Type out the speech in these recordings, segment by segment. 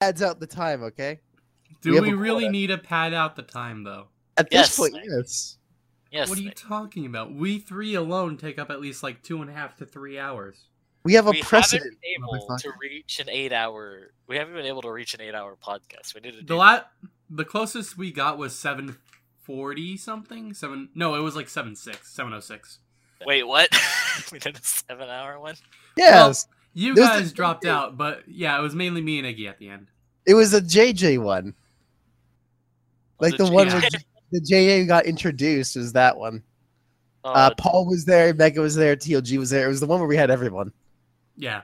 pads out the time, okay? Do We we, really quota. need to pad out the time though? At Yes, this point, Nick. yes. Yes. what are you talking about? We three alone take up at least like two and a half to three hours. We have a we haven't precedent. been able to reach an eight-hour. We haven't been able to reach an eight-hour podcast. We need to The do. la- the closest we got was seven forty something. Seven no, it was like seven six, seven oh six. Wait, what? we did a seven-hour one. Yes, You There guys the- dropped out, but yeah, it was mainly me and Iggy at the end. It was a JJ one. Like the Was it one where the JA got introduced was that one. Oh, Uh, Paul was there, Mega was there, TLG was there. It was the one where we had everyone. Yeah.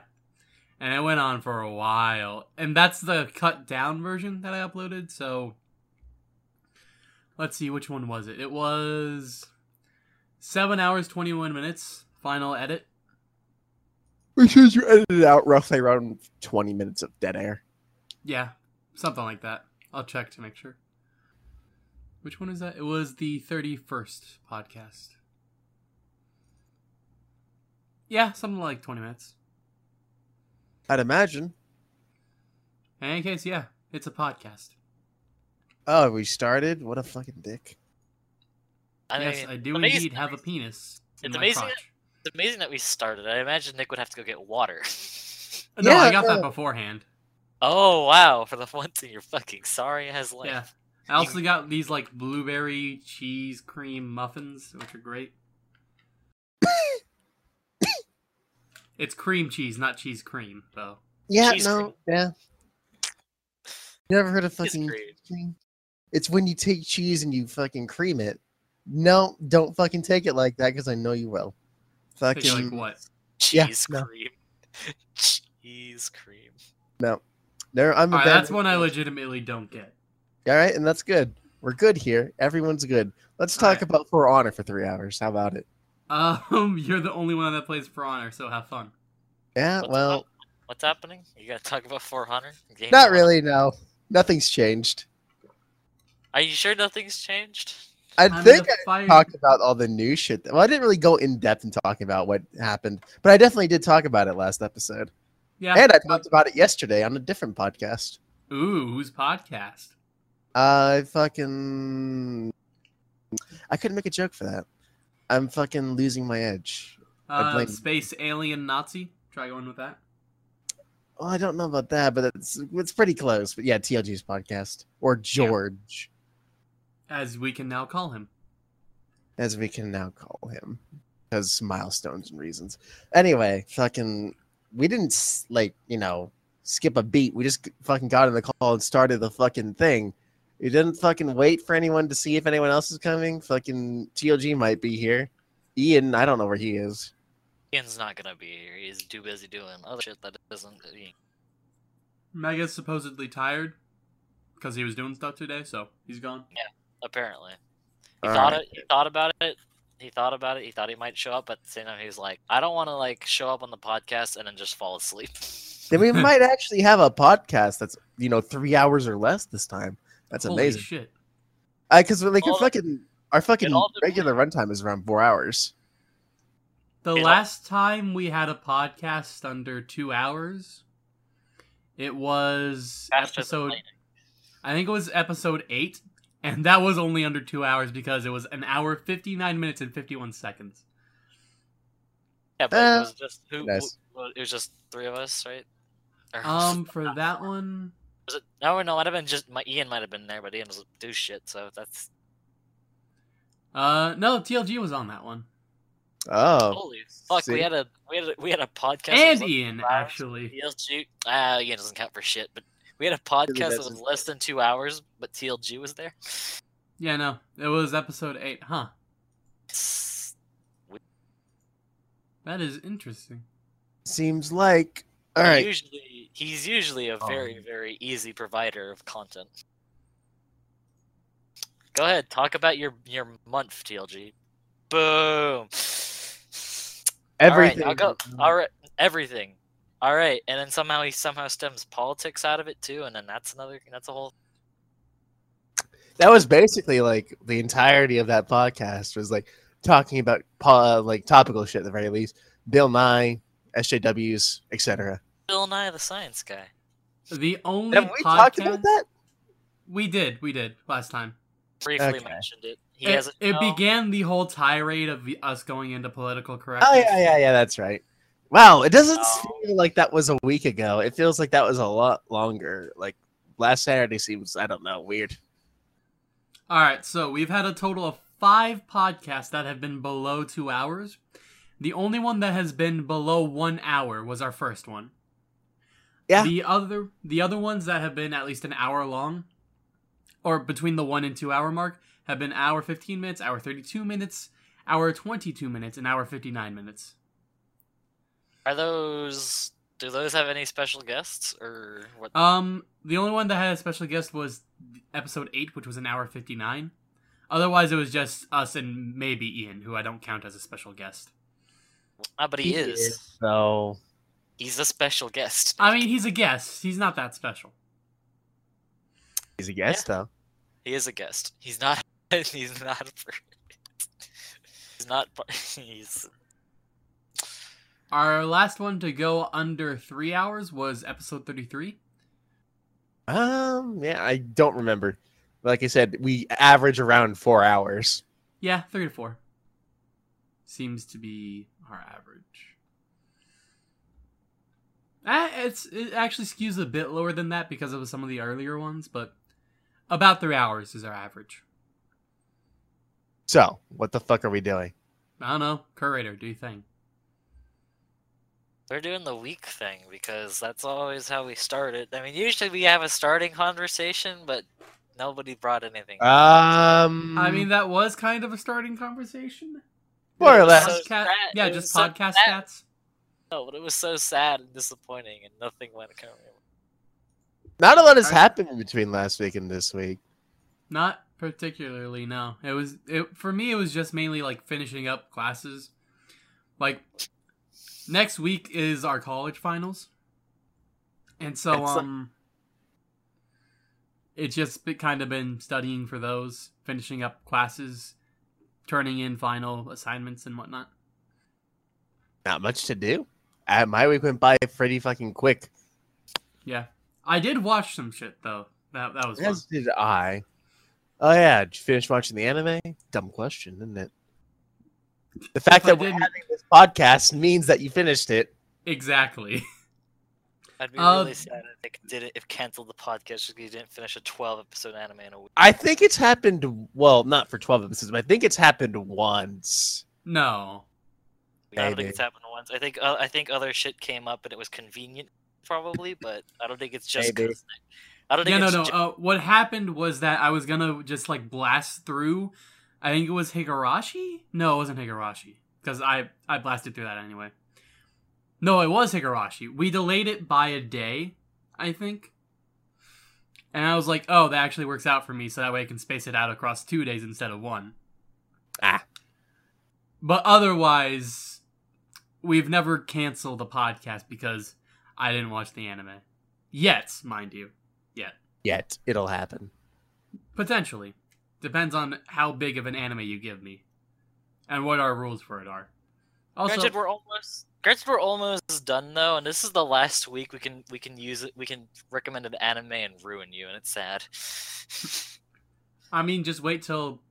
And it went on for a while. And that's the cut down version that I uploaded, so let's see which one was it. It was seven hours twenty one minutes, final edit. Which was you edited out roughly around 20 minutes of dead air. Yeah. Something like that. I'll check to make sure. Which one is that? It was the thirty first podcast. Yeah, something like twenty minutes. I'd imagine. In any case, yeah, it's a podcast. Oh, we started? What a fucking dick. I yes, mean, I do amazing- indeed have a penis. in It's my amazing crotch. It's amazing that we started. I imagine Nick would have to go get water. No, Yeah, I got that uh, beforehand. Oh wow! For the once in your fucking sorry ass life. Yeah. I also got these like blueberry cheese cream muffins, which are great. it's cream cheese, not cheese cream, though. Yeah, Cheese no, cream. yeah. You never heard of Cheese fucking cream. cream? It's when you take cheese and you fucking cream it. No, don't fucking take it like that because I know you will. Fucking like what? Yeah, Cheese no. cream. Cheese cream. no. There, I'm. Alright, a that's one I legitimately don't get. All right, and that's good. We're good here. Everyone's good. Let's talk Alright. about For Honor for three hours. How about it? Um, you're the only one that plays For Honor, so have fun. Yeah, What's well, up? What's happening? You gotta talk about For Honor? Game not really. No, nothing's changed. Are you sure nothing's changed? I I'm think I talked about all the new shit. Well, I didn't really go in depth in talking about what happened, but I definitely did talk about it last episode. Yeah, and I talked about it yesterday on a different podcast. Ooh, whose podcast? I fucking. I couldn't make a joke for that. I'm fucking losing my edge. Uh, Space Alien Nazi. Try going with that. Well, I don't know about that, but it's it's pretty close. But yeah, TLG's podcast or George, As we can now call him. as we can now call him, because milestones and reasons. Anyway, fucking, we didn't like you know skip a beat. We just fucking got in the call and started the fucking thing. We didn't fucking wait for anyone to see if anyone else is coming. Fucking TLG might be here. Ian, I don't know where he is. Ian's not gonna be here. He's too busy doing other shit that isn't. he- Mega's supposedly tired because he was doing stuff today, so he's gone. Yeah, apparently, he All thought right. it. He thought about it. He thought about it. He thought he might show up, but at the same time, he was like, "I don't want to like show up on the podcast and then just fall asleep." Then we might actually have a podcast that's you know three hours or less this time. That's Holy amazing. shit. Because like our fucking our fucking regular runtime is around four hours. The It last time we had a podcast under two hours, it was Faster episode. I think it was episode eight, and that was only under two hours because it was an hour, fifty nine minutes, and fifty one seconds. Yeah, but Uh, it was just who? nice. who- It was just three of us, right? Or- Um, for that one, was it? No, no, it might have been just my Ian might have been there, but Ian was do shit, so that's uh, no, TLG was on that one, Oh, holy fuck. see? We had a we had a, we had a podcast. and Ian than two hours. actually. TLG. Ah, Ian doesn't count for shit, but we had a podcast that was less than two hours, but TLG was there. Yeah, no, it was episode eight, huh? That is interesting. seems like all right. Usually, he's usually a very Um. very easy provider of content. Go ahead, talk about your your month, TLG. Boom. Everything. All right, I'll go. All right, everything. All right, and then somehow he somehow stems politics out of it too, and then that's another. That's a whole. That was basically like the entirety of that podcast was like talking about po- uh, like topical shit at the very least. Bill Nye, SJWs, etc. Bill Nye the Science Guy. The only Have we podcast talked about that? we did, we did last time. Briefly Okay. mentioned it. He it hasn't. it no. began the whole tirade of us going into political correctness. Oh yeah, yeah, yeah. That's right. Wow, it doesn't Oh. feel like that was a week ago. It feels like that was a lot longer. Like last Saturday seems, I don't know, weird. All right, so we've had a total of five podcasts that have been below two hours. The only one that has been below one hour was our first one. Yeah. The other, the other ones that have been at least an hour long, or between the one and two hour mark, have been hour fifteen minutes, hour thirty two minutes, hour twenty two minutes, and hour fifty nine minutes. Are those? Do those have any special guests or what? Um, the only one that had a special guest was episode eight, which was an hour fifty nine. Otherwise, it was just us and maybe Ian, who I don't count as a special guest. ah, but he, is. So He's a special guest. I mean, he's a guest. He's not that special. he's a guest though. he is a guest. He's not. He's not. a He's not. He's. Our last one to go under three hours was episode 33. Um, yeah, I don't remember. Like I said, we average around four hours. Yeah, three to four. Seems to be our average. Eh, it's it actually skews a bit lower than that because of some of the earlier ones, but about three hours is our average. So, what the fuck are we doing? I don't know. Curator, do you think? We're doing the week thing because that's always how we start it. I mean, usually we have a starting conversation, but nobody brought anything. Um, I mean, that was kind of a starting conversation. more or it was less. so Podca- sad. yeah, It just was so podcast sad. stats. No, but it was so sad and disappointing, and nothing went. I can't. Not a lot has Alright. happened between last week and this week. Not particularly, no. It was it for me it was just mainly like finishing up classes. Like next week is our college finals. And so It's like- um it's just been, kind of been studying for those, finishing up classes, turning in final assignments and whatnot. Not much to do. Uh, my week went by pretty fucking quick. Yeah. I did watch some shit though. That that was fun. Did I. Oh yeah, did you finish watching the anime? Dumb question, isn't it? The fact If I that we're didn't- having this podcast means that you finished it. Exactly. I'd be Uh, really sad if they did it if canceled the podcast because you didn't finish a twelve episode anime in a week. I think it's happened. Well, not for twelve episodes, but I think it's happened once. No. I don't think it's happened once. I think uh, I think other shit came up and it was convenient, probably, but I don't think it's just. Maybe. 'cause- I don't think Yeah, no, it's no. ju- Uh, what happened was that I was gonna just like blast through. I think it was Higurashi. No, it wasn't Higurashi because I I blasted through that anyway. No, it was Higurashi. We delayed it by a day, I think. And I was like, oh, that actually works out for me, so that way I can space it out across two days instead of one. Ah. But otherwise, we've never canceled a podcast because I didn't watch the anime. Yet, mind you. Yet. Yet it'll happen. Potentially. Depends on how big of an anime you give me. And what our rules for it are. Also, Granted, we're almost. Granted, we're almost done though, and this is the last week we can we can use it. We can recommend an anime and ruin you, and it's sad. I mean, just wait till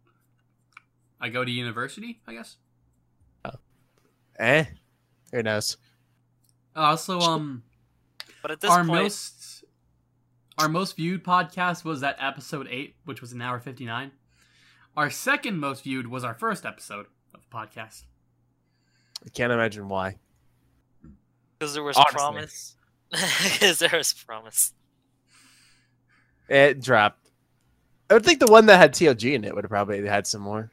I go to university, I guess. Eh? Who knows? Also, um, but at this our point, most our most viewed podcast was that episode eight, which was an hour fifty nine. Our second most viewed was our first episode of the podcast. I can't imagine why. because there was Honestly. promise, because there was promise. It dropped. I would think the one that had TLG in it would have probably had some more.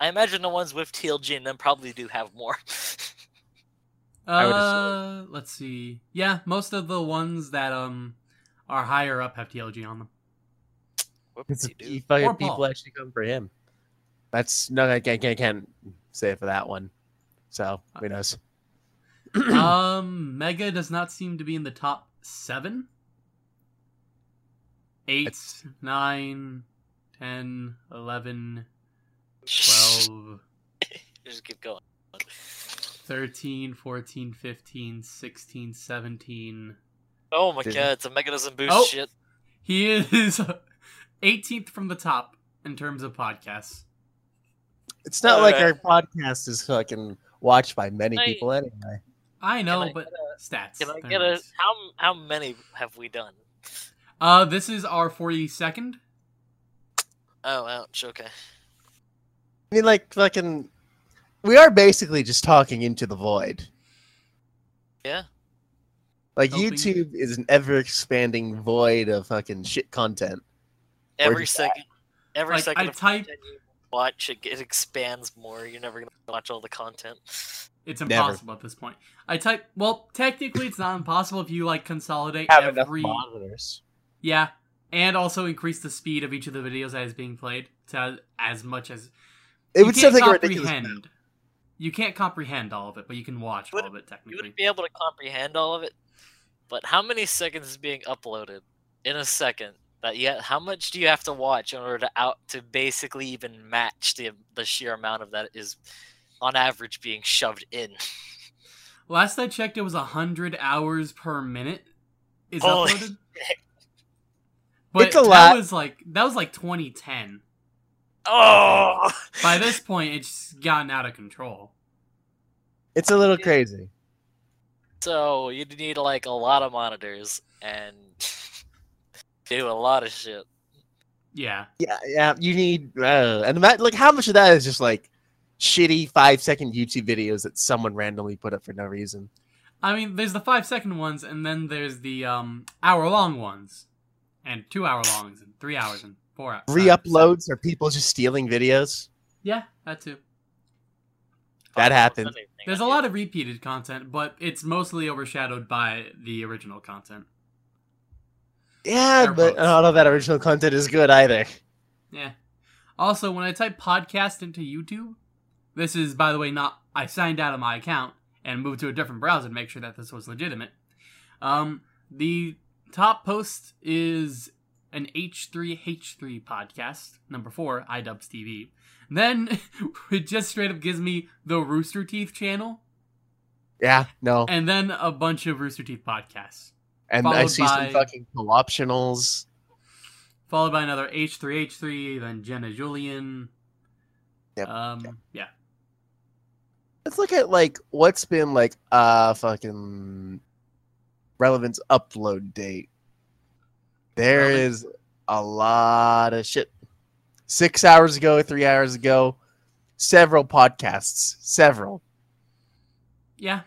I imagine the ones with TLG in them probably do have more. I would Uh, let's see. Yeah, most of the ones that um are higher up have TLG on them. It's Whoopsie he doo. fucking Or people Paul. actually come for him. That's no, I can't, can't, can't say it for that one. So who knows? um, Mega does not seem to be in the top seven. Eight, That's- nine, ten, eleven, twelve, Just keep going. Thirteen, fourteen, fifteen, sixteen, seventeen, Oh my Did- god, it's a mechanism boost Oh. shit. He is 18th from the top in terms of podcasts. It's not like Alright. our podcast is fucking watched by many Hey. people anyway. I know, I but a- stats. Can I they're get a how how many have we done? Uh, this is our 42nd. Oh, ouch. Okay. I mean, like, fucking... We are basically just talking into the void. Yeah. Like, Hoping- YouTube is an ever-expanding void of fucking shit content. Every just second, every Like, second I of type- content you watch, it, it expands more. You're never gonna watch all the content. It's Never. impossible at this point. I type. Well, technically, it's not impossible if you like consolidate Have enough every. monitors. Yeah, and also increase the speed of each of the videos that is being played to as much as It you would still can't take a ridiculous comprehend. You can't comprehend all of it, but you can watch Would- all of it You technically. wouldn't be able to comprehend all of it, but how many seconds is being uploaded in a second? That yet, how much do you have to watch in order to out to basically even match the the sheer amount of that is, on average, being shoved in? Last I checked, it was hundred hours per minute is Holy uploaded. But It's a that lot. was like that was like 2010. Oh, By this point, it's gotten out of control. It's a little crazy. so you need like a lot of monitors and do a lot of shit. Yeah, Yeah, yeah. You need, uh, and ima- like, how much of that is just like shitty five-second YouTube videos that someone randomly put up for no reason? I mean, there's the five second ones, and then there's the um hour long ones, and two hour longs, and three hours, and four hours. Re-uploads or people just stealing videos? Yeah, that too. That happened. There's a lot of repeated content, but it's mostly overshadowed by the original content. Yeah, Air but quotes. not all that original content is good either. Yeah. Also, when I type podcast into YouTube, this is, by the way, not. I signed out of my account and moved to a different browser to make sure that this was legitimate. Um, the top post is an H3H3 podcast, number four, iDubbbz TV. Then it just straight up gives me the Rooster Teeth channel, Yeah, no. and then a bunch of Rooster Teeth podcasts, And I see by- some fucking co-optionals. followed by another H3H3, then Jenna Julien. Yep. Um, yeah. Let's look at like what's been like uh fucking relevance upload date. There is a lot of shit. Six hours ago, three hours ago, several podcasts, several. Yeah.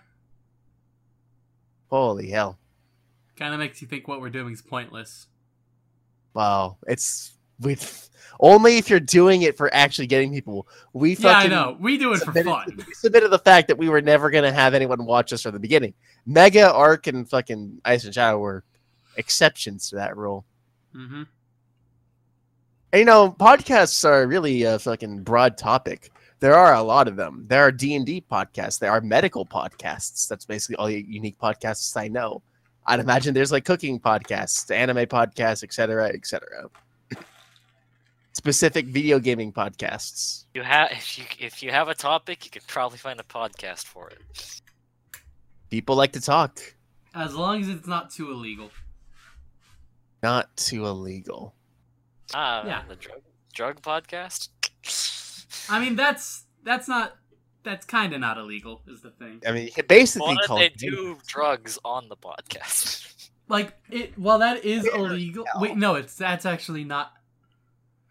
Holy hell! Kind of makes you think what we're doing is pointless. Wow, it's with only if you're doing it for actually getting people. We Yeah, I know. We do it for submitted, fun. we submitted the fact that we were never gonna have anyone watch us from the beginning. Mega, Arc, and fucking Ice and Shadow were exceptions to that rule. hmm And, you know, podcasts are really a fucking broad topic. There are a lot of them. There are D and D podcasts. There are medical podcasts. That's basically all the unique podcasts I know. I'd imagine there's like cooking podcasts, anime podcasts, etc., etc. Specific video gaming podcasts. You have if you if you have a topic, you could probably find a podcast for it. People like to talk. As long as it's not too illegal. Not too illegal. Ah, Yeah. the drug drug podcast. I mean, that's that's not that's kind of not illegal. Is the thing. I mean, you basically well, they do drugs on the podcast. Like it. Well, that is There illegal. you. Wait, no, it's that's actually not.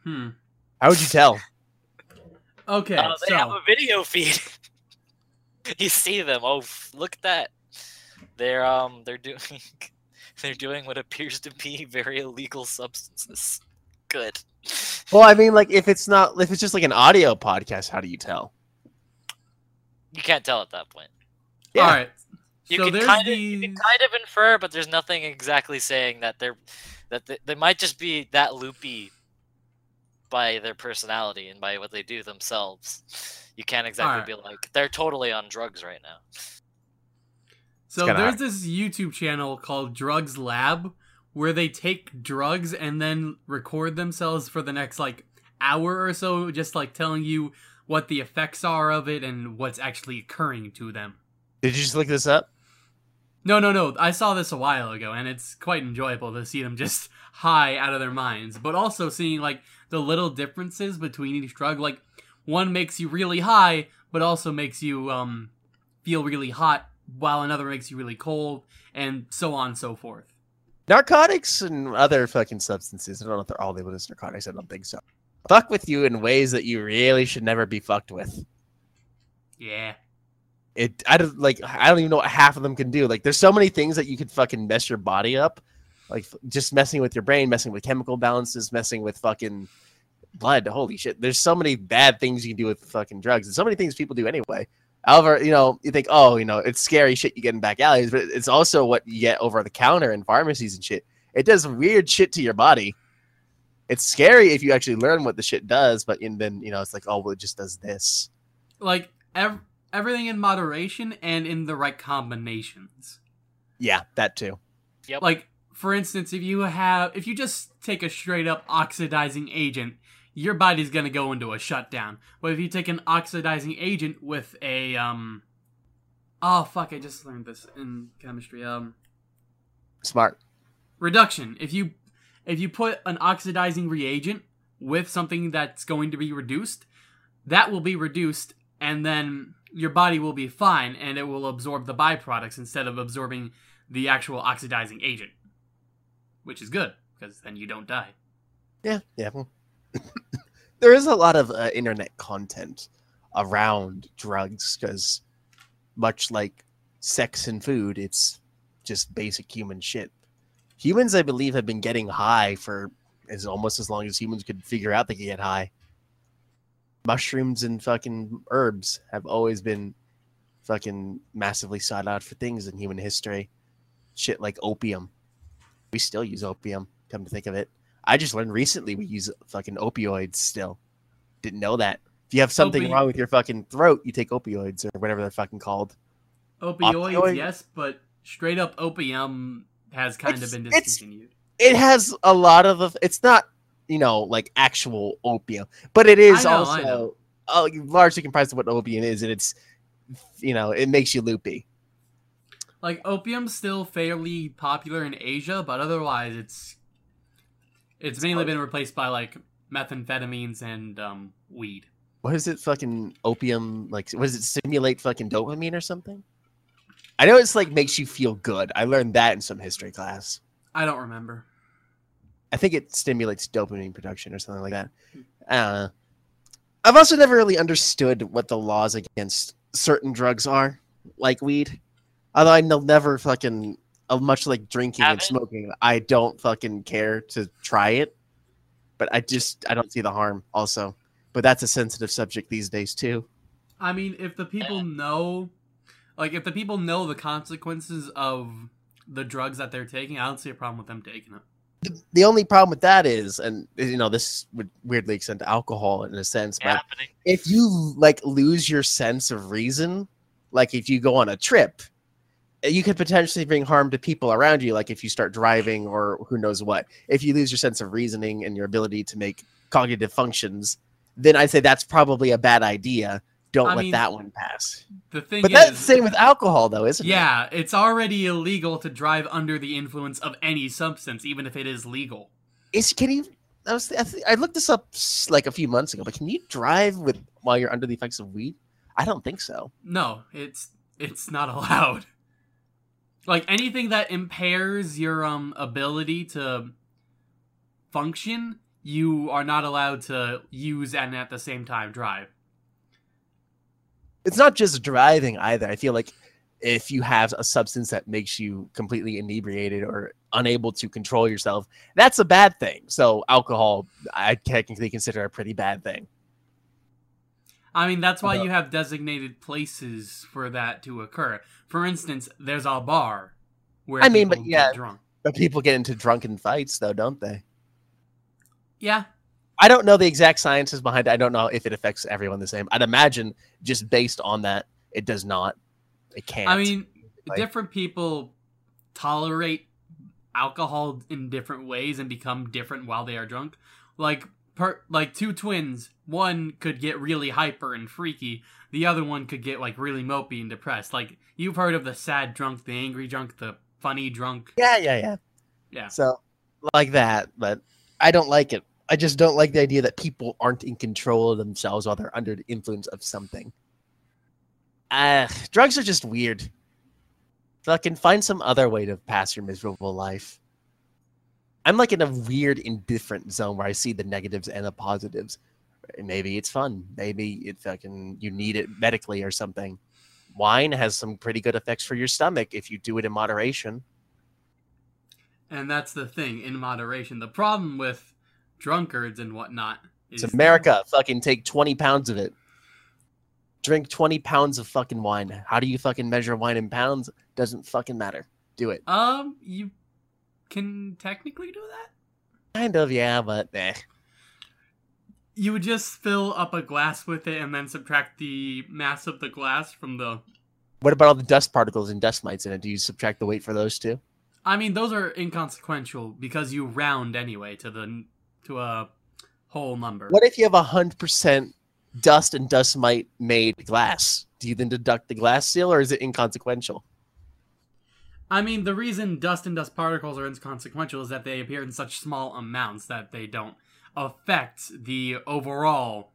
Hmm. How would you tell? Okay, Uh, they have a video feed. you see them. Oh, look at that. They're um they're doing they're doing what appears to be very illegal substances. Good. Well, I mean, like if it's not, if it's just like an audio podcast, how do you tell? You can't tell at that point. Yeah. all right. You so can kind of these. you can kind of infer, but there's nothing exactly saying that they're that they, they might just be that loopy by their personality and by what they do themselves. You can't exactly be like they're totally on drugs right now. So there's this YouTube channel called Drugs Lab where they take drugs and then record themselves for the next like hour or so, just like telling you what the effects are of it and what's actually occurring to them. Did you just look this up? No, no, no. I saw this a while ago, and it's quite enjoyable to see them just high out of their minds, but also seeing like the little differences between each drug. Like one makes you really high, but also makes you um feel really hot, while another makes you really cold, and so on and so forth. Narcotics and other fucking substances. I don't know if they're all labeled as narcotics. I don't think so. Fuck with you in ways that you really should never be fucked with. Yeah. It, I don't like. I don't even know what half of them can do. Like, there's so many things that you could fucking mess your body up, like just messing with your brain, messing with chemical balances, messing with fucking blood. Holy shit! There's so many bad things you can do with fucking drugs, and so many things people do anyway. However, you know, you think, oh, you know, it's scary shit you get in back alleys, but it's also what you get over the counter in pharmacies and shit. It does weird shit to your body. It's scary if you actually learn what the shit does, but in, then, you know, it's like, oh, well, it just does this. Like ev- everything in moderation and in the right combinations. Yeah, that too. Yep. Like for instance, if you have if you just take a straight up oxidizing agent, your body's going to go into a shutdown. But if you take an oxidizing agent with a um Oh fuck, I just learned this in chemistry. Um Smart. reduction. If you if you put an oxidizing reagent with something that's going to be reduced, that will be reduced and then your body will be fine and it will absorb the byproducts instead of absorbing the actual oxidizing agent. Which is good because then you don't die. Yeah, yeah. There is a lot of uh, internet content around drugs because much like sex and food, it's just basic human shit. Humans, I believe, have been getting high for as almost as long as humans could figure out they could get high. Mushrooms and fucking herbs have always been fucking massively sought out for things in human history. Shit like opium. We still use opium, come to think of it. I just learned recently we use fucking opioids still. Didn't know that. If you have something Opi- wrong with your fucking throat, you take opioids or whatever they're fucking called. Opioids, Opioid- yes, but straight up opium has kind It's- of been discontinued. It has a lot of the, it's not, you know, like actual opium, but it is know, know. also uh, largely comprised of what opium is, and it's, you know, it makes you loopy. Like opium's still fairly popular in Asia, but otherwise it's it's mainly been replaced by like methamphetamines and um, weed. What is it fucking opium, like, what does it stimulate fucking dopamine or something? I know it's like makes you feel good. I learned that in some history class. I don't remember. I think it stimulates dopamine production or something like that. I don't know. I've also never really understood what the laws against certain drugs are, like weed. Although I know never fucking, uh, much like drinking and Haven't? smoking, I don't fucking care to try it. But I just, I don't see the harm also. But that's a sensitive subject these days too. I mean, if the people know, like, if the people know the consequences of the drugs that they're taking, I don't see a problem with them taking it. The only problem with that is, and you know, this would weirdly extend to alcohol in a sense, but happening. if you like lose your sense of reason, like if you go on a trip, you could potentially bring harm to people around you. Like if you start driving or who knows what, if you lose your sense of reasoning and your ability to make cognitive functions, then I'd say that's probably a bad idea. Don't I let mean, that one pass. The thing But is, that's the same with alcohol though, isn't it? yeah, it's already illegal to drive under the influence of any substance, even if it is legal. Is can you? I was I, I looked this up like a few months ago, but can you drive with while you're under the effects of weed? I don't think so. No, it's it's not allowed. Like anything that impairs your um ability to function, you are not allowed to use and at the same time drive. it's not just driving either. I feel like if you have a substance that makes you completely inebriated or unable to control yourself, that's a bad thing. So alcohol, I technically consider a pretty bad thing. I mean, that's why you have designated places for that to occur. For instance, there's a bar where I mean, people but yeah. get drunk. But people get into drunken fights, though, don't they? Yeah, I don't know the exact sciences behind it. I don't know if it affects everyone the same. I'd imagine just based on that, it does not. It can't. I mean, like- different people tolerate alcohol in different ways and become different while they are drunk. Like per like two twins, one could get really hyper and freaky, the other one could get like really mopey and depressed. Like you've heard of the sad drunk, the angry drunk, the funny drunk. Yeah, yeah, yeah. Yeah. So, like that, but I don't like it. I just don't like the idea that people aren't in control of themselves while they're under the influence of something. Uh, drugs are just weird. Fucking find some other way to pass your miserable life. I'm like in a weird indifferent zone where I see the negatives and the positives. Maybe it's fun. Maybe it fucking you need it medically or something. Wine has some pretty good effects for your stomach if you do it in moderation. And that's the thing, in moderation. The problem with drunkards and whatnot is It's America. Fucking take 20 pounds of it. Drink 20 pounds of fucking wine. How do you fucking measure wine in pounds? Doesn't fucking matter. Do it. Um, you can technically do that. Kind of, yeah, but eh. You would just fill up a glass with it and then subtract the mass of the glass from the. What about all the dust particles and dust mites in it? Do you subtract the weight for those too? I mean, those are inconsequential because you round anyway to the to a whole number. What if you have a 100% dust and dust mite made glass? Do you then deduct the glass seal or is it inconsequential? I mean, the reason dust and dust particles are inconsequential is that they appear in such small amounts that they don't affect the overall.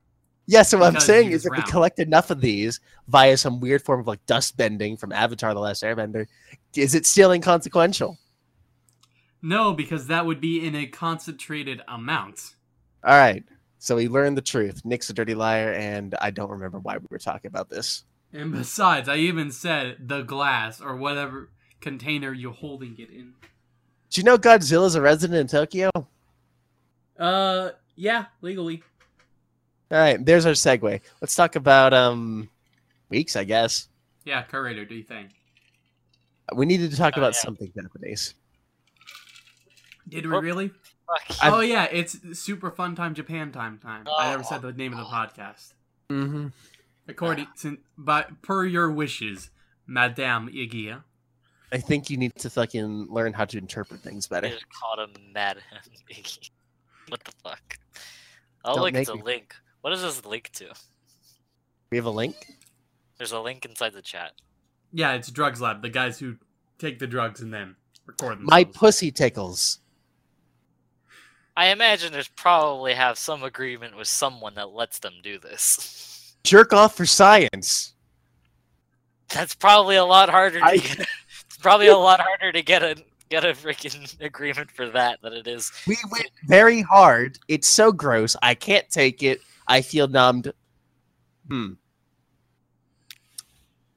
Yeah, so what I'm saying is if we collect enough of these via some weird form of like dust bending from Avatar The Last Airbender, is it still inconsequential? No, because that would be in a concentrated amount. All right. So we learned the truth. Nick's a dirty liar, and I don't remember why we were talking about this. And besides, I even said the glass or whatever container you're holding it in. Do you know Godzilla's a resident in Tokyo? Uh, yeah, legally. All right, there's our segue. Let's talk about um weeks, I guess. Yeah, curator, do you think? We needed to talk Oh, about yeah. something Japanese. Did we Well, really? Fuck. Oh yeah, it's super fun time Japan time time. I never said the name of the podcast. Mm-hmm. According to, but per your wishes, Madame Igia. I think you need to fucking learn how to interpret things I better. just called him Mad Iggy. What the fuck? Oh, Don't look, it's a me. link. What is this link to? We have a link. There's a link inside the chat. Yeah, it's Drugs Lab, the guys who take the drugs and then record them. My pussy tickles. I imagine there's probably have some agreement with someone that lets them do this. Jerk off for science. That's probably a lot harder to I- get. It's probably a lot harder to get a get a freaking agreement for that than it is. We went very hard. It's so gross. I can't take it. I feel numbed. Hmm.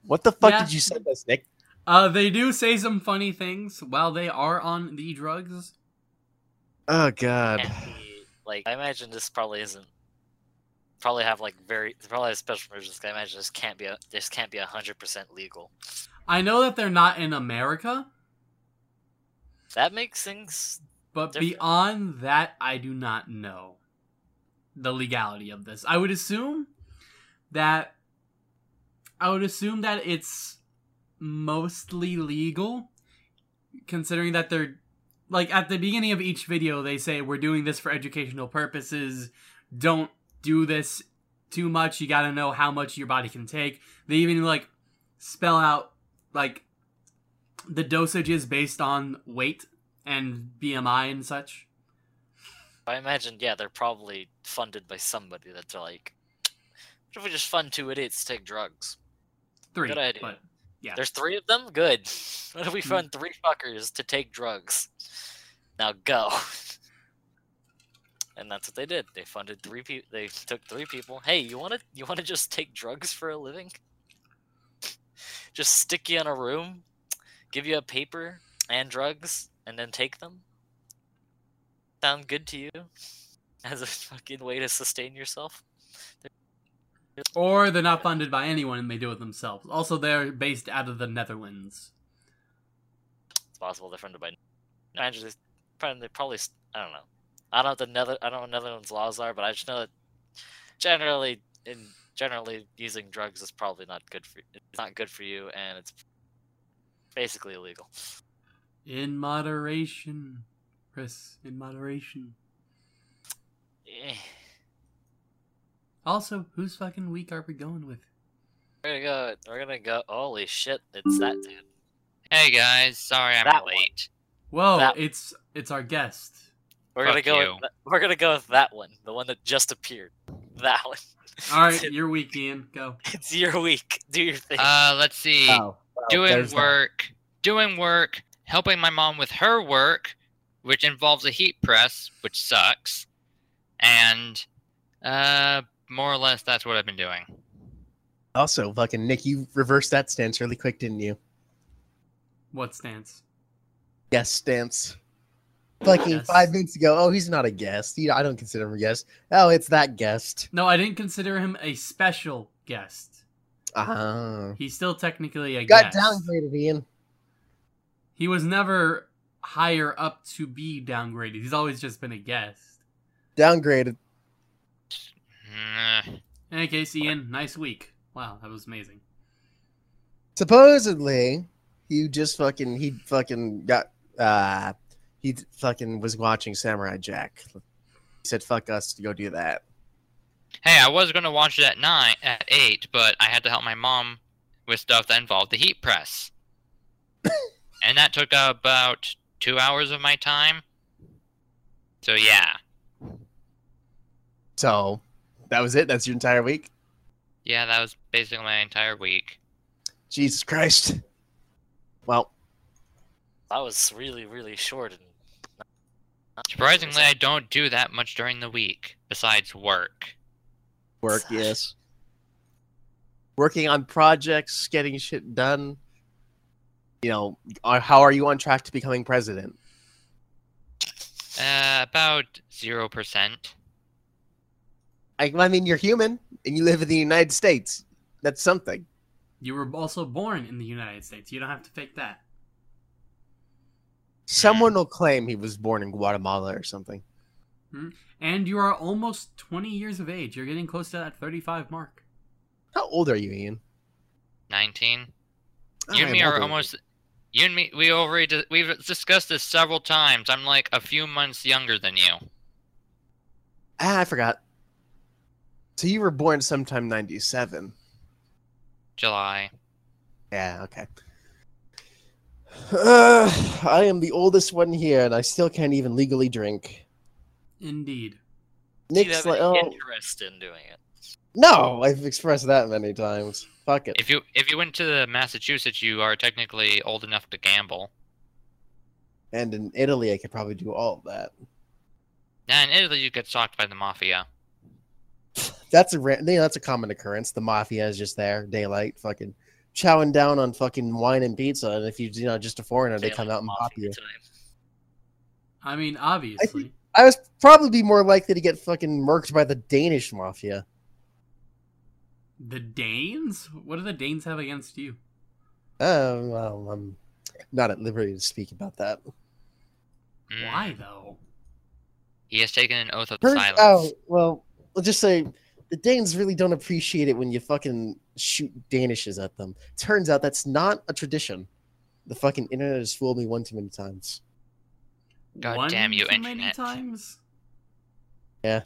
What the fuck Yeah. did you send us, Nick? Uh, they do say some funny things while they are on the drugs. Oh god. Can't like I imagine this probably isn't. Probably have like very probably have special measures. I imagine this can't be a this can't be a hundred percent legal. I know that they're not in America, That makes things but Different. beyond that, I do not know the legality of this. I would assume that I would assume that it's mostly legal, considering that they're like at the beginning of each video they say we're doing this for educational purposes. Don't do this too much. You got to know how much your body can take. They even like spell out like the dosage is based on weight and BMI and such. I imagine, yeah, they're probably funded by somebody that's like, what if we just fund two idiots to take drugs? Three. Good idea. But yeah. There's three of them? Good. What if we Hmm. fund three fuckers to take drugs? Now go. And that's what they did. They funded three people. They took three people. Hey, you want to you want to just take drugs for a living? Just stick you in a room, give you a paper and drugs, and then take them. Sound good to you? As a fucking way to sustain yourself? Or they're not funded by anyone and they do it themselves. Also, they're based out of the Netherlands. It's possible they're funded by. Imagine they probably, probably I don't know. I don't know what the Nether I don't know what Netherlands laws are, but I just know that generally in generally using drugs is probably not good for it's not good for you and it's basically illegal. In moderation. Chris, in moderation. Eh, Also, whose fucking week are we going with? We're gonna go. We're gonna go. Holy shit! It's that dude. Hey guys, sorry I'm That one. late. Whoa, That- it's it's our guest. We're Fuck gonna go. you. With, we're gonna go with that one. The one that just appeared. That one. All right, your week, Ian. Go. It's your week. Do your thing. Uh, let's see. Oh, well, doing there's that. work, doing work, helping my mom with her work, which involves a heat press, which sucks, and uh, more or less that's what I've been doing. Also, fucking Nick, you reversed that stance really quick, didn't you? What stance? Yes, stance. Fucking Yes. five minutes ago. Oh, he's not a guest. You know, I don't consider him a guest. Oh, it's that guest. No, I didn't consider him a special guest. Ah. He's still technically a guest. Got guest. downgraded, Ian. He was never higher up to be downgraded. He's always just been a guest. Downgraded. In any case, Ian, nice week. Wow, that was amazing. Supposedly, he just fucking he fucking got uh he fucking was watching Samurai Jack. He said fuck us to go do that. Hey, I was gonna watch it at nine, at eight, but I had to help my mom with stuff that involved the heat press, and that took about two hours of my time. So yeah, So that was it. That's your entire week. yeah, that was basically my entire week. Jesus Christ. Well, that was really, really short. And not- Surprisingly, I don't do that much during the week besides work. work, yes. Working on projects, getting shit done. You know, are- how are you on track to becoming president? Uh, about zero percent. I, I mean, you're human and you live in the United States. That's something. You were also born in the United States. You don't have to fake that. Someone will claim he was born in Guatemala or something. And you are almost 20 years of age. You're getting close to that 35 mark. How old are you, Ian? Nineteen. Oh, You and me are almost. You and me, we already di- we've discussed this several times. I'm like a few months younger than you. Ah, I forgot. So you were born sometime 97. July. Yeah, okay. Uh, I am the oldest one here, and I still can't even legally drink. Indeed. Do you Nick's have like, any oh, interest in doing it? no, I've expressed that many times. Fuck it. If you if you went to Massachusetts, you are technically old enough to gamble. And in Italy, I could probably do all of that. Now in Italy, you get stalked by the mafia. That's a you know, that's a common occurrence. The mafia is just there, daylight, fucking chowing down on fucking wine and pizza. And if you you know just a foreigner, they come Failing out and pop mafia you. time. I mean, obviously. I was probably be more likely to get fucking murked by the Danish mafia. The Danes? What do the Danes have against you? Oh well, I'm not at liberty to speak about that. Mm. Why, though? He has taken an oath of Turns silence. Oh, well, let's just say the Danes really don't appreciate it when you fucking shoot Danishes at them. Turns out that's not a tradition. The fucking internet has fooled me one too many times. God One damn you, too many internet. Yeah.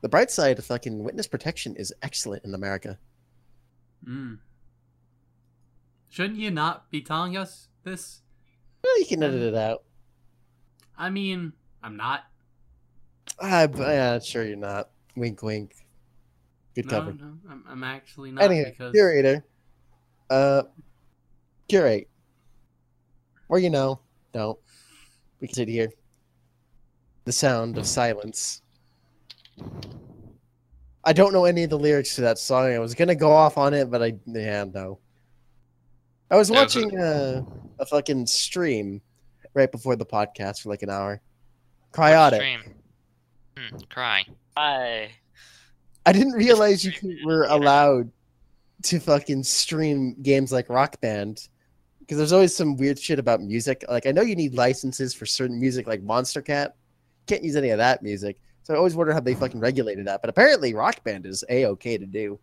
The bright side of fucking witness protection is excellent in America. Mm. Shouldn't you not be telling us this? Well, you can edit it out. I mean, I'm not. Ah, but, yeah, sure you're not. Wink, wink. Good No, cover. no, I'm, I'm actually not Anyway, because curator. Uh, curate. Or you know, don't. We can sit here. The sound of silence. I don't know any of the lyrics to that song. I was gonna go off on it, but I yeah no. I was Yeah, so- watching uh, a fucking stream right before the podcast for like an hour. Cryaotic. Stream. Hmm, cry. Hi. I didn't realize you were it, you know? allowed to fucking stream games like Rock Band. Because there's always some weird shit about music. Like, I know you need licenses for certain music, like Monstercat. Can't use any of that music. So I always wonder how they uh-huh. fucking regulated that. But apparently, Rock Band is a-okay to do.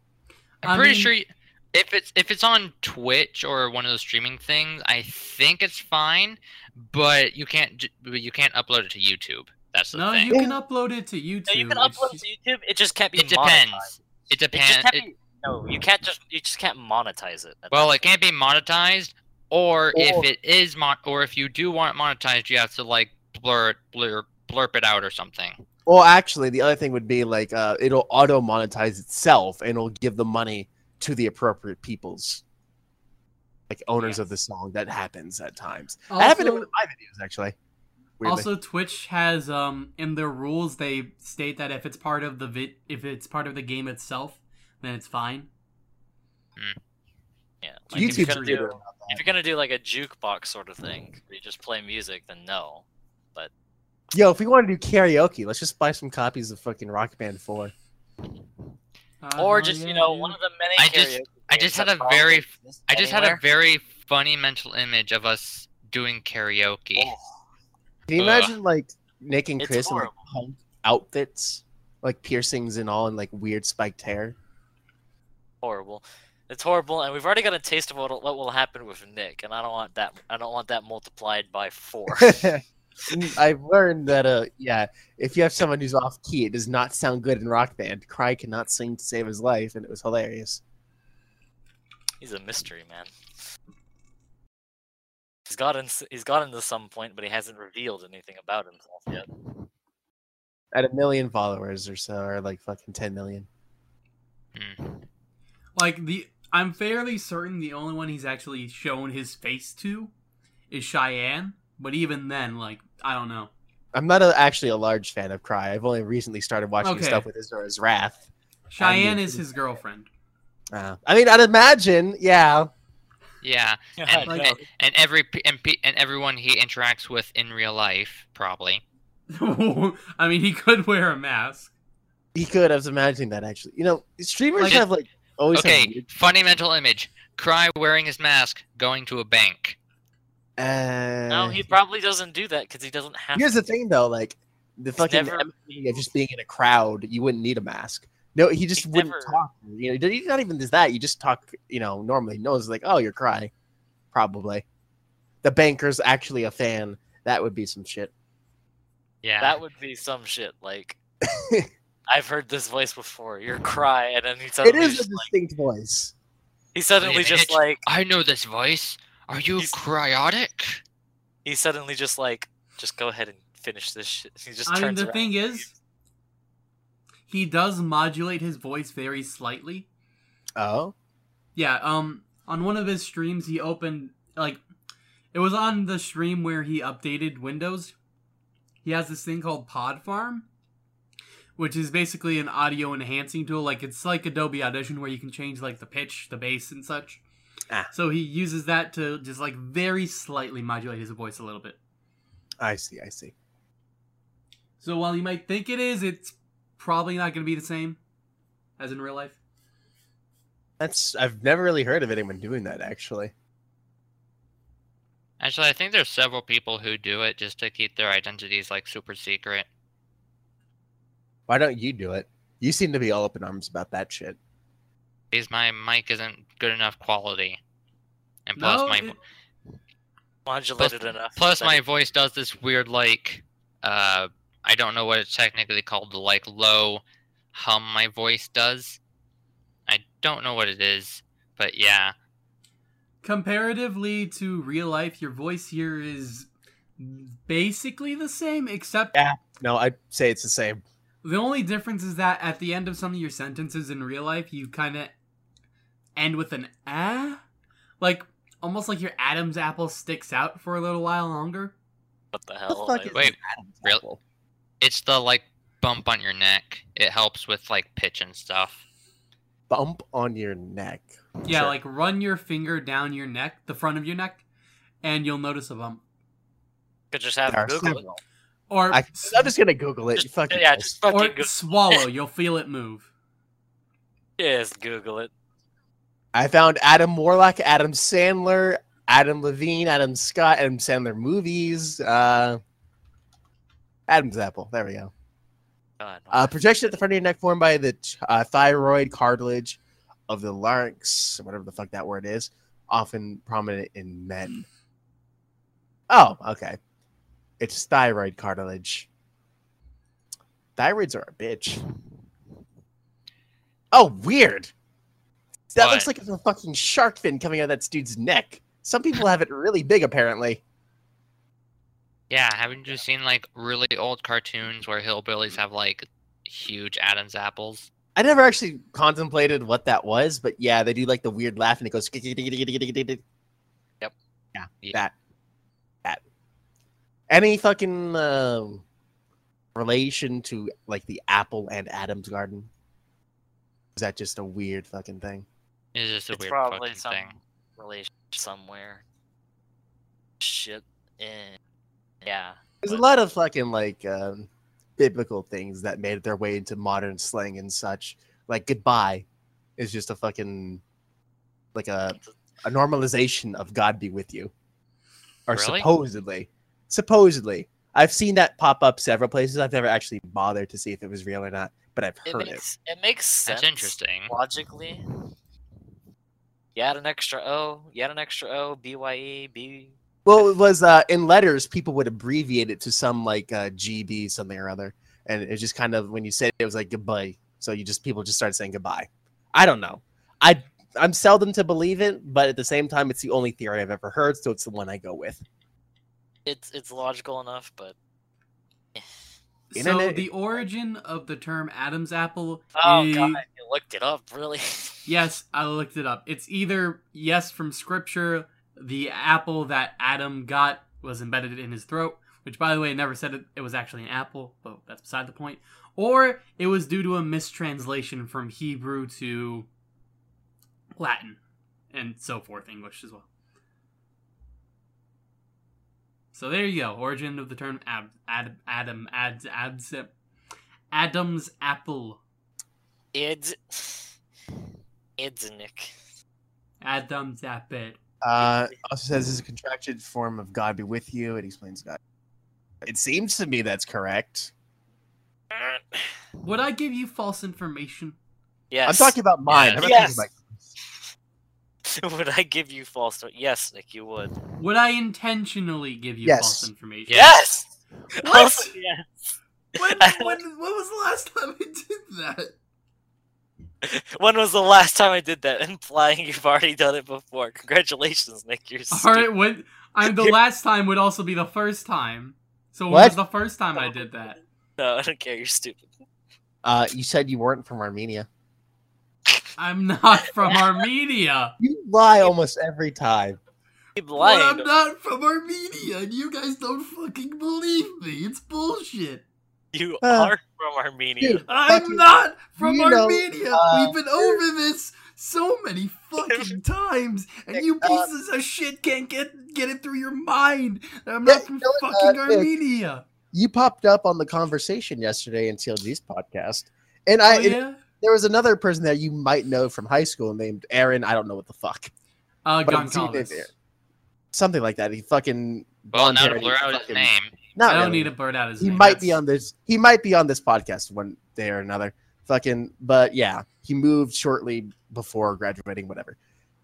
I'm I pretty mean- sure y- if it's if it's on Twitch or one of those streaming things, I think it's fine. But you can't but you can't upload it to YouTube. That's the No, thing. you can upload it to YouTube. No, you can upload it to YouTube. It just can't be It depends. monetized. It It just depends. can't It, be. No, you can't just. You just can't monetize it. well, it can't be monetized, or, if it is mon, or if you do want it monetized, you have to like blur it, blur, blurp it out or something. Well, actually, the other thing would be like uh, it'll auto monetize itself, and it'll give the money to the appropriate peoples, like owners of the song. That happens at times. that happened in Also- one of my videos, actually. Weirdly. Also, Twitch has um in their rules they state that if it's part of the vid- if it's part of the game itself, then it's fine. Yeah. Like, if you're gonna do, about that. if you're gonna do like a jukebox sort of thing, where you just play music, then no. But yo, if we want to do karaoke, let's just buy some copies of fucking Rock Band 4. Or Uh-huh, just you know dude. one of the many. I just- I just had a very- I just had a very funny mental image of us doing karaoke. Oh, Can you Ugh. imagine like Nick and Chris in like punk outfits, like piercings and all, and like weird spiked hair? horrible. It's horrible, and we've already got a taste of what what will happen with Nick, and I don't want that. I don't want that multiplied by four. I've learned that uh yeah, if you have someone who's off key, it does not sound good in rock band. Cry cannot sing to save his life, and it was hilarious. He's a mystery man. He's gotten he's gotten to some point, but he hasn't revealed anything about himself yet. At a million followers or so, or like fucking ten million. Hmm. like the I'm fairly certain the only one he's actually shown his face to is Cheyenne, but even then, like I don't know. I'm not a, actually a large fan of Cry. I've only recently started watching Okay. stuff with Asura's Wrath. Cheyenne mean- is his girlfriend. Uh, I mean, I'd imagine, yeah. Yeah, and, know. and and every and, and everyone he interacts with in real life probably. I mean, he could wear a mask. He could. I was imagining that actually. You know, streamers Like- have like always have Okay, weird- funny mental image: Cry wearing his mask, going to a bank. Uh, no, he probably doesn't do that because he doesn't have. Here's to. the thing, though. Like the fucking never- of just being in a crowd, you wouldn't need a mask. No, he just He's wouldn't never- talk. You know, he's not even just that. You just talk. You know, normally. No one's like, "Oh, you're crying." Probably. The banker's actually a fan. That would be some shit. Yeah, That would be some shit. Like I've heard this voice before. You're cry, and then he It suddenly is a just, like, distinct voice. he suddenly Wait just like I know this voice. Are you Cryaotic? he suddenly just like just go ahead and finish this shit. He just I mean, the around. thing is, he does modulate his voice very slightly. Oh, Yeah, um, on one of his streams, he opened like it was on the stream where he updated Windows. He has this thing called Pod Farm, which is basically an audio enhancing tool. Like it's like Adobe Audition where you can change like the pitch, the bass, and such. Ah. So he uses that to just like very slightly modulate his voice a little bit. I see. I see. So while you might think it is, it's probably not going to be the same as in real life. That's. I've never really heard of anyone doing that. Actually. Actually, I think there's several people who do it just to keep their identities like super secret. Why don't you do it? You seem to be all up in arms about that shit. Because my mic isn't good enough quality, and plus No, my it- modulated enough. plus my voice does this weird like uh I don't know what it's technically called the like low hum my voice does. I don't know what it is, but yeah. comparatively to real life, your voice here is basically the same, except Yeah. No, I'd say it's the same. the only difference is that at the end of some of your sentences in real life, you kind of end with an ah, like almost like your Adam's apple sticks out for a little while longer. What the What hell? the fuck Like, is Wait, Adam's real- apple? It's the like bump on your neck. It helps with like pitch and stuff. Bump on your neck. Yeah, Sure. like run your finger down your neck, the front of your neck, and you'll notice a bump. could just have There are Google it. several. Or I, I'm just gonna Google it. Just- fucking yeah, just fucking or go- swallow, you'll feel it move. just Google it. I found Adam Warlock, Adam Sandler, Adam Levine, Adam Scott, Adam Sandler movies. Uh, Adam's apple. There we go. God, Uh, projection at the front of your neck formed by the uh, thyroid cartilage of the larynx, whatever the fuck that word is, often prominent in men. Oh, okay. It's thyroid cartilage. Thyroids are a bitch. Oh, weird. That looks like a fucking shark fin coming out of that dude's neck. Some people have it really big, apparently. Yeah, haven't you seen like really old cartoons where hillbillies have like huge Adam's apples? I never actually contemplated what that was, but yeah, they do like the weird laugh and it goes. Yep. Yep. Yeah, Yeah. that. That. Any fucking uh, relation to like the apple and Adam's garden? Is that just a weird fucking thing? It's just a It's weird probably fucking some thing. relation somewhere. Shit. Eh. Yeah. There's a lot of fucking like um, biblical things that made their way into modern slang and such. Like goodbye is just a fucking like a a normalization of God be with you, or Really? supposedly, supposedly. I've seen that pop up several places. I've never actually bothered to see if it was real or not, but I've It heard it. makes it makes sense. That's interesting. Logically. You add an extra O, you add an extra O, B Y E, B Well, it was uh, in letters. People would abbreviate it to some like uh, GB something or other, and it just kind of when you said it, it was like goodbye. So you just people just started saying goodbye. I don't know. I I'm seldom to believe it, but at the same time, it's the only theory I've ever heard, so it's the one I go with. it's it's logical enough, but So Internet- the origin of the term Adam's apple oh is god, you looked it up, really. yes, I looked it up. It's either yes from scripture, the apple that Adam got was embedded in his throat, which by the way, never said it, it was actually an apple, but that's beside the point. Or it was due to a mistranslation from Hebrew to Latin and so forth, English as well. So there you go. Origin of the term ab, ad, Adam ads abs Adam's apple. Id Idzik. Adam's apple. Uh, also says this is a contracted form of God be with you. It explains God. It seems to me that's correct. Would I give you false information? Yes. I'm talking about mine. I'm not Yes. talking about would I give you false? Yes, Nick, you would. Would I intentionally give you Yes. false information? Yes. What? Also, yes. When, when, when was the last time I did that? When was the last time I did that? Implying you've already done it before. Congratulations, Nick. You're All right, stupid. when I the last time would also be the first time. So when What? was the first time I did that? No, I don't care. You're stupid. Uh, you said you weren't from Armenia. I'm not from Armenia. You lie almost every time. Keep But. I'm not from Armenia, and you guys don't fucking believe me. It's bullshit. You Uh, are from Armenia. dude. I'm Fucking- not from you know, Armenia. uh, We've been over this so many fucking times, and you Uh, pieces of shit can't get get it through your mind. that I'm Yeah, not from you know fucking uh, Armenia. You popped up on the conversation yesterday in TLG's podcast, and Oh I it- there was another person that you might know from high school named Aaron. I don't know what the fuck, Uh, but I'm Goncalves. seeing it something like that. He fucking Well, now to blur out his name. Not I don't really. need to blurt out his He name. might be on this. He might be on this podcast one day or another. Fucking, but yeah, he moved shortly before graduating. Whatever.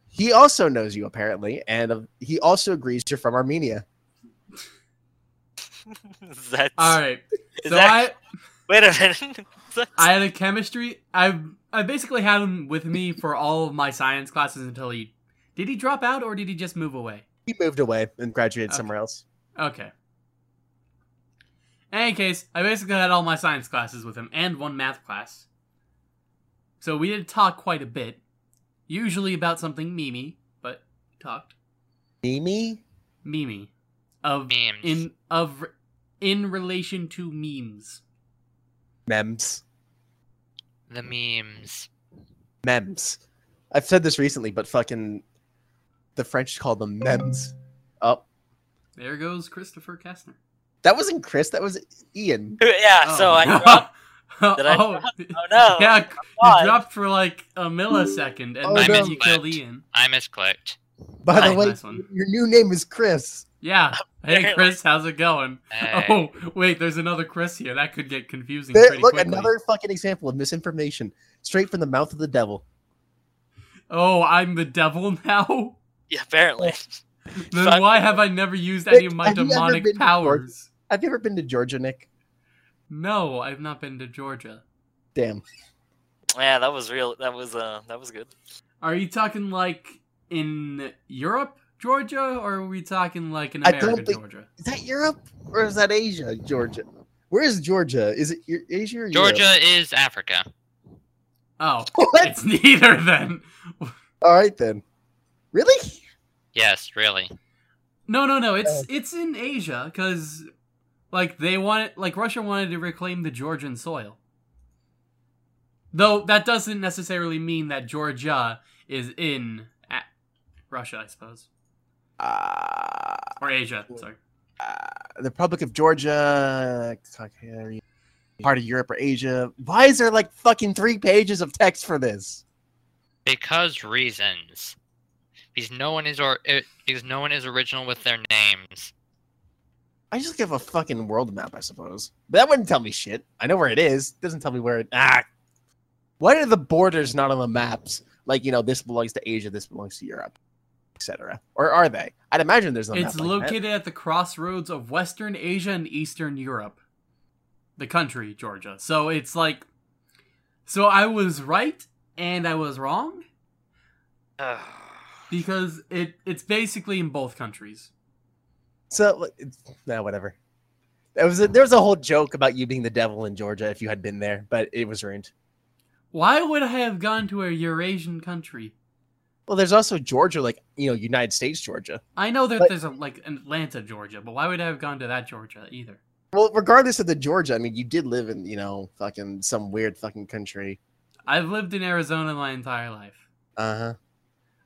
He also knows you apparently, and uh, he also agrees you're from Armenia. That's All right. So that- I wait a minute. I had a chemistry. I I basically had him with me for all of my science classes until he did he drop out or did he just move away? He moved away and graduated Okay. somewhere else. Okay. In any case, I basically had all my science classes with him and one math class. So we did talk quite a bit, usually about something memey, but we talked Mimi, Mimi. of Memes. in of in relation to memes. mems, The memes. mems. I've said this recently, but fucking the French call them mems. Oh, There goes Christopher Kessner. That wasn't Chris. That was Ian. yeah. Oh. So Oh. I dropped. Did I oh, Oh no. yeah, you dropped for like a millisecond, and Oh, then no. you killed Ian. I misclicked. By the Nice, way, nice your new name is Chris. Yeah. Hey, Chris, how's it going? Hey. Oh, wait, there's another Chris here. That could get confusing There, pretty look, quickly. another fucking example of misinformation, straight from the mouth of the devil. Oh, I'm the devil now? Yeah, apparently. Then Fuck. why have I never used any of my Nick, have you ever demonic been to powers? Have you ever been to Georgia, Nick? No, I've not been to Georgia. Damn. Yeah, that was real. That was uh, that was good. Are you talking like in Europe, Georgia, or are we talking like in I don't America, think- Georgia? Is that Europe or is that Asia, Georgia? Where is Georgia? Is it Asia or Europe? Georgia is Africa. Oh, What? it's neither then. All right then. Really? Yes, really. No, no, no. Uh. It's it's in Asia because like they wanted, like Russia wanted to reclaim the Georgian soil. Though that doesn't necessarily mean that Georgia is in a- Russia, I suppose, Uh, or Asia. Sorry. uh, the Republic of Georgia, part of Europe or Asia. Why is there like fucking three pages of text for this? Because reasons. Because no one is or because no one is original with their names. I just give a fucking world map, I suppose. But that wouldn't tell me shit. I know where it is. It doesn't tell me where it. Ah. Why are the borders not on the maps? Like you know, this belongs to Asia, this belongs to Europe, etc. Or are they? I'd imagine there's no. It's map like that. located at the crossroads of Western Asia and Eastern Europe. The country, Georgia. So it's like. So I was right and I was wrong because it it's basically in both countries. So, it's, nah, whatever. There was a, there was a whole joke about you being the devil in Georgia if you had been there, but it was ruined. Why would I have gone to a Eurasian country? Well, there's also Georgia, like you know, United States Georgia. I know that But- there's a like Atlanta, Georgia, but why would I have gone to that Georgia either? Well, regardless of the Georgia, I mean, you did live in you know, fucking some weird fucking country. I've lived in Arizona my entire life. Uh huh.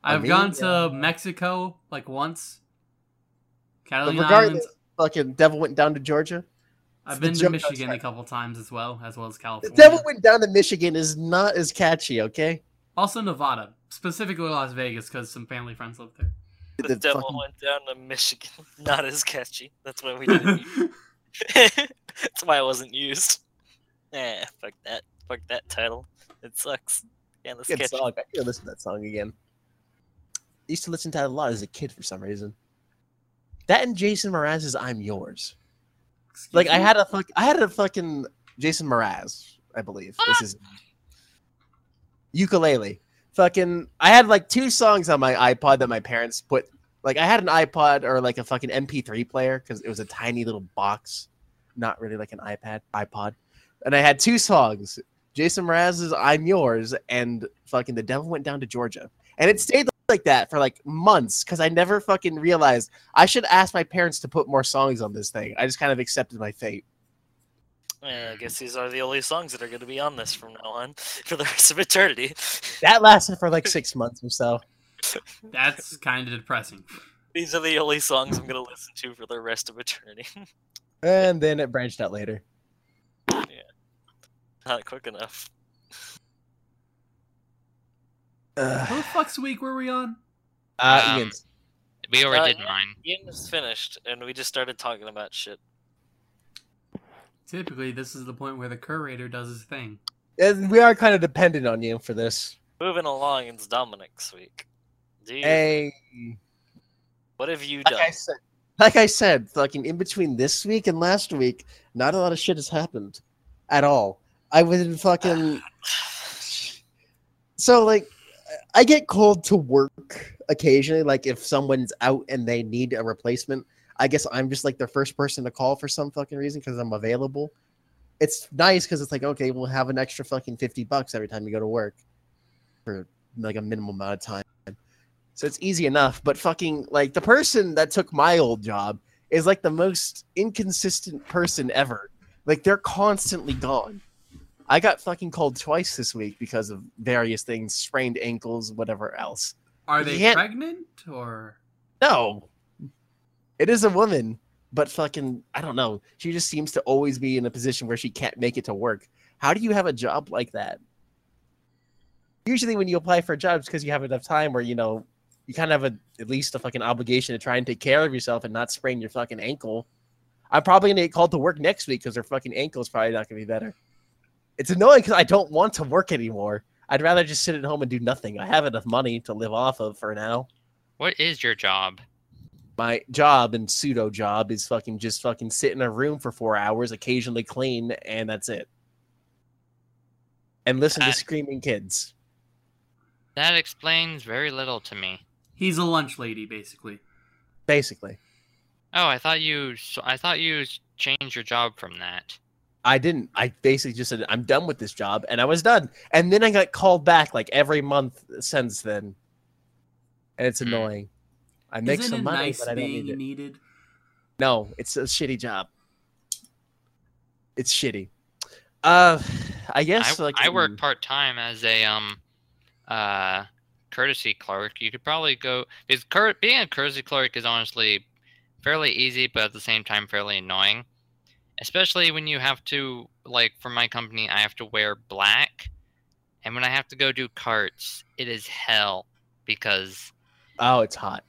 I I've mean, gone to uh, Mexico like once. But Catalina regardless, Islands. fucking devil went down to Georgia. I've been to joke I was Michigan a couple times as well, as well as California. The devil went down to Michigan is not as catchy, okay? Also Nevada, specifically Las Vegas, because some family friends live there. The, The devil fucking- went down to Michigan. Not as catchy. That's why we didn't. That's why it wasn't used. Eh, fuck that. Fuck that title. It sucks. Yeah, let's Good catch. song. I need to listen to that song again. used to listen to that a lot as a kid for some reason. That and Jason Mraz's "I'm Yours." Excuse Like I had a fuck, I had a fucking Jason Mraz, I believe. This is ukulele. Fucking, I had like two songs on my iPod that my parents put. Like I had an iPod or like a fucking MP3 player because it was a tiny little box, not really like an iPad, iPod. And I had two songs: Jason Mraz's "I'm Yours" and fucking "The Devil Went Down to Georgia." And it stayed like that for like months because I never fucking realized I should ask my parents to put more songs on this thing. I just kind of accepted my fate. Yeah, I guess these are the only songs that are going to be on this from now on for the rest of eternity. That lasted for like six months or so. That's kind of depressing. These are the only songs I'm going to listen to for the rest of eternity. And then it branched out later. Yeah. Not quick enough. What the fuck's week were we on? Uh, Um, Ian's. We already Uh, did mine. Ian is finished, and we just started talking about shit. Typically, this is the point where the curator does his thing. And we are kind of dependent on you for this. Moving along, it's Dominic's week. Do you, Hey, what have you like done? I said, like I said, fucking in between this week and last week, not a lot of shit has happened at all. I was in fucking. So like, I get called to work occasionally. Like if someone's out and they need a replacement, I guess I'm just like the first person to call for some fucking reason because I'm available. It's nice because it's like okay, we'll have an extra fucking fifty bucks every time you go to work for like a minimum amount of time. So it's easy enough. But fucking like the person that took my old job is like the most inconsistent person ever. Like they're constantly gone. I got fucking called twice this week because of various things, sprained ankles, whatever else. Are they Yeah. pregnant or? No. It is a woman, but fucking I don't know. She just seems to always be in a position where she can't make it to work. How do you have a job like that? Usually when you apply for jobs because you have enough time where you know you kind of have a, at least a fucking obligation to try and take care of yourself and not sprain your fucking ankle. I'm probably gonna get called to work next week because her fucking ankle is probably not gonna be better. It's annoying because I don't want to work anymore. I'd rather just sit at home and do nothing. I have enough money to live off of for now. What is your job? My job and pseudo job is fucking just fucking sit in a room for four hours, occasionally clean, and that's it. And listen to screaming kids. That explains very little to me. He's a lunch lady, basically. Basically. Oh, I thought you. so- I thought you changed your job from that. I didn't. I basically just said, I'm done with this job, and I was done. And then I got called back like every month since then. And it's Hmm. annoying. I make Isn't some money, nice but I don't need it. needed? No, it's a shitty job. It's shitty. Uh, I guess I, like I work um, part time as a um, uh, courtesy clerk. You could probably go because cur- being a courtesy clerk is honestly fairly easy, but at the same time fairly annoying. Especially when you have to like for my company, I have to wear black, and when I have to go do carts, it is hell because Oh, it's hot.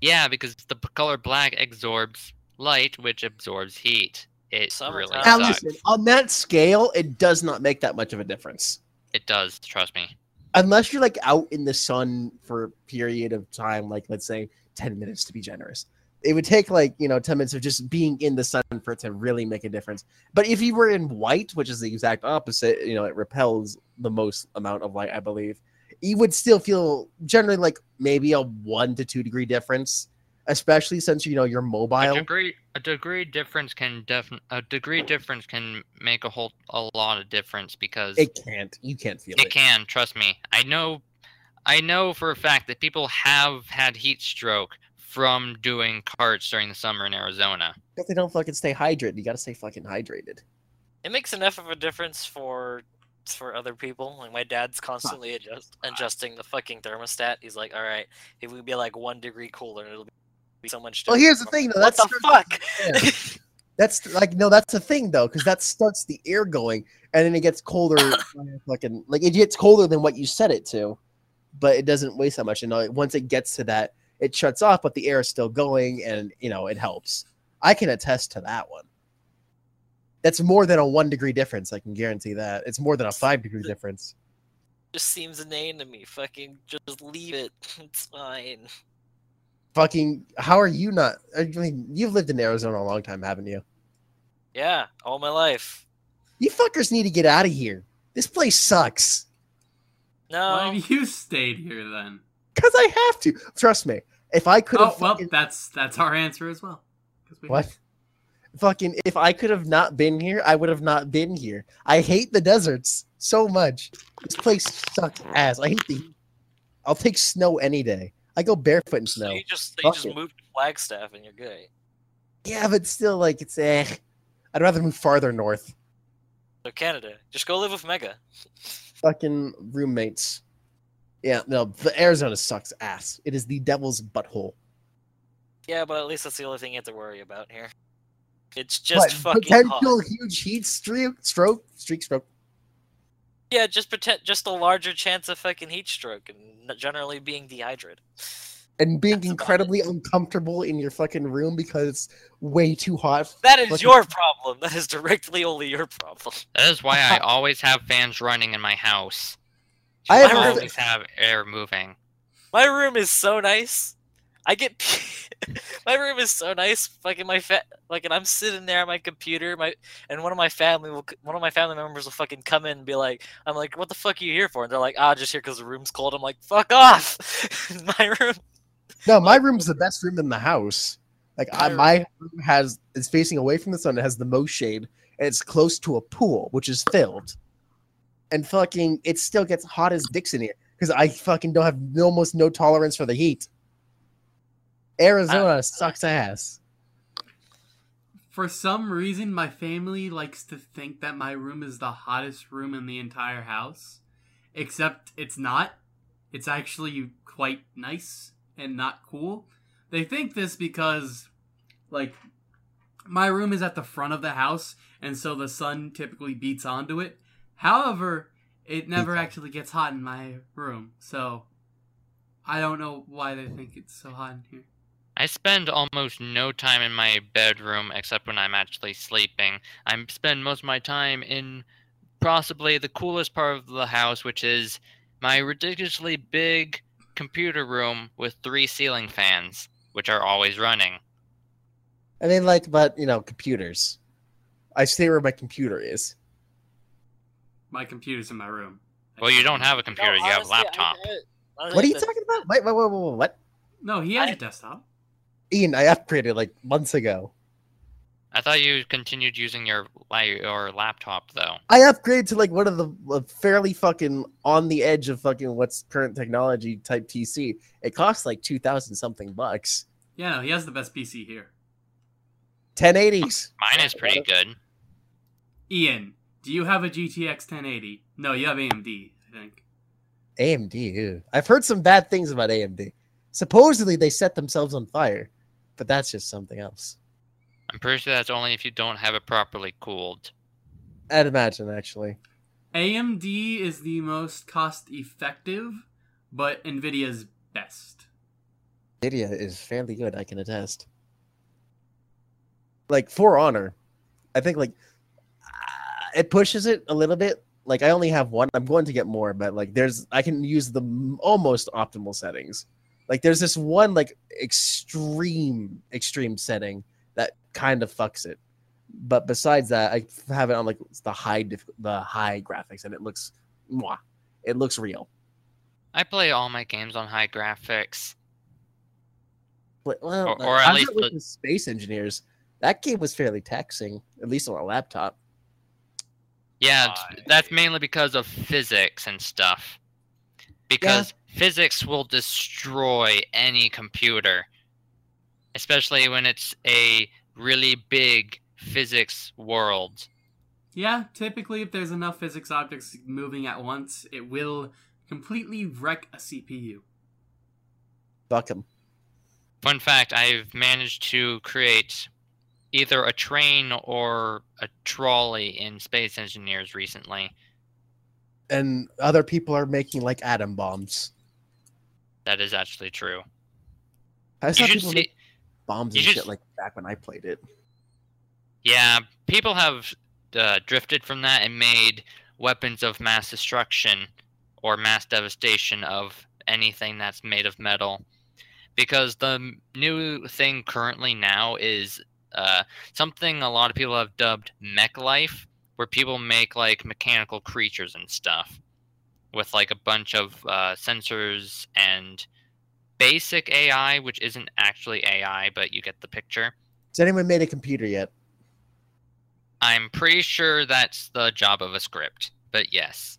yeah, because the color black absorbs light, which absorbs heat. It really Summertime. Now, sucks. listen, on that scale, it does not make that much of a difference. It does, trust me. Unless you're like out in the sun for a period of time, like let's say 10 minutes to be generous. It would take like, you know, 10 minutes of just being in the sun for it to really make a difference. But if you were in white, which is the exact opposite, you know, it repels the most amount of light, I believe, you would still feel generally like maybe a one to two degree difference, especially since, you know, you're mobile. A degree, a degree difference can definitely a degree difference can make a whole a lot of difference because It can't. You can't feel it. it can. Trust me, I know, I know for a fact that people have had heat stroke from doing carts during the summer in Arizona. Because they don't fucking stay hydrated. You got to stay fucking hydrated. It makes enough of a difference for for other people. Like my dad's constantly adjust, adjusting the fucking thermostat. He's like, all right, it would be like one degree cooler, it'll be so much. Well, here's the thing, though. What That's the fuck? Yeah. That's like no, that's the thing though, because that starts the air going, and then it gets colder. fucking like it gets colder than what you set it to, but it doesn't waste that much. And uh, once it gets to that, it shuts off, but the air is still going, and you know it helps. I can attest to that one. That's more than a one degree difference. I can guarantee that. It's more than a five degree difference. just seems inane to me. Fucking just leave it. It's fine. Fucking, how are you not? I mean, you've lived in Arizona a long time, haven't you? Yeah, all my life. You fuckers need to get out of here. This place sucks. No, Why have you stayed here then? Because I have to. Trust me. If I could have... Oh have well, that's that's our answer as well. 'Cause we- what? Fucking if I could have not been here, I would have not been here. I hate the deserts so much. This place sucks ass. I hate the. I'll take snow any day. I go barefoot in so snow. you just you just it. moved to Flagstaff and you're good. Yeah, but still like it's eh. I'd rather move farther north. So Canada, just go live with Mega. Fucking roommates. Yeah, no, the Arizona sucks ass. It is the devil's butthole. Yeah, but at least that's the only thing you have to worry about here. It's just What, fucking potential hot. huge heat streak, stroke, streak, stroke. Yeah, just pretend, just a larger chance of fucking heat stroke and generally being dehydrated. and being That's incredibly uncomfortable in your fucking room because it's way too hot. That is Fucking- your problem. That is directly only your problem. That is why I always have fans running in my house. I I have My always have air moving. My room is so nice. I get my room is so nice. Fucking my fa- like, and I'm sitting there at my computer. My and one of my family will one of my family members will fucking come in and be like, I'm like, what the fuck are you here for? And they're like, ah, just here because the room's cold. I'm like, fuck off. my room. No, my room's the best room in the house. Like I, My- my room has is facing away from the sun. It has the most shade, and it's close to a pool, which is filled. And fucking, it still gets hot as dicks in here because I fucking don't have almost no tolerance for the heat. Arizona sucks ass. For some reason, my family likes to think that my room is the hottest room in the entire house. Except it's not. It's actually quite nice and not cool. They think this because, like, my room is at the front of the house, and so the sun typically beats onto it. However, it never actually gets hot in my room, so I don't know why they think it's so hot in here. I spend almost no time in my bedroom except when I'm actually sleeping. I spend most of my time in possibly the coolest part of the house, which is my ridiculously big computer room with three ceiling fans. which are always running. I mean, like, but, you know, computers. I stay where my computer is. My computer's in my room. Well, you don't have a computer, No, you have a honestly, I- laptop. I- What are you talking about? Wait, wait, wait, wait, wait, what? No, he has I- a desktop. Ian, I upgraded like months ago. I thought you continued using your your laptop though. I upgraded to like one of the uh, fairly fucking on the edge of fucking what's current technology type TC. It costs like 2000 something bucks. Yeah, no, he has the best PC here. 1080s. Mine is pretty good. Ian, do you have a GTX 1080? No, you have AMD, I think. AMD. ew. I've heard some bad things about AMD. Supposedly they set themselves on fire, but that's just something else. I'm pretty sure that's only if you don't have it properly cooled. I'd imagine actually. AMD is the most cost effective, but Nvidia's best. Nvidia is fairly good, I can attest. Like For Honor, I think like it pushes it a little bit. Like I only have one. I'm going to get more, but like there's I can use the almost optimal settings. Like there's this one like extreme extreme setting that kind of fucks it. But besides that, I have it on like the high diff- the high graphics, and it looks, mwah, it looks real. I play all my games on high graphics. But, well, Or- or at I'm least with the Space Engineers. That game was fairly taxing, at least on a laptop. Yeah, it's- that's mainly because of physics and stuff. Because physics will destroy any computer, especially when it's a really big physics world. Yeah, typically, if there's enough physics objects moving at once, it will completely wreck a CPU. Fuck them. Fun fact I've managed to create either a train or a trolley in Space Engineers recently. And other people are making like atom bombs. That is actually true. I saw people see. make bombs and shit like back when I played it. Yeah, people have uh, drifted from that and made weapons of mass destruction or mass devastation of anything that's made of metal. Because the new thing currently now is uh, something a lot of people have dubbed mech life, where people make like mechanical creatures and stuff with like a bunch of uh, sensors and basic AI, which isn't actually AI, but you get the picture. Has anyone made a computer yet? I'm pretty sure that's the job of a script, but yes.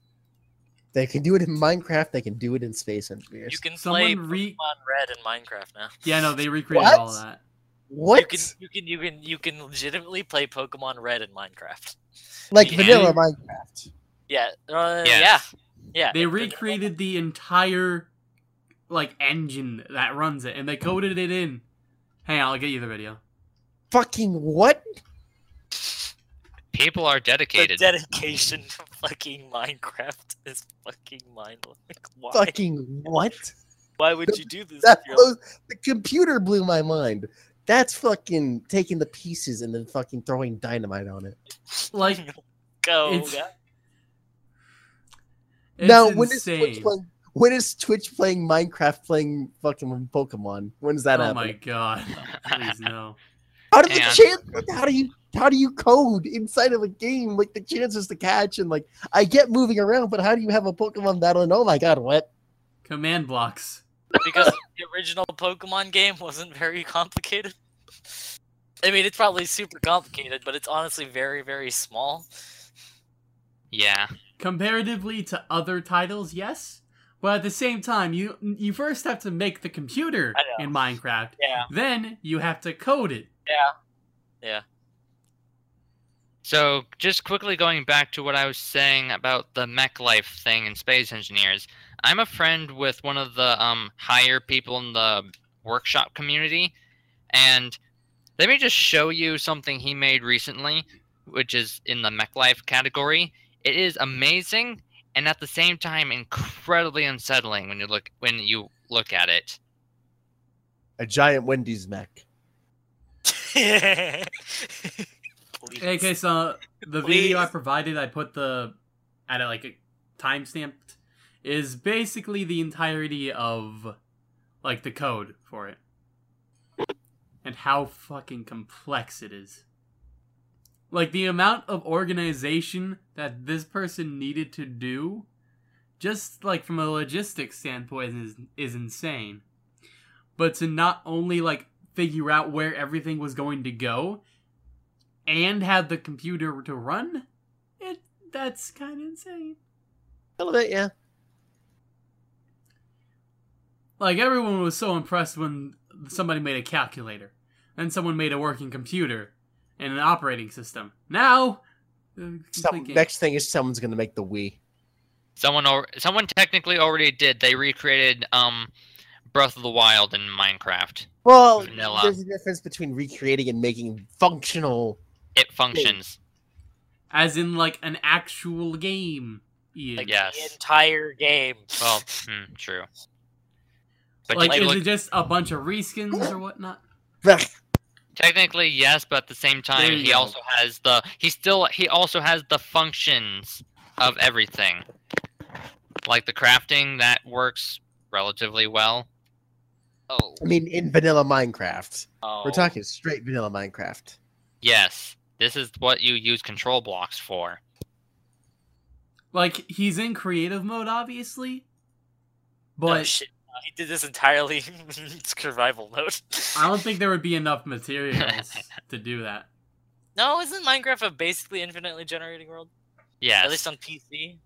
They can do it in Minecraft. They can do it in Space Engineers. You can Someone play Pokemon Red in Minecraft now. Yeah, no, they recreated What? all that. What? You can you can you can you can legitimately play Pokemon Red in Minecraft. like Yeah. vanilla Minecraft. Yeah. Uh, Yes. Yeah. Yeah. They recreated the entire like engine that runs it, and they coded it in. Hey, I'll get you the video. Fucking what? People are the dedicated. dedication to fucking Minecraft is fucking mind. Why? Fucking what? Why would you do this? That blows, the computer blew my mind. That's fucking taking the pieces and then fucking throwing dynamite on it. Like, Go. it's- guy. it's now, when is Twitch insane. playing? When is Twitch playing Minecraft playing fucking Pokemon? When's that oh happen? my god! Please no. How do the And- chance? How do you? How do you code inside of a game like the chances to catch and like I get moving around, but how do you have a Pokemon battle and oh my god, what? Command blocks. Because the original Pokemon game wasn't very complicated. I mean, it's probably super complicated, but it's honestly very, very small. yeah. Comparatively to other titles, yes. But at the same time, you you first have to make the computer in Minecraft. Yeah, Then you have to code it. Yeah. Yeah. So, just quickly going back to what I was saying about the mech life thing in Space Engineers, I'm a friend with one of the um, higher people in the workshop community, and let me just show you something he made recently, which is in the mech life category. It is amazing, and at the same time, incredibly unsettling when you look when you look at it. A giant Wendy's mech. Please. Okay, so the Please. video I provided, I put the at a, like a timestamp, is basically the entirety of like the code for it. and how fucking complex it is. Like the amount of organization that this person needed to do, just like from a logistics standpoint, is is insane. But to not only like figure out where everything was going to go, and have the computer to run, it that's kind of insane. A little bit, yeah. Like everyone was so impressed when somebody made a calculator, then someone made a working computer and an operating system. Now, Some, next thing is someone's gonna make the Wii. Someone or someone technically already did. They recreated um Breath of the Wild in Minecraft. Well, Vanilla. there's a difference between recreating and making functional. It functions. as in like an actual game. Ian. Like Yes. the entire game. Well, hmm, true. But like, is look, it just a bunch of reskins or whatnot? technically yes, but at the same time, he go. also has the he still he also has the functions of everything. Like the crafting that works relatively well. Oh, I mean, in vanilla Minecraft, oh. we're talking straight vanilla Minecraft. Yes, this is what you use control blocks for. Like he's in creative mode, obviously, but Oh, shit. no, Uh, he did this entirely in survival mode. I don't think there would be enough materials to do that. No, isn't Minecraft a basically infinitely generating world? Yeah, At least on PC.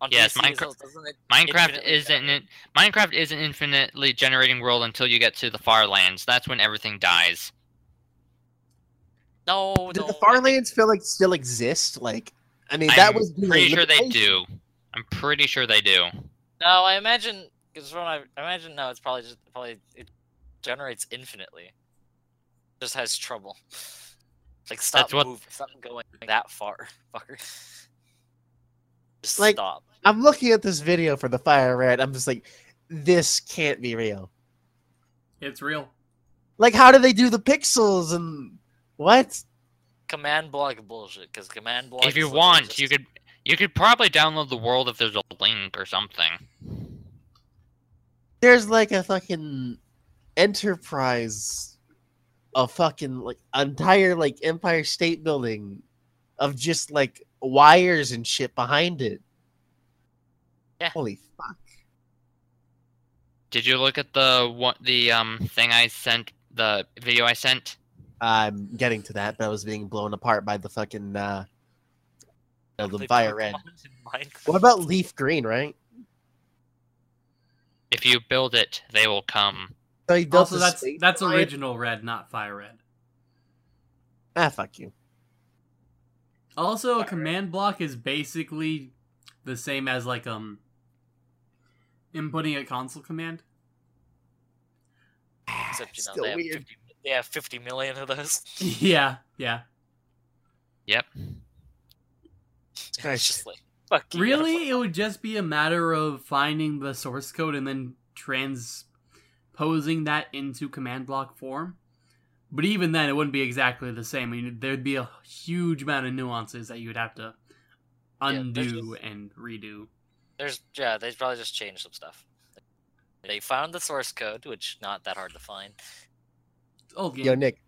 On Yes, PC, Minecraft- it? Minecraft isn't it, Minecraft isn't infinitely generating world until you get to the Farlands. That's when everything dies. No, Do no. the Farlands feel like still exist? Like, I mean, that I'm was pretty sure they do. I'm pretty sure they do. No, I imagine because when I, I imagine no, it's probably just probably it generates infinitely. Just has trouble. Like stop That's what- moving, stop going that far, fucker. Just Like- stop. I'm looking at this video for the Fire Red. I'm just like, this can't be real. It's real. Like, how do they do the pixels and what? Command block bullshit. Because command block. if you want, just- you could you could probably download the world if there's a link or something. There's like a fucking enterprise, a fucking like entire like Empire State Building, of just like wires and shit behind it. Yeah. Holy fuck! Did you look at the what the um thing I sent the video I sent? I'm getting to that, but I was being blown apart by the fucking uh, the Fire Red. Pokemon in Minecraft. What about Leaf Green? Right? If you build it, they will come. So he Also, that's that's giant? original red, not fire red. Ah, fuck you. Also, a command block is basically the same as like um inputting a console command. Except you know Still they have, weird. 50, they have 50 million of those. yeah, yeah. Yep. it's Christ. just like fuck you. Really, it would just be a matter of finding the source code and then transposing that into command block form. But even then, it wouldn't be exactly the same. I mean, there'd be a huge amount of nuances that you would have to Yeah, undo just- and redo. There's yeah, they probably just changed some stuff. They found the source code, which not that hard to find. Old game. Yo, Nick.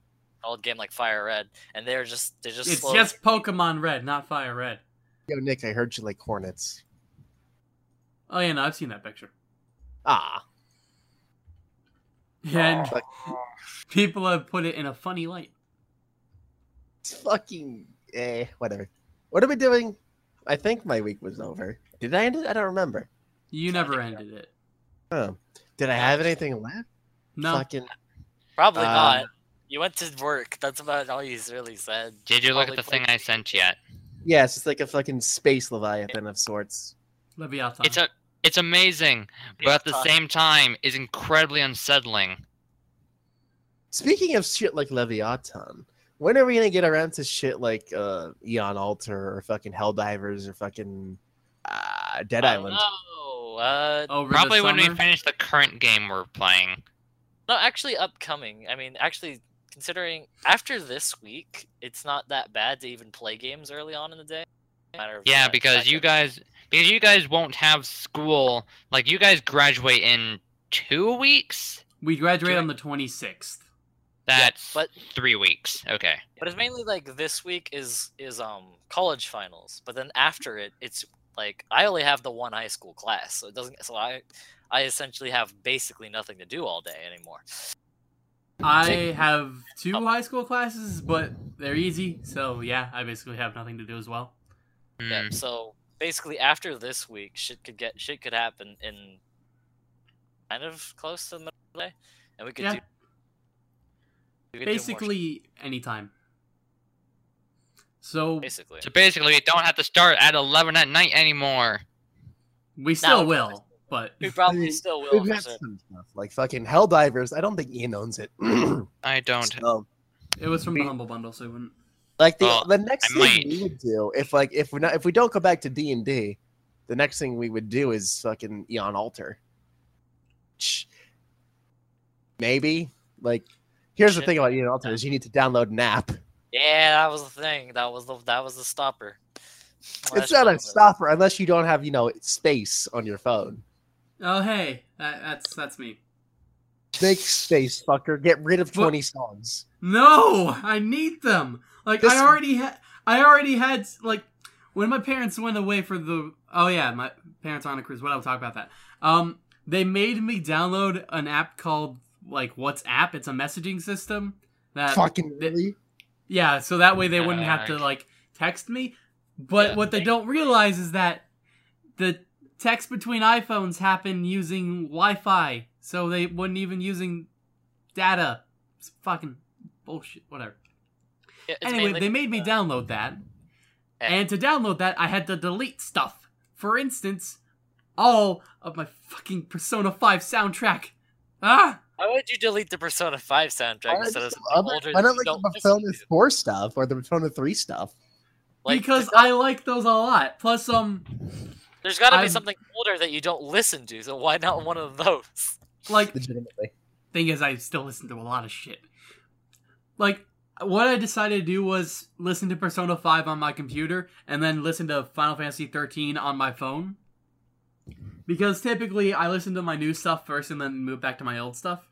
Old game like Fire Red, and they're just they're just it's slowly- just Pokemon Red, not Fire Red. Yo, Nick. I heard you like hornets. Oh yeah, no, I've seen that picture. Ah. And Fuck. people have put it in a funny light. It's fucking eh, whatever. What are we doing? I think my week was over. Did I end it? I don't remember. You never ended it. Oh. Did I have anything left? No, Fucking probably uh, not. You went to work. That's about all he's really said. Did you look Probably at the thing I sent yet? Yes, it's like a fucking space leviathan of sorts. Leviathan. It's a it's amazing, but at the same time is incredibly unsettling. Speaking of shit like Leviathan, when are we gonna get around to shit like uh Eon Altar or fucking Helldivers or fucking uh, Dead I Island? No, uh, over Probably when we finish the current game we're playing. no, actually upcoming. I mean, actually, considering after this week, it's not that bad to even play games early on in the day. Matter Yeah, fact, because second. you guys because you guys won't have school. Like you guys graduate in two weeks. We graduate Can I- on the 26th. That's but three weeks. Okay. but it's mainly like this week is is um college finals, but then after it, it's like I only have the one high school class, so it doesn't. So I I essentially have basically nothing to do all day anymore. I have two high school classes, but they're easy. So yeah, I basically have nothing to do as well. Yeah. Mm. So basically, after this week, shit could get shit could happen in kind of close to the middle of the day, and we could Yeah. do. we could do Basically, anytime. So basically. So basically, we don't have to start at 11 at night anymore. we still No. will, but We probably mean, still will. We've for got certain. some stuff like fucking Helldivers. I don't think Ian owns it. I don't. So, it was from the humble bundle, so we wouldn't. like the Well, the next I thing might. we would do if like if we not if we don't go back to D and D, the next thing we would do is fucking Eon Altar. Sh- Maybe like here's the thing about Eon Altar is you need to download an app. Yeah, that was the thing. That was the that was the stopper. It's not a stopper unless you don't have you know space on your phone. Oh hey, that, that's that's me. Make space, fucker. Get rid of But- twenty songs. No, I need them. Like This- I already had, I already had like when my parents went away for the. Oh yeah, my parents are on a cruise. What I'll talk about that. Um, they made me download an app called like WhatsApp. It's a messaging system that Fucking th- really? Yeah, so that way they wouldn't have to like text me. But Yeah. what they don't realize is that the text between iPhones happen using Wi-Fi, so they wouldn't even using data. It's fucking bullshit. Whatever. Yeah, anyway, mainly- they made me uh, download that, Yeah. and to download that, I had to delete stuff. For instance, all of my fucking Persona 5 soundtrack. Ah, Why would you delete the Persona 5 soundtrack Why not instead of some something other- older why that not like don't the listen Persona to? 4 stuff or the Persona 3 stuff? Like, because I like those a lot. Plus, um, There's got to be something older that you don't listen to, so why not one of those? like Legitimately. thing is, I still listen to a lot of shit. Like, what I decided to do was listen to Persona 5 on my computer and then listen to Final Fantasy 13 on my phone. Because typically I listen to my new stuff first and then move back to my old stuff.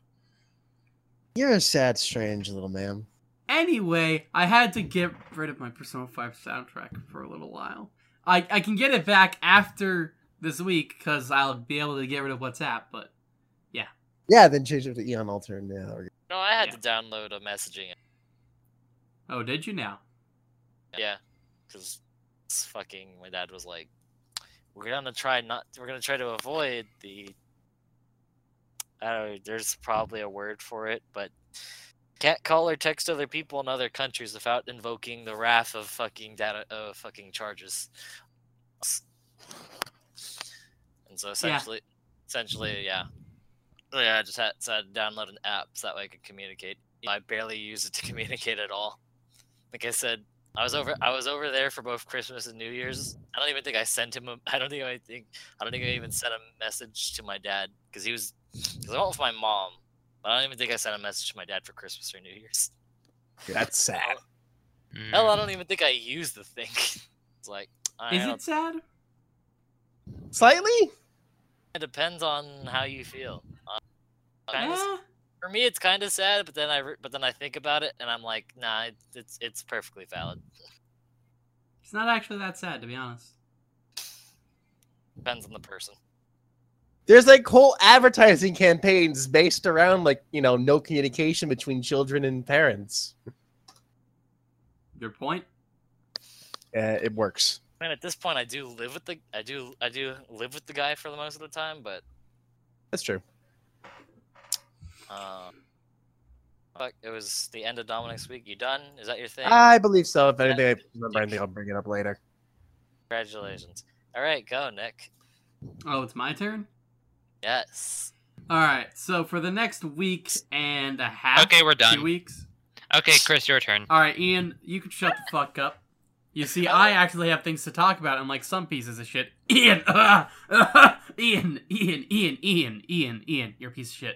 You're a sad, strange little man. Anyway, I had to get rid of my Persona 5 soundtrack for a little while. I, I can get it back after this week because I'll be able to get rid of WhatsApp, but Yeah, Yeah, then change it to Eon Altar and yeah, we're good. No, I had Yeah. to download a messaging. app, oh, did you now? Yeah, because fucking my dad was like, "We're gonna try not. We're gonna try to avoid the. I don't know. There's probably a word for it, but can't call or text other people in other countries without invoking the wrath of fucking data of fucking charges. And so essentially, essentially, yeah, Oh, yeah. I just had, so I had to download an app so that way I could communicate. I barely use it to communicate at all. Like I said, I was over. I was over there for both Christmas and New Year's. I don't even think I sent him. A, I don't think I think. I don't think I even sent a message to my dad because he was. Because I went with my mom, but I don't even think I sent a message to my dad for Christmas or New Year's. That's sad. Mm. Hell, I don't even think I used the thing. it's like I Is don't, it sad? Slightly? it depends on how you feel. Uh, kinda Eh, for me, it's kind of sad, but then I but then I think about it and I'm like, nah, it, it's it's perfectly valid. it's not actually that sad, to be honest. Depends on the person. There's like whole advertising campaigns based around like, you know, no communication between children and parents. Your point? Uh, it works. I mean, at this point, I do live with the I do I do live with the guy for the most of the time, but That's true. uh, fuck, it was the end of Dominic's week. You done? Is that your thing? I believe so. If anything, I remember anything, I'll bring it up later. Congratulations. All right, go Nick. Oh, it's my turn? Yes. All right. So for the next week and a half, Okay, we're two done. weeks. Okay, Chris, your turn. All right, Ian, you can shut the fuck up. You see, I actually have things to talk about, unlike some pieces of shit. Ian, uh, Ian, Ian, Ian, Ian, Ian, Ian, you're a piece of shit.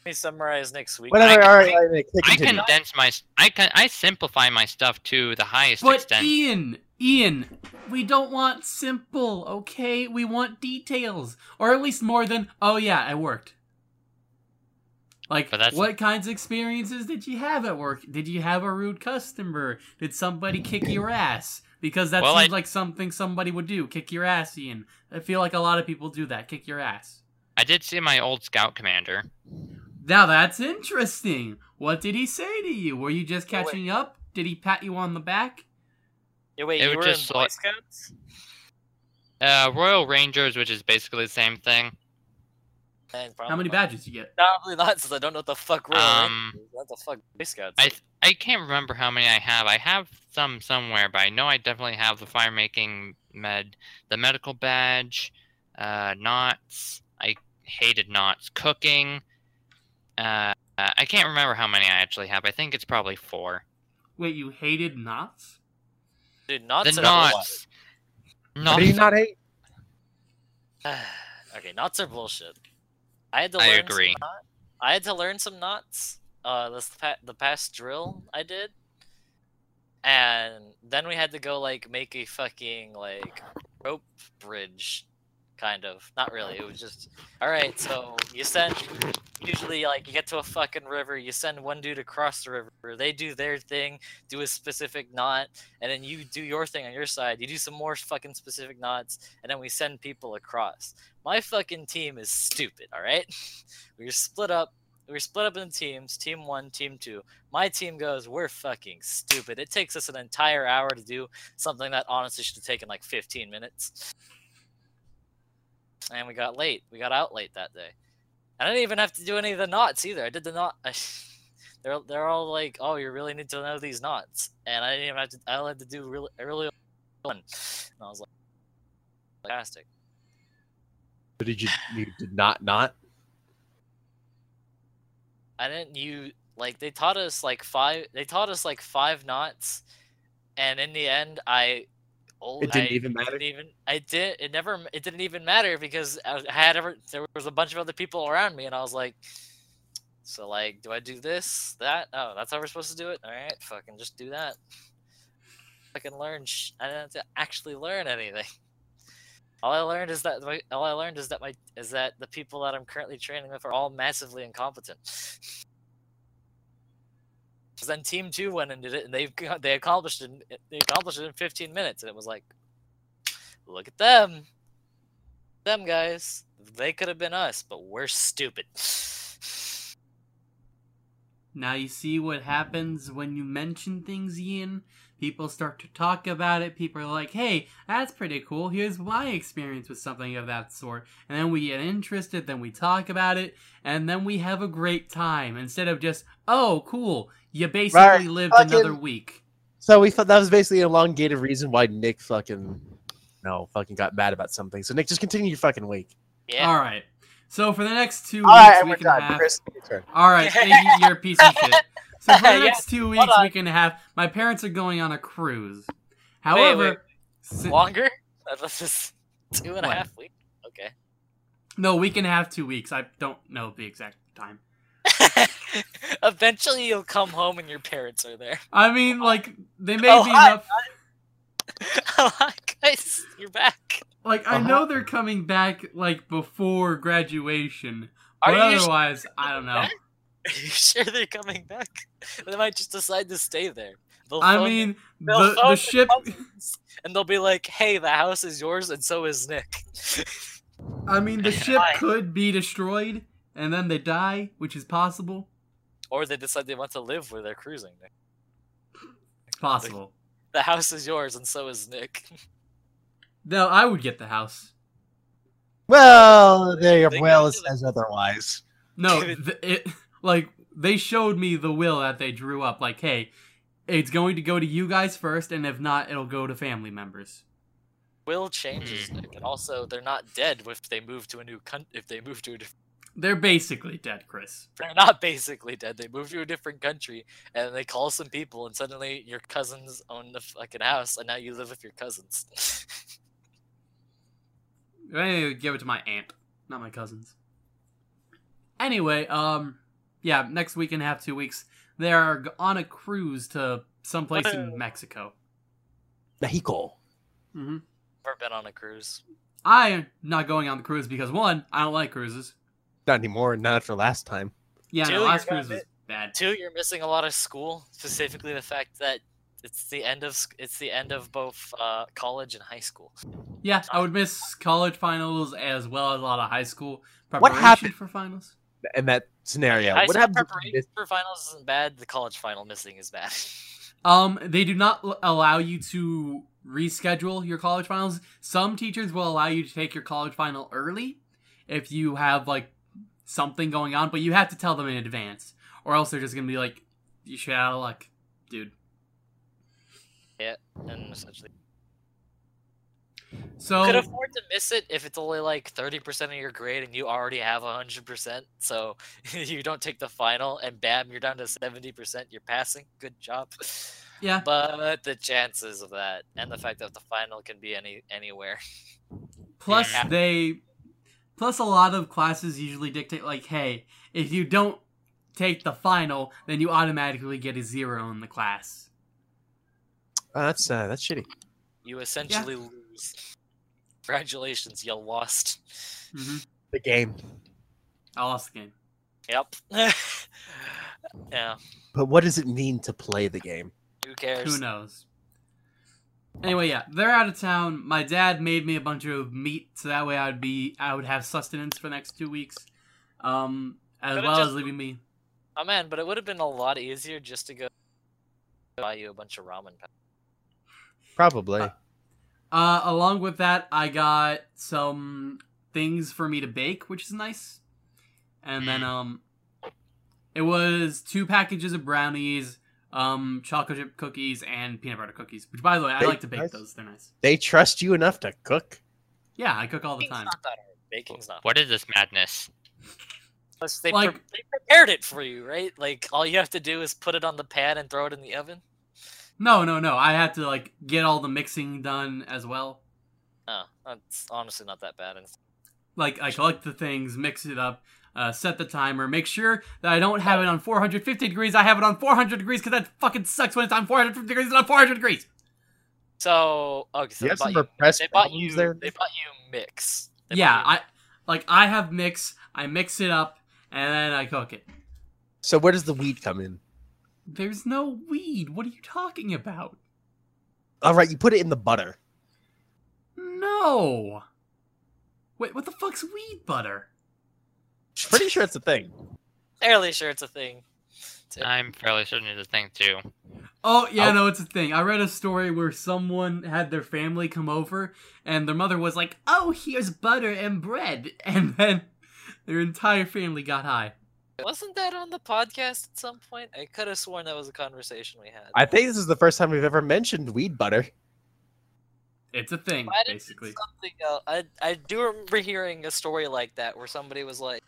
Let me summarize next week. Whatever. I- all right. all right, Nick, I condense my. I can. I simplify my stuff to the highest But extent. Ian, Ian, we don't want simple, okay? We want details, or at least more than. Oh yeah, I worked. Like, But that's- what kinds of experiences did you have at work? Did you have a rude customer? Did somebody kick your ass? Because that Well, seems I- like something somebody would do. Kick your ass, Ian. I feel like a lot of people do that. Kick your ass. I did see my old scout commander. Now that's interesting. What did he say to you? Were you just Oh, catching up? Did he pat you on the back? Yeah, wait, It you was were in Boy like- Scouts? Uh, Royal Rangers, which is basically the same thing. Man, How probably many not. badges you get? Probably not, since I don't know what the fuck Royal Um, Rangers is. What the fuck Boy Scouts? I. I can't remember how many I have. I have some somewhere, but I know I definitely have the fire making med, the medical badge, uh, knots. I hated knots. Cooking. Uh, I can't remember how many I actually have. I think it's probably four. Wait, you hated knots? Dude, knots the are knots. What do you Knots. not hate? okay, knots are bullshit. I had to I learn agree. Some I had to learn some knots. Uh, this pa- the past drill I did, and then we had to go like make a fucking like rope bridge, kind of. Not really. It was just all right. So you send usually like you get to a fucking river, you send one dude across the river. They do their thing, do a specific knot, and then you do your thing on your side. You do some more fucking specific knots, and then we send people across. My fucking team is stupid, all right? We're split up. We're split up in teams, team one, team two. My team goes, we're fucking stupid. It takes us an entire hour to do something that honestly should have taken like 15 minutes. And we got late. We got out late that day. I didn't even have to do any of the knots either. I did the knot. they're they're all like, "Oh, you really need to know these knots," and I didn't even have to. I only had to do really really one. And I was like, fantastic. Did you you did not not? I didn't You like they taught us like five. They taught us like five knots, and in the end, I. Oh, It didn't I even matter? didn't even I did. It never. It didn't even matter because I had ever. There was a bunch of other people around me, and I was like, so like, do I do this, that? Oh, that's how we're supposed to do it. All right, fucking just do that. Fucking learn. Sh- I didn't have to actually learn anything. All I learned is that my, all I learned is that my is that the people that I'm currently training with are all massively incompetent. 'Cause then Team Two went and did it, and they they accomplished it. in- They accomplished it in 15 minutes, and it was like, look at them, them guys. They could have been us, but we're stupid. Now you see what happens when you mention things, Ian? People start to talk about it. People are like, hey, that's pretty cool. Here's my experience with something of that sort. And then we get interested, then we talk about it, and then we have a great time instead of just, oh, cool. You basically Right, lived fucking- another week. So we thought that was basically an elongated reason why Nick fucking no fucking got mad about something. So Nick, just continue your fucking week. Yeah. All right. So for the next two All right, weeks, and we we're can done. have. Chris. All right, Iggy, you're a piece of shit. So for the Yeah, next two weeks, on. we can have. My parents are going on a cruise. wait. However, si- Longer? That's just two and a half weeks. Okay. no, we can have two weeks. I don't know the exact time. Eventually, you'll come home and your parents are there. I mean, like they may Oh, be hi, enough. Hi, guys, you're back. Like I Uh-huh. know they're coming back like before graduation, Are but you otherwise, I don't know. back? Are you sure they're coming back? They might just decide to stay there. They'll I mean, they'll the the ship. and they'll be like, "Hey, the house is yours, and so is Nick." I mean, the ship could be destroyed, and then they die, which is possible. or they decide they want to live where they're cruising. Nick. Possible. The house is yours, and so is Nick. No, I would get the house. Well, there. They Well, go it the- otherwise. No, Dude. th- it like they showed me the will that they drew up. Like, hey, it's going to go to you guys first, and if not, it'll go to family members. Will changes hmm. Nick, and also they're not dead if they move to a new country. If they move to a different, They're basically dead, Chris. they're not basically dead. They move to a different country, and they call some people, and suddenly your cousins own the fucking house, and now you live with your cousins. I give it to my aunt, not my cousins. Anyway, um, yeah, next week and a half, two weeks, they are on a cruise to someplace in Whoa. Mexico. Mexico. hmm Never been on a cruise. I am not going on the cruise because one, I don't like cruises. Not anymore. Not after last time. Yeah, Two, no, last gonna cruise was bad. Two, you're missing a lot of school, specifically the fact that it's the end of it's the end of both uh, college and high school. Yeah, I would miss college finals as well as a lot of high school What preparation happened- for finals. In that scenario, high what school happens? if you preparation for finals isn't bad. The college final missing is bad. Um, they do not l- allow you to reschedule your college finals. Some teachers will allow you to take your college final early if you have like something going on, but you have to tell them in advance, or else they're just gonna be like, "You should out of luck, dude." Yeah, and essentially, So you could afford to miss it if it's only like thirty percent of your grade and you already have hundred percent. So you don't take the final, and bam, you're down to seventy percent. You're passing. Good job. yeah, But the chances of that, and the fact that the final can be any anywhere. plus Yeah. they, plus a lot of classes usually dictate like, "Hey, if you don't take the final, then you automatically get a zero in the class." Oh, that's uh, that's shitty. You essentially lose. Congratulations, you lost. hmm The game. I lost the game. Yep. yeah. But what does it mean to play the game? Who cares? Who knows? Anyway, yeah, they're out of town. My dad made me a bunch of meat, so that way I'd be I would have sustenance for the next two weeks, um, as Could've well just- as leaving me. Oh man, but it would have been a lot easier just to go buy you a bunch of ramen. Probably. Uh, Uh, along with that, I got some things for me to bake, which is nice, and then um, it was two packages of brownies, um, chocolate chip cookies, and peanut butter cookies. Which, by the way, I like to bake nice. those. They're nice. they trust you enough to cook. Yeah, I cook all the Baking's time. not that hard. Baking's not. What is this madness? Plus, they, Like- pre- they prepared it for you, right? Like all you have to do is put it on the pan and throw it in the oven. No, no, no. I had to like get all the mixing done as well. Oh, that's honestly not that bad. And Like I collect the things, mix it up, uh, set the timer, make sure that I don't have it on 450 degrees. I have it on 400 degrees because that fucking sucks when it's on 450 degrees. It's on 400 degrees. So okay, so you they bought you, they bought you there. they bought you mix. They yeah, you- I like I have mix. I mix it up and then I cook it. So where does the weed come in? There's no weed. What are you talking about? All right, you put it in the butter. No. Wait, what the fuck's weed butter? Pretty sure it's a thing. fairly sure it's a thing. I'm fairly certain it's a thing too. Oh yeah, Oh. no, it's a thing. I read a story where someone had their family come over, and their mother was like, "Oh, here's butter and bread," and then their entire family got high. Wasn't that on the podcast at some point? I could have sworn that was a conversation we had. I think this is the first time we've ever mentioned weed butter. It's a thing, Might basically. Something else. I I do remember hearing a story like that where somebody was like,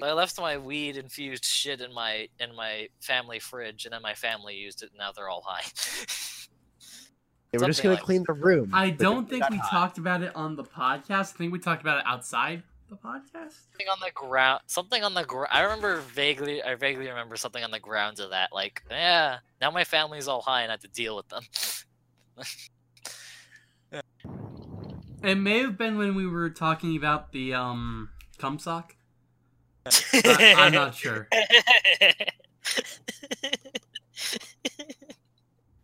"I left my weed infused shit in my in my family fridge, and then my family used it, and now they're all high." They were just gonna like- clean the room. I don't think we high. talked about it on the podcast. I think we talked about it outside the podcast. something on the ground. Something on the ground. I remember vaguely. I vaguely remember something on the grounds of that. Like, yeah, now my family's all high, and I have to deal with them. It may have been when we were talking about the um cum sock. I- I'm not sure.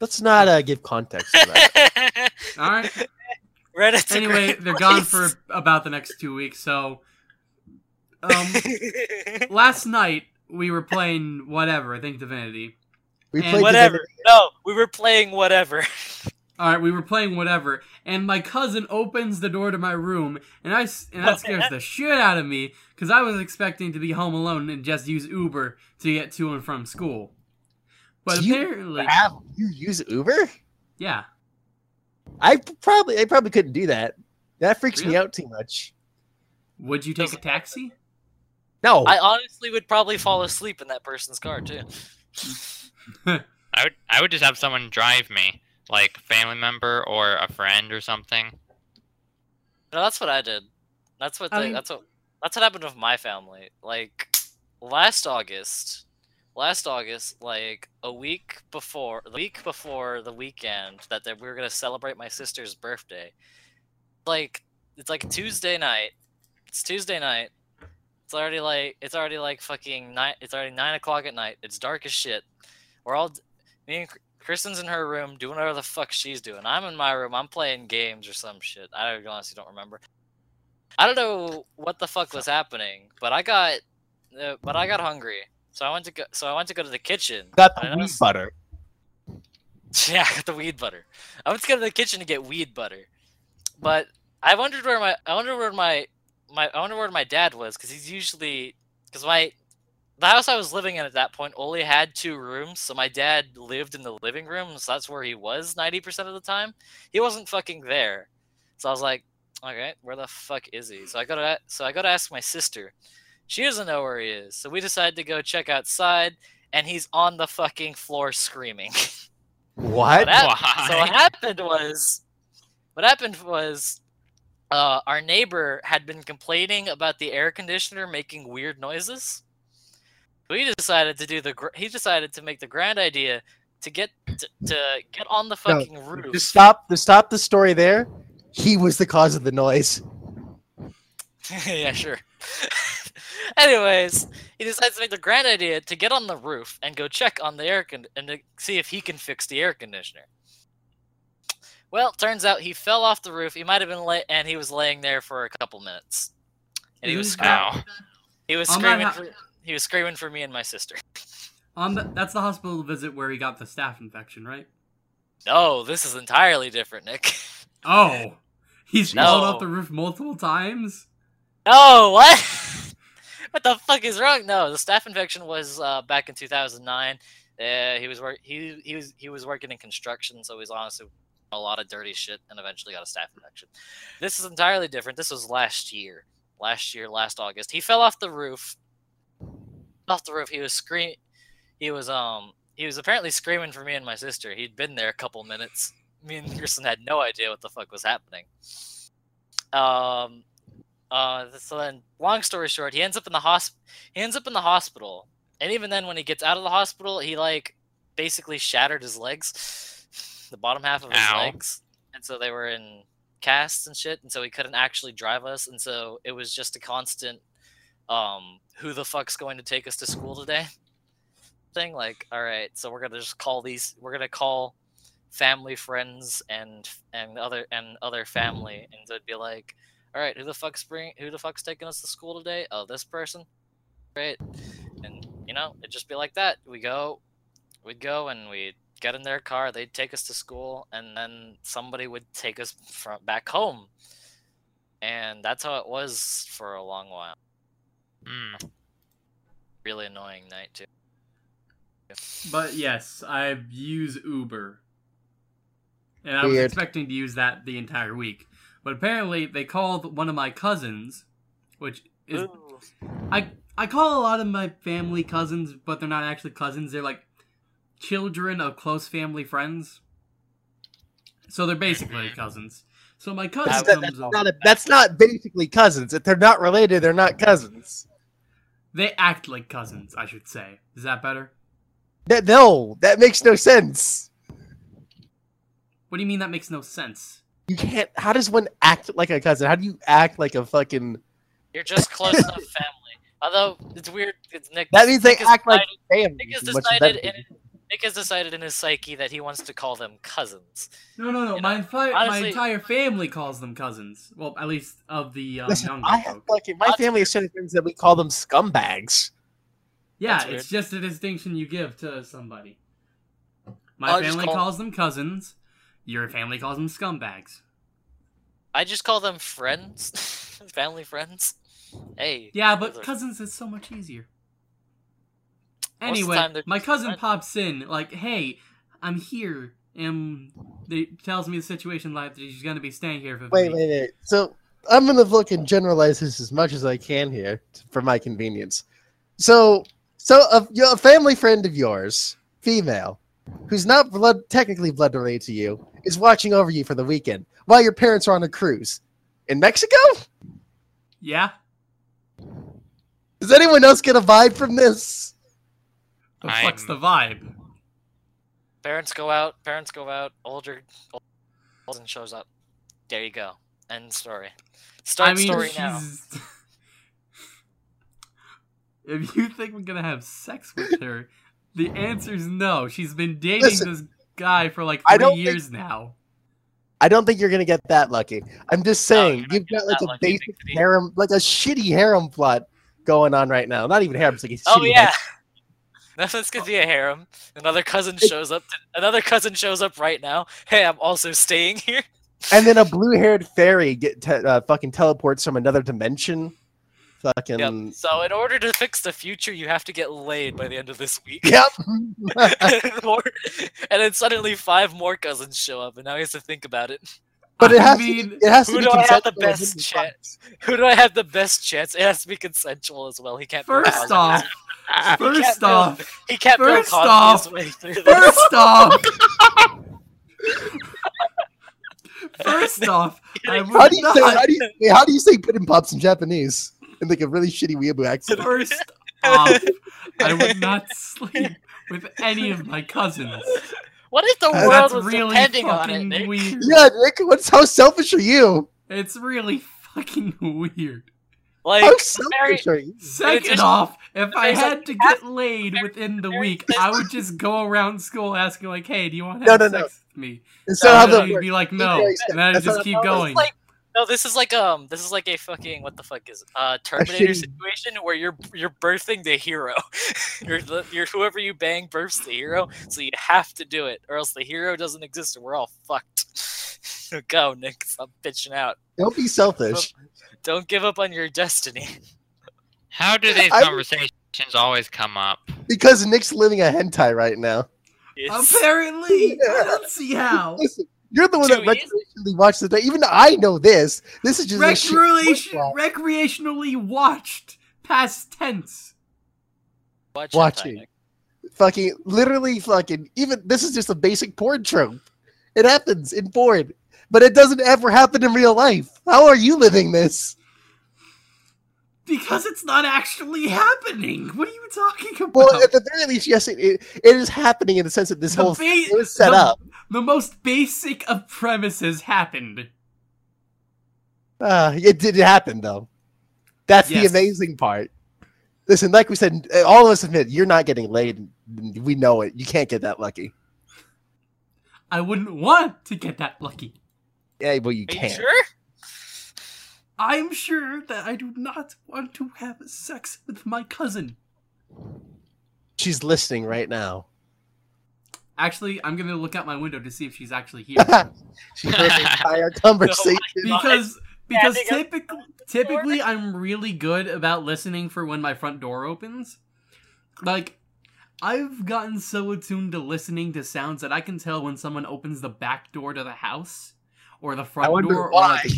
Let's not uh, give context to that. All right. Reddit's Anyway, they're gone for about the next two weeks. So, um, last night we were playing whatever. I think Divinity. We And played whatever. Divinity. No, we were playing whatever. All right, we were playing whatever, and my cousin opens the door to my room, and I and that scares the shit out of me because I was expecting to be home alone and just use Uber to get to and from school. But Do you apparently, Have you use Uber? yeah. I probably I probably couldn't do that. That freaks me out too much. Would you take a taxi? No, I honestly would probably fall asleep in that person's car too. I would I would just have someone drive me, like a family member or a friend or something. No, that's what I did. That's what I mean- that's what that's what happened with my family. Like last August, last August, like a week before the week before the weekend that they, we were gonna celebrate my sister's birthday. Like it's like Tuesday night. It's Tuesday night. It's already like it's already like fucking nine. It's already nine o'clock at night. It's dark as shit. We're all me and Kristen's in her room doing whatever the fuck she's doing. I'm in my room. I'm playing games or some shit. I honestly don't remember. I don't know what the fuck was happening, but I got, uh, but I got hungry. So I went to go. So I went to go to the kitchen. Got the weed butter. Yeah, I got the weed butter. I went to go to the kitchen to get weed butter, but I wondered where my I wonder where my my I wonder where my dad was because he's usually because my the house I was living in at that point only had two rooms, so my dad lived in the living room, so that's where he was ninety percent of the time. He wasn't fucking there, so I was like, okay, where the fuck is he? So I go to so I go to ask my sister. She doesn't know where he is, so we decided to go check outside, and he's on the fucking floor screaming. What? What hap- so what happened was, what happened was, uh, our neighbor had been complaining about the air conditioner making weird noises. So he decided to do the. He decided to make the grand idea to get to, to get on the fucking roof. To stop, to stop the story there, he was the cause of the noise. yeah, sure. Anyways, he decides to make the grand idea to get on the roof and go check on the air con and to see if he can fix the air conditioner. Well, turns out he fell off the roof. He might have been late, and he was laying there for a couple minutes. And he was screaming. Ow. He was screaming. He was screaming for me and my sister. On the, that's the hospital visit where he got the staph infection, right? No, this is entirely different, Nick. Oh, he's No. fallen off the roof multiple times. No, what? what the fuck is wrong? No, the staph infection was uh, back in 2009. Uh, he was work. He he was he was working in construction, so he was honestly a lot of dirty shit, and eventually got a staph infection. This is entirely different. This was last year. Last year, last August, he fell off the roof. Off the roof, he was scream. He was um. He was apparently screaming for me and my sister. He'd been there a couple minutes. Me and Kirsten had no idea what the fuck was happening. Um, uh, so then, long story short, he ends up in the hosp- He ends up in the hospital, and even then, when he gets out of the hospital, he like basically shattered his legs, the bottom half of his Ow. legs, and so they were in casts and shit, and so he couldn't actually drive us, and so it was just a constant, um, who the fuck's going to take us to school today? Thing like, all right, so we're gonna just call these. We're gonna call family, friends, and and other and other family, and they'd be like, all right, who the fuck's bring? Who the fuck's taking us to school today? Oh, this person. Great. And you know, it'd just be like that. We go, we'd go, and we'd get in their car. They'd take us to school, and then somebody would take us from back home. And that's how it was for a long while. Hmm. Really annoying night too. But yes, I use Uber. And I was expecting to use that the entire week. But apparently they called one of my cousins, which is Ooh. I I call a lot of my family cousins, but they're not actually cousins. They're like children of close family friends. So they're basically cousins. So my cousin That's, that- comes that's over. not, a, that's not basically cousins. If they're not related, they're not cousins. They act like cousins, I should say. Is that better? That, no, that makes no sense. What do you mean that makes no sense? You can't. How does one act like a cousin? How do you act like a fucking? You're just close enough family. Although it's weird. It's Nick. That means they Nick has act like decided- family. Nick has much decided in Nick has decided in his psyche that he wants to call them cousins. No, no, no. You my, know, entire my entire family calls them cousins. Well, at least of the um, Listen, younger I have folk. fucking my That's- family is so things that we call them scumbags. Yeah, That's it's just a distinction you give to somebody. My I'll family call- calls them cousins. Your family calls them scumbags. I just call them friends, family friends. Hey. Yeah, but those are- cousins is so much easier. Most the Anyway, my cousin friends. pops in like, "Hey, I'm here," and they tells me the situation like that he's gonna be staying here for the Wait, week. wait, wait. So I'm gonna look and generalize this as much as I can here for my convenience. So, so a, you- a family friend of yours, female, who's not blood technically blood related to you, is watching over you for the weekend while your parents are on a cruise in Mexico. Yeah, Does anyone else get a vibe from this? The fuck's the vibe? Parents go out. Parents go out. Older, cousin shows up. There you go. End story. Start I mean, story now. if you think I'm gonna have sex with her, the answer's no. She's been dating Listen, this guy for like I three don't think- years now. I don't think you're gonna get that lucky. I'm just saying, you're not you've got like a basic Bixby. harem, like a shitty harem plot going on right now. Not even harem, it's like a Oh shitty yeah. Nothing's gonna be a harem. Another cousin shows up. Another cousin shows up right now. Hey, I'm also staying here. And then a blue-haired fairy get te uh, fucking teleports from another dimension. Fucking Yep. So in order to fix the future, you have to get laid by the end of this week. yep. And then suddenly five more cousins show up, and now he has to think about it. but it I has mean, to. It has to who be do I have the best chance? Who do I have the best chance? It has to be consensual as well. He can't. build First off, He first can't build- off, he can't build first off- his way first off, first off, How do you say? not. How do you, wait, how do you say "put in pops" in Japanese? In like a really shitty weeaboo accent. First off, I would not sleep with any of my cousins. What if the Uh, world was really depending on it? fucking Nick? weird. Yeah, Nick. What's how selfish are you? It's really fucking weird. Like, very- selfish are you? Second off, if I had to get laid within the week, I would just go around school asking like, "Hey, do you want to No, have no, no. sex with me?" It's No, And no, that then you'd be like, "No," and then I'd just keep how it No, going. Like no, this is like um, this is like a fucking what the fuck is it? uh Terminator situation where you're you're birthing the hero. you're the, you're whoever you bang births the hero, so you have to do it, or else the hero doesn't exist and we're all fucked. Go, Nick, stop bitching out. Don't be selfish. Don't give up on your destiny. How do these I- conversations always come up? Because Nick's living a hentai right now. It's, Apparently, I don't see how. Listen, you're the one that Too easy. recreationally watched the. Even I know this. This is just a Recreation, plot. recreationally watched past tense. watch watching. hentai, fucking literally fucking even this is just a basic porn trope. It happens in porn, but it doesn't ever happen in real life. How are you living this? Because it's not actually happening. What are you talking about? Well, at the very least, yes, it, it, it is happening in the sense that this The whole ba- thing was set the- up. the most basic of premises happened. Uh, it did happen though. That's the amazing part. Listen, like we said, uh, all of us admit you're not getting laid. We know it. You can't get that lucky. I wouldn't want to get that lucky. Yeah, well, you Are you can't. sure? I'm sure that I do not want to have sex with my cousin. She's listening right now. Actually, I'm gonna look out my window to see if she's actually here. she heard the entire conversation. because because Standing typically typically I'm really good about listening for when my front door opens. Like I've gotten so attuned to listening to sounds that I can tell when someone opens the back door to the house or the front wonder door. Or why. like,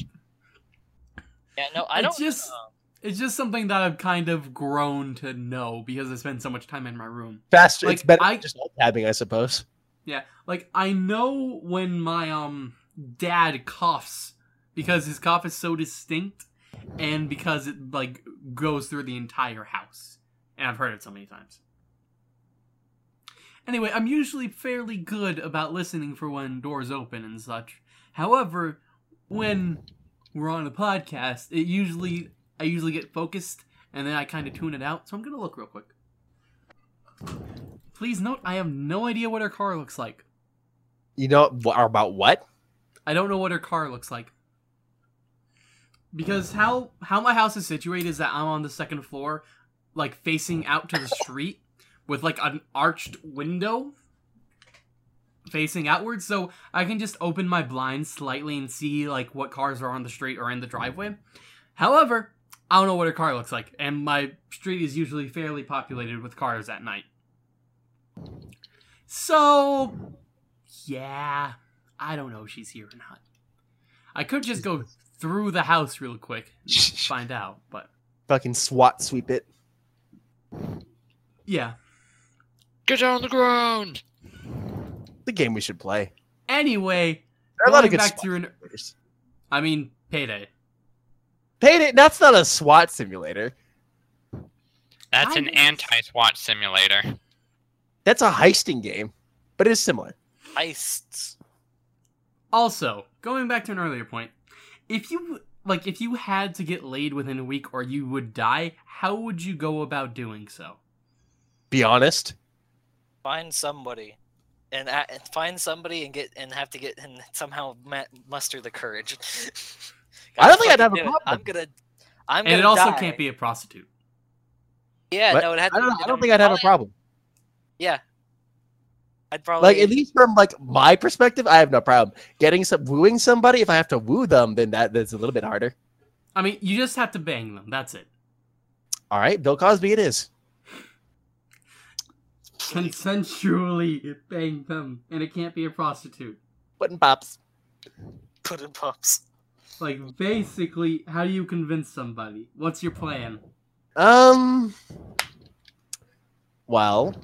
Yeah, no, I It's don't. just- uh, it's just something that I've kind of grown to know because I spend so much time in my room. Faster. Like, it's better I- than just alt tabbing, I suppose. Yeah, like I know when my um dad coughs because his cough is so distinct and because it like goes through the entire house. And I've heard it so many times. Anyway, I'm usually fairly good about listening for when doors open and such. However, when we're on a podcast, it usually I usually get focused and then I kind of tune it out. So I'm going to look real quick. Please note I have no idea what her car looks like. You know about what? I don't know what her car looks like. Because how how my house is situated is that I'm on the second floor, like facing out to the street with like an arched window facing outwards, so I can just open my blinds slightly and see like what cars are on the street or in the driveway. However, I don't know what a car looks like, and my street is usually fairly populated with cars at night. So, yeah, I don't know if she's here or not. I could just go through the house real quick and find out, but Fucking SWAT sweep it. yeah. Get down on the ground. The game we should play. Anyway, There are a lot of going good back to an, I mean, payday. Payday. That's not a SWAT simulator. That's I an guess- anti-SWAT simulator. That's a heisting game, but it is similar. heists. Also, going back to an earlier point, if you like if you had to get laid within a week or you would die, how would you go about doing so? Be honest. Find somebody, and, a- and find somebody and get and have to get and somehow ma- muster the courage. I don't think I'd have a fucking do it. I'm problem. gonna. I'm And gonna it also die. can't be a prostitute. Yeah, What? no, it had to. I don't, be I don't think I'd have a problem. Yeah, I'd probably Like at least from like my perspective, I have no problem getting some wooing somebody. If I have to woo them, then that that's a little bit harder. I mean, you just have to bang them. That's it. All right, Bill Cosby, it is. Consensually bang them, and it can't be a prostitute. Button pops. put in pumps. Like basically, how do you convince somebody? What's your plan? Um. Well,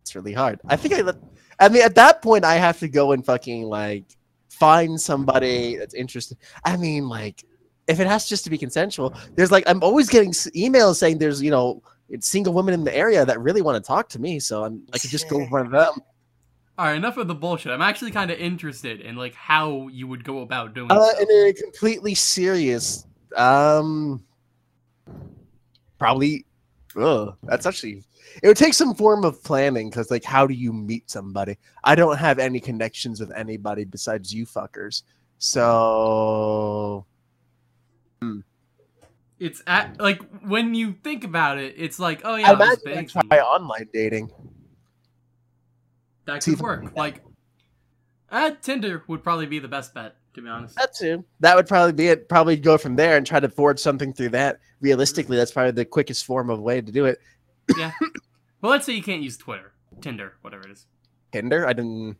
it's really hard. I think I. let- I mean, at that point, I have to go and fucking like find somebody that's interested. I mean, like, if it has just to be consensual, there's like I'm always getting emails saying there's you know it's single women in the area that really want to talk to me, so I'm I could just go in front of them. All right, enough of the bullshit. I'm actually kind of interested in like how you would go about doing. Uh, so. and then completely serious. Um, probably. Ugh, that's actually. It would take some form of planning because, like, how do you meet somebody? I don't have any connections with anybody besides you fuckers. So, It's at like when you think about it, it's like, oh yeah, just imagine try online dating. that could if- work. Like, uh, Tinder would probably be the best bet, to be honest. That too. That would probably be it. Probably go from there and try to forge something through that. Realistically, that's probably the quickest form of way to do it. yeah. Well, let's say you can't use Twitter, Tinder, whatever it is. Tinder, I didn't.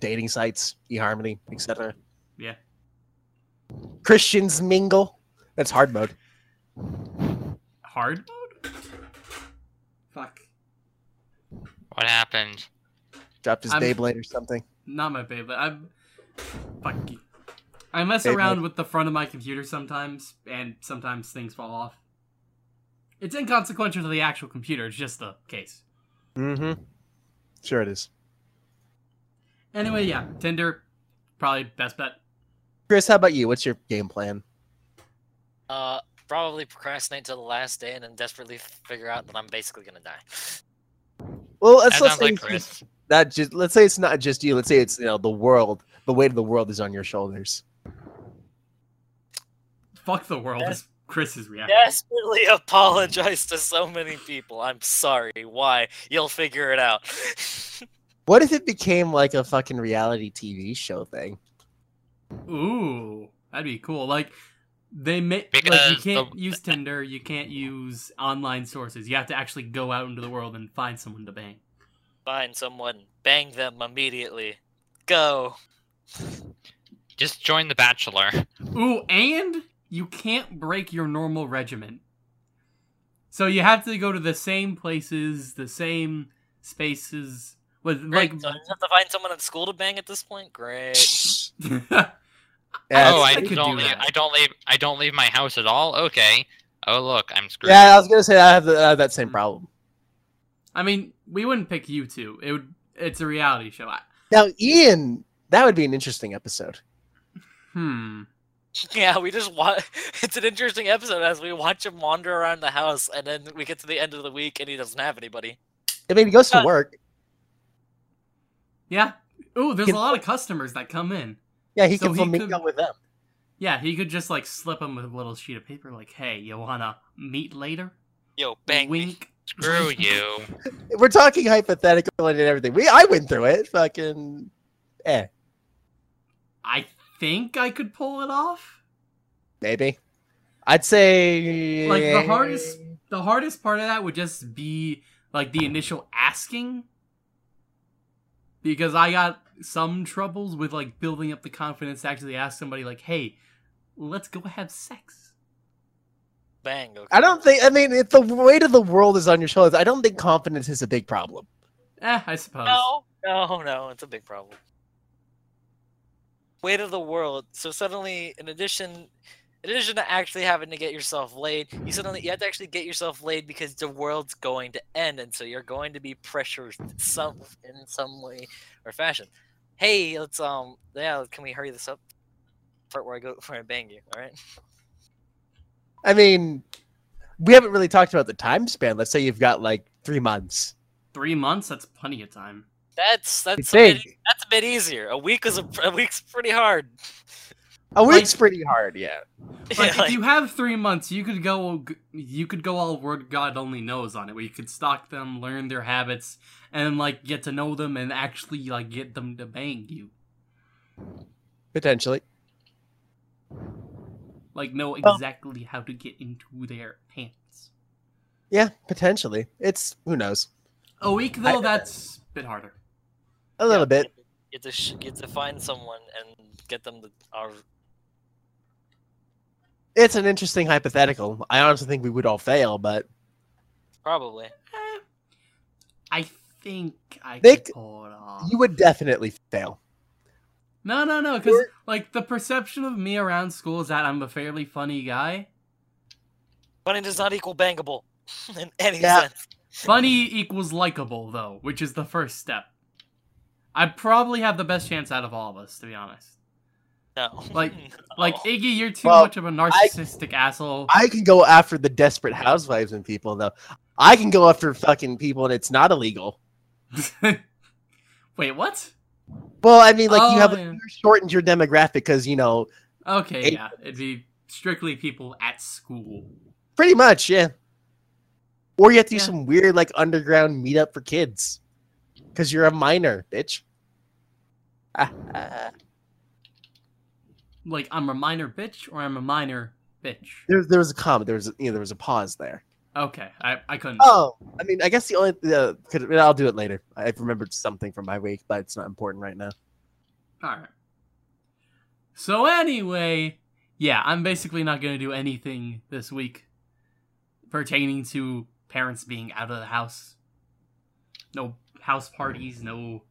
Dating sites, eHarmony, etc. Yeah. Christians mingle. That's hard mode. Hard mode. Fuck. What happened? Dropped his I'm- Beyblade or something. Not my favorite. I'm. Fuck you. I mess Hey, around with the front of my computer sometimes, and sometimes things fall off. It's inconsequential to the actual computer. It's just the case. Mm-hmm. Sure it is. Anyway, yeah, Tinder, probably best bet. Chris, how about you? What's your game plan? Uh, probably procrastinate till the last day and then desperately figure out that I'm basically gonna die. Well, let's, let's sounds say like Chris. just not just let's say it's not just you. Let's say it's you know the world. The weight of the world is on your shoulders. Fuck the world. Yes. Is Chris's reaction. Desperately apologize to so many people. I'm sorry. Why? You'll figure it out. What if it became like a fucking reality TV show thing? Ooh, that'd be cool. Like they make like you can't the- use Tinder, you can't use online sources. You have to actually go out into the world and find someone to bang. Find someone, bang them immediately. Go. Just join The Bachelor. Ooh, and you can't break your normal regiment. So you have to go to the same places, the same spaces with Great. like so I just have to find someone at school to bang at this point. Great. Yeah, oh, I I, could don't do leave. that. I don't leave. I don't leave my house at all. Okay. Oh look, I'm screwed. yeah. I was gonna say I have, the, I have that same problem. I mean, we wouldn't pick you two. It would it's a reality show. I, Now, Ian, that would be an interesting episode. hmm. Yeah, we just watch. It's an interesting episode as we watch him wander around the house, and then we get to the end of the week and he doesn't have anybody. I mean, he goes to work. Yeah. Ooh, there's Can- a lot of customers that come in. Yeah, he so can he meet could- up with them. Yeah, he could just like slip them a little sheet of paper, like, "Hey, you wanna meet later?" Yo, bang me. Wink. Screw you. We're talking hypothetical and everything. We I went through it. Fucking eh, I think I could pull it off. maybe. I'd say Like the hardest, the hardest part of that would just be like the initial asking, because I got some troubles with like building up the confidence to actually ask somebody, like, "Hey, let's go have sex." Bang. Okay. I don't think. I mean, if the weight of the world is on your shoulders, I don't think confidence is a big problem. Eh, I suppose. No, no, no. It's a big problem. Weight of the world. So suddenly, in addition, in addition to actually having to get yourself laid, you suddenly you have to actually get yourself laid because the world's going to end, and so you're going to be pressured some in some way or fashion. Hey, let's um, yeah, can we hurry this up? part where I go where I bang you. All right. I mean, we haven't really talked about the time span. Let's say you've got like three months. Three months? That's plenty of time. That's that's a bit, that's a bit easier. A week is a, a week's pretty hard. A Like- week's pretty hard, yeah. Like, Yeah, if you have three months, you could go. You could go all World God Only Knows on it, where you could stalk them, learn their habits, and like get to know them, and actually like get them to bang you. Potentially. Like know Well- exactly how to get into their pants. Yeah, potentially. It's who knows. A week though, I- that's a bit harder. A little Yeah, bit. Get to sh- get to find someone and get them to. Are, It's an interesting hypothetical. I honestly think we would all fail, but probably. Eh, I think I Nick, could pull it off. you would definitely fail. No, no, no, because like the perception of me around school is that I'm a fairly funny guy. Funny does not equal bangable in any Yeah. sense. Funny equals likable, though, which is the first step. I probably have the best chance out of all of us, to be honest. No. Like- No. Like Iggy, you're too Well, much of a narcissistic asshole. I can go after the desperate housewives and people, though. I can go after fucking people and it's not illegal. Wait, what? Well, I mean, like, you Oh, have yeah. shortened your demographic because, you know, Okay, Eight- yeah, it'd be strictly people at school. pretty much, yeah. Or you have to do some weird, like, underground meetup for kids. Because you're a minor, bitch. Like I'm a minor bitch, or I'm a minor bitch. There, there was a comment. There was, a, you know, there was a pause there. Okay, I I couldn't. Oh, I mean, I guess the only, uh, could, I'll do it later. I remembered something from my week, but it's not important right now. All right. So anyway, yeah, I'm basically not going to do anything this week pertaining to parents being out of the house. No house parties, no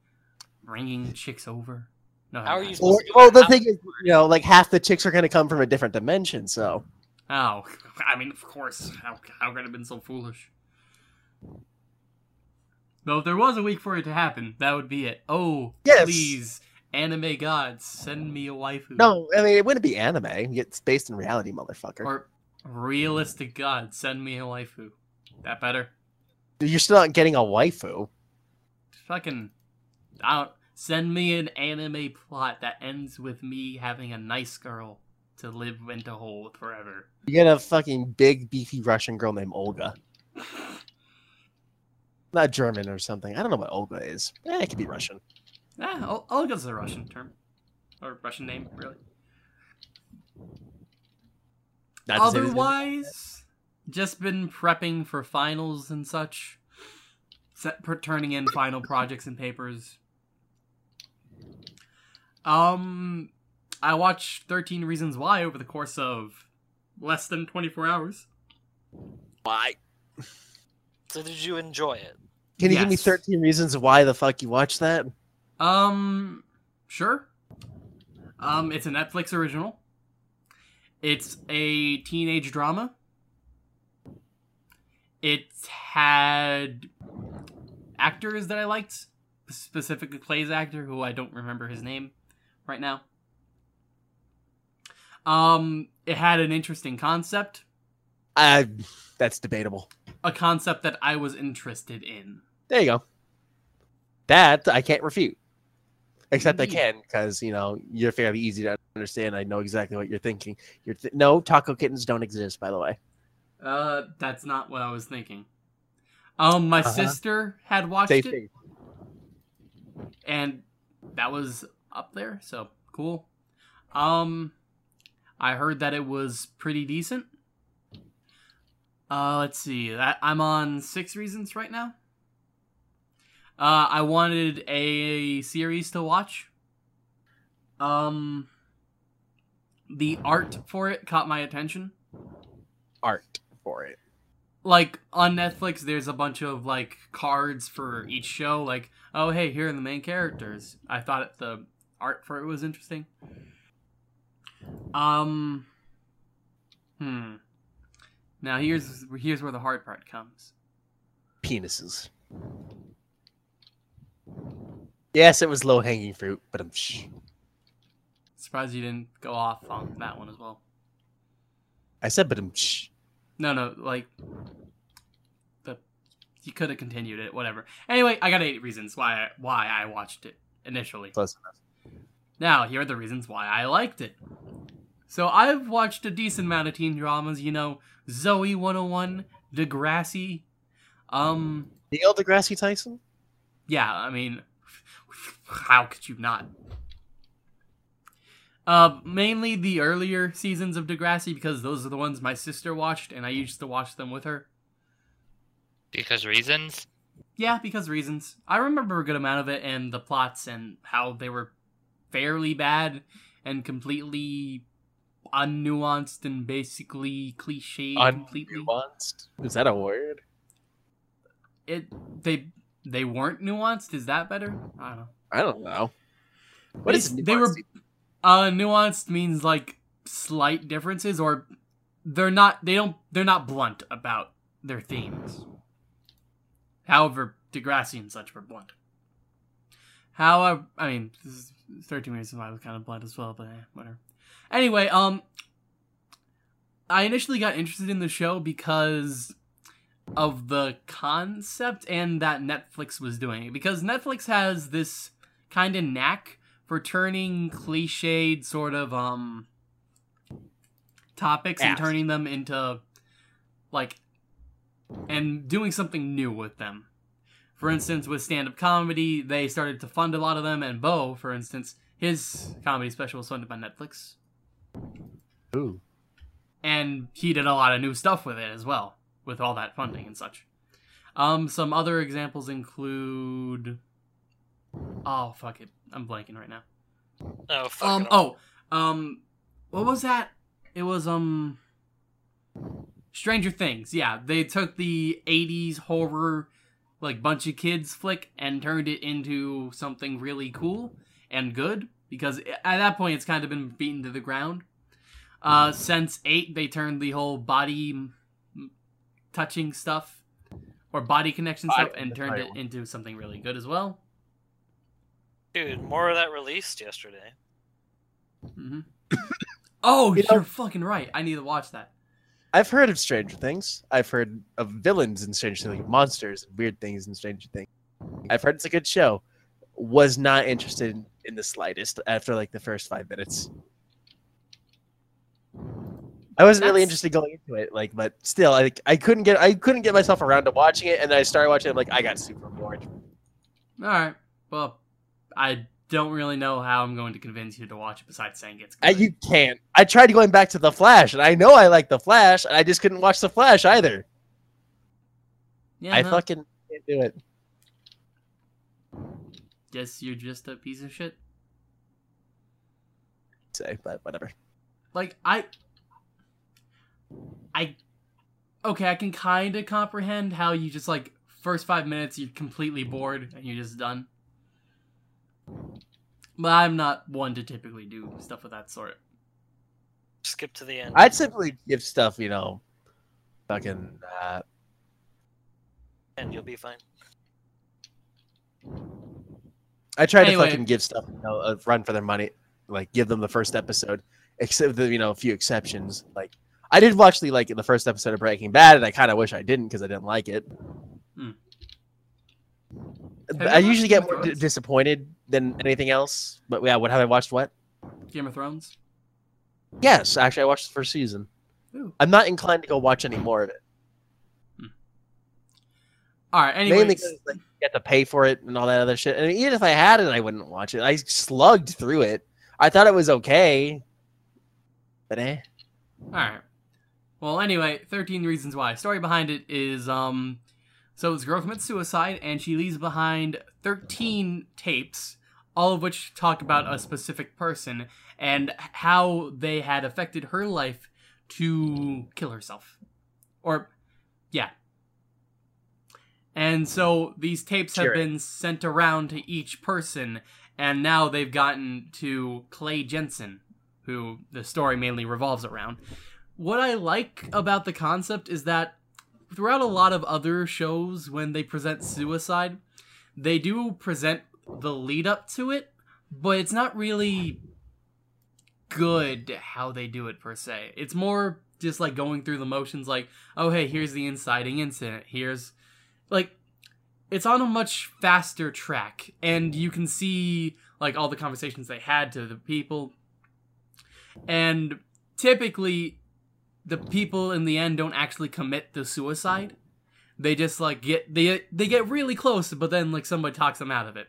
bringing chicks over. No. How are you Or, to well, the thing is, you know, like half the chicks are going to come from a different dimension, so. Oh, I mean, of course. How how could I have been so foolish? Though if there was a week for it to happen, that would be it. Oh, Yes. please, anime gods, send me a waifu. No, I mean, it wouldn't be anime. It's based in reality, motherfucker. Or realistic gods, send me a waifu. That better? You're still not getting a waifu. Fucking, I don't. Send me an anime plot that ends with me having a nice girl to live into hole forever. You get a fucking big, beefy Russian girl named Olga. Not German or something. I don't know what Olga is. Eh, it could be Russian. Ah, Ol- Olga's a Russian term. Or Russian name, really. Not to say there's gonna- Otherwise, just been prepping for finals and such. Set, per, turning in final projects and papers. Um, I watched 13 Reasons Why over the course of less than 24 hours. Why? So did you enjoy it? Can you give me 13 reasons why the fuck you watched that? Um, sure. Um, it's a Netflix original. It's a teenage drama. It had actors that I liked, specifically Clay's actor, who I don't remember his name right now. Um, it had an interesting concept, Uh, that's debatable. a concept that I was interested in. There you go. That I can't refute. Except I can, because, you know, you're fairly easy to understand. I know exactly what you're thinking. You're th no, taco kittens don't exist, by the way. Uh, that's not what I was thinking. Um, my Uh-huh. sister had watched Safe it, thing. and that was up there, so cool. Um, I heard that it was pretty decent. Uh, let's see. That I'm on six reasons right now. Uh, I wanted a series to watch. Um, the art for it caught my attention. Art for it. like on Netflix there's a bunch of like cards for each show like oh hey here are the main characters I thought the art for it was interesting um hmm now here's here's where the hard part comes Penises. Yes, it was low hanging fruit, but I'm. Sh- Surprised you didn't go off on that one as well. I said, but um, shh. No, no, like the you could have continued it, whatever. Anyway, I got eight reasons why I, why I watched it initially. Close enough. Now, here are the reasons why I liked it. So, I've watched a decent amount of teen dramas, you know, Zoey 101, Degrassi. Um, Neil deGrasse Tyson. yeah, I mean, how could you not? Uh, mainly the earlier seasons of Degrassi because those are the ones my sister watched, and I used to watch them with her. Because reasons? Yeah, because reasons. I remember a good amount of it and the plots and how they were fairly bad and completely unnuanced and basically cliched completely. Unnuanced. Is that a word? It they they weren't nuanced. Is that better? I don't know. I don't know. What is They- they were uh nuanced means like slight differences or they're not they don't they're not blunt about their themes. However, Degrassi and such were blunt. However, I mean, this is 13 Reasons Why was kind of blunt as well, but eh, whatever. Anyway, um, I initially got interested in the show because of the concept and that Netflix was doing it. Because Netflix has this kind of knack for turning cliched sort of um topics and turning them into like and doing something new with them. For instance, with stand-up comedy, they started to fund a lot of them, and Bo, for instance, his comedy special was funded by Netflix, Ooh. and he did a lot of new stuff with it as well, with all that funding and such. Um, some other examples include. Oh fuck it, I'm blanking right now. Oh, fuck Um. it all. Oh. Um. What was that? It was um. Stranger Things. Yeah, they took the '80s horror, like bunch of kids flick, and turned it into something really cool and good. Because at that point, it's kind of been beaten to the ground. Uh, Sense8, they turned the whole body m- touching stuff or body connection Body- stuff and turned right it one. into something really good as well. Dude, more of that released yesterday. hmm oh, You you're know- fucking right. I need to watch that. I've heard of Stranger Things. I've heard of villains in Stranger Things, like monsters and weird things in Stranger Things. I've heard it's a good show. Was not interested in the slightest after like the first five minutes. I wasn't really interested going into it, like, but still, I I couldn't get I couldn't get myself around to watching it, and then I started watching it. I'm like, I got super bored. All right. Well, I don't really know how I'm going to convince you to watch it besides saying it's I, good. you can't. I tried going back to the Flash, and I know I like the Flash, and I just couldn't watch the Flash either. yeah, I no, fucking can't do it. Guess you're just a piece of shit. Say, but whatever. Like I, I, okay, I can kind of comprehend how you just like first five minutes you're completely bored and you're just done. But I'm not one to typically do stuff of that sort. Skip to the end. I'd simply give stuff, you know, fucking. Uh, and you'll be fine. I try Anyway. to fucking give stuff, you know, a run for their money. Like give them the first episode, except the you know a few exceptions. Like I did watch the like the first episode of Breaking Bad, and I kind of wish I didn't because I didn't like it. Hmm. But Have you I usually get more disappointed than anything else. But yeah, what have I watched? What? Game of Thrones. Yes, actually, I watched the first season. Ooh. I'm not inclined to go watch any more of it. All right. Mainly Anyways, because like, you have to pay for it and all that other shit. And even if I had it, I wouldn't watch it. I slugged through it. I thought it was okay, but eh. All right. Well, anyway, 13 Reasons Why. Story behind it is um so this girl commits suicide and she leaves behind 13 tapes, all of which talk about a specific person and how they had affected her life to kill herself. Or yeah. And so these tapes have been sent around to each person and now they've gotten to Clay Jensen, who the story mainly revolves around what I like about the concept is that throughout a lot of other shows, when they present suicide, they do present the lead up to it, but it's not really good how they do it per se. It's more just like going through the motions like, oh hey, here's the inciting incident. Here's like it's on a much faster track and you can see like all the conversations they had to the people. And typically the people in the end don't actually commit the suicide. They just like get they they get really close, but then like somebody talks them out of it.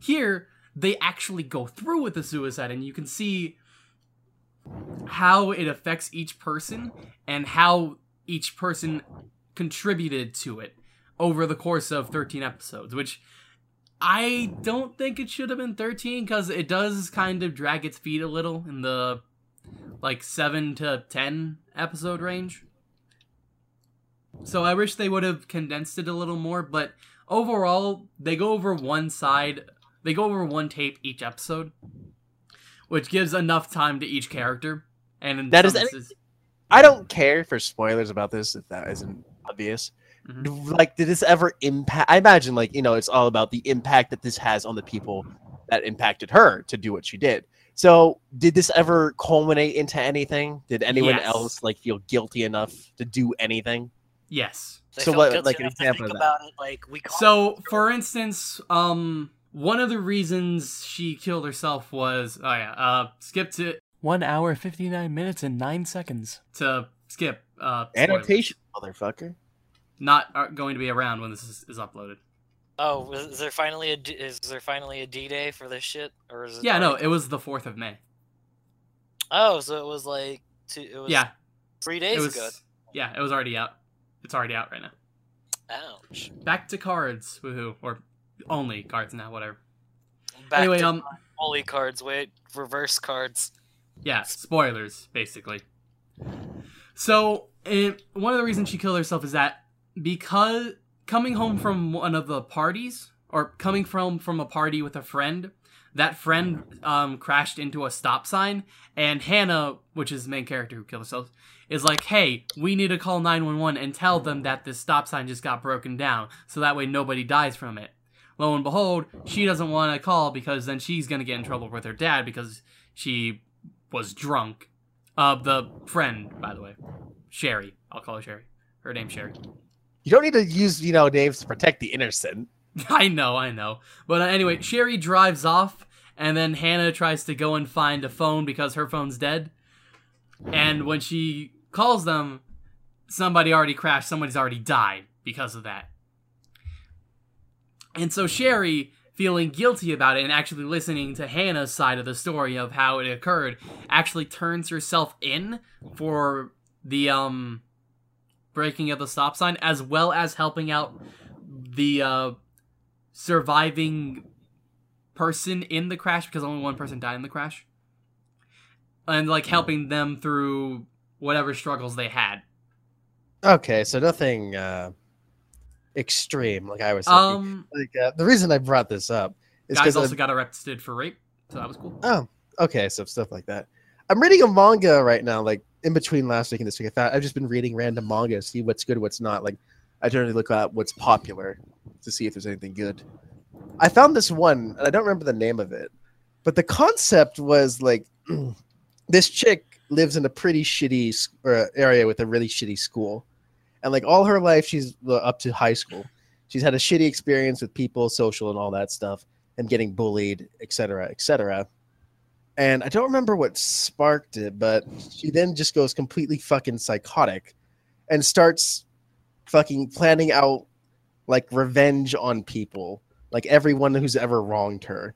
Here, they actually go through with the suicide, and you can see how it affects each person and how each person contributed to it over the course of 13 episodes, which I don't think it should have been 13 because it does kind of drag its feet a little in the like 7 to 10 episode range. So I wish they would have condensed it a little more, but overall, they go over one side, they go over one tape each episode, which gives enough time to each character. And in That is instances- I don't care for spoilers about this if that isn't obvious. Mhm. Like, did this ever impact? I imagine, like, you know, it's all about the impact that this has on the people that impacted her to do what she did. So, did this ever culminate into anything? Did anyone Yes. else like feel guilty enough to do anything? Yes. They So what- like an example of that? about it. Like we So, for instance, um, one of the reasons she killed herself was, oh yeah, uh, skip to one hour fifty nine minutes and nine seconds to skip. Uh. Annotation, motherfucker. not going to be around when this is, is uploaded. Oh, is is there finally a D- is there finally a D day for this shit, or is it? Yeah, no, it was the fourth of May. Oh, so it was like two. It was Yeah, three it days was. ago. Yeah, it was already out. It's already out right now. Ouch. Back to cards, woohoo, or only cards now, whatever. Back anyway, to um, holy cards. Wait, reverse cards. yeah, spoilers basically. So, it, one of the reasons she killed herself is that because coming home from one of the parties or coming from from a party with a friend, that friend um crashed into a stop sign and Hannah, which is the main character who killed herself, is like, "Hey, we need to call 911 and tell them that this stop sign just got broken down so that way nobody dies from it." Lo and behold, she doesn't want to call because then she's going to get in trouble with her dad because she was drunk. Uh, the friend, by the way, Sherry. I'll call her Sherry. Her name's Sherry. You don't need to use, you know, names to protect the innocent. I know, I know. But uh, anyway, Sherry drives off, and then Hannah tries to go and find a phone because her phone's dead. And when she calls them, somebody already crashed, somebody's already died because of that. And so Sherry, feeling guilty about it and actually listening to Hannah's side of the story of how it occurred, actually turns herself in for the um breaking of the stop sign as well as helping out the uh surviving person in the crash because only one person died in the crash and like helping them through whatever struggles they had Okay, so nothing uh, extreme, like I was thinking. um like, uh, the reason I brought this up is guys also got arrested for rape so that was cool Oh, okay, so stuff like that. I'm reading a manga right now, like in between last week and this week. I thought I've just been reading random manga, see what's good, what's not. Like, I generally look at what's popular to see if there's anything good. I found this one, and I don't remember the name of it, but the concept was like this chick lives in a pretty shitty area with a really shitty school, and like all her life, she's up to high school. She's had a shitty experience with people, social, and all that stuff, and getting bullied, etc., etc and I don't remember what sparked it, but she then just goes completely fucking psychotic and starts fucking planning out like revenge on people, like everyone who's ever wronged her,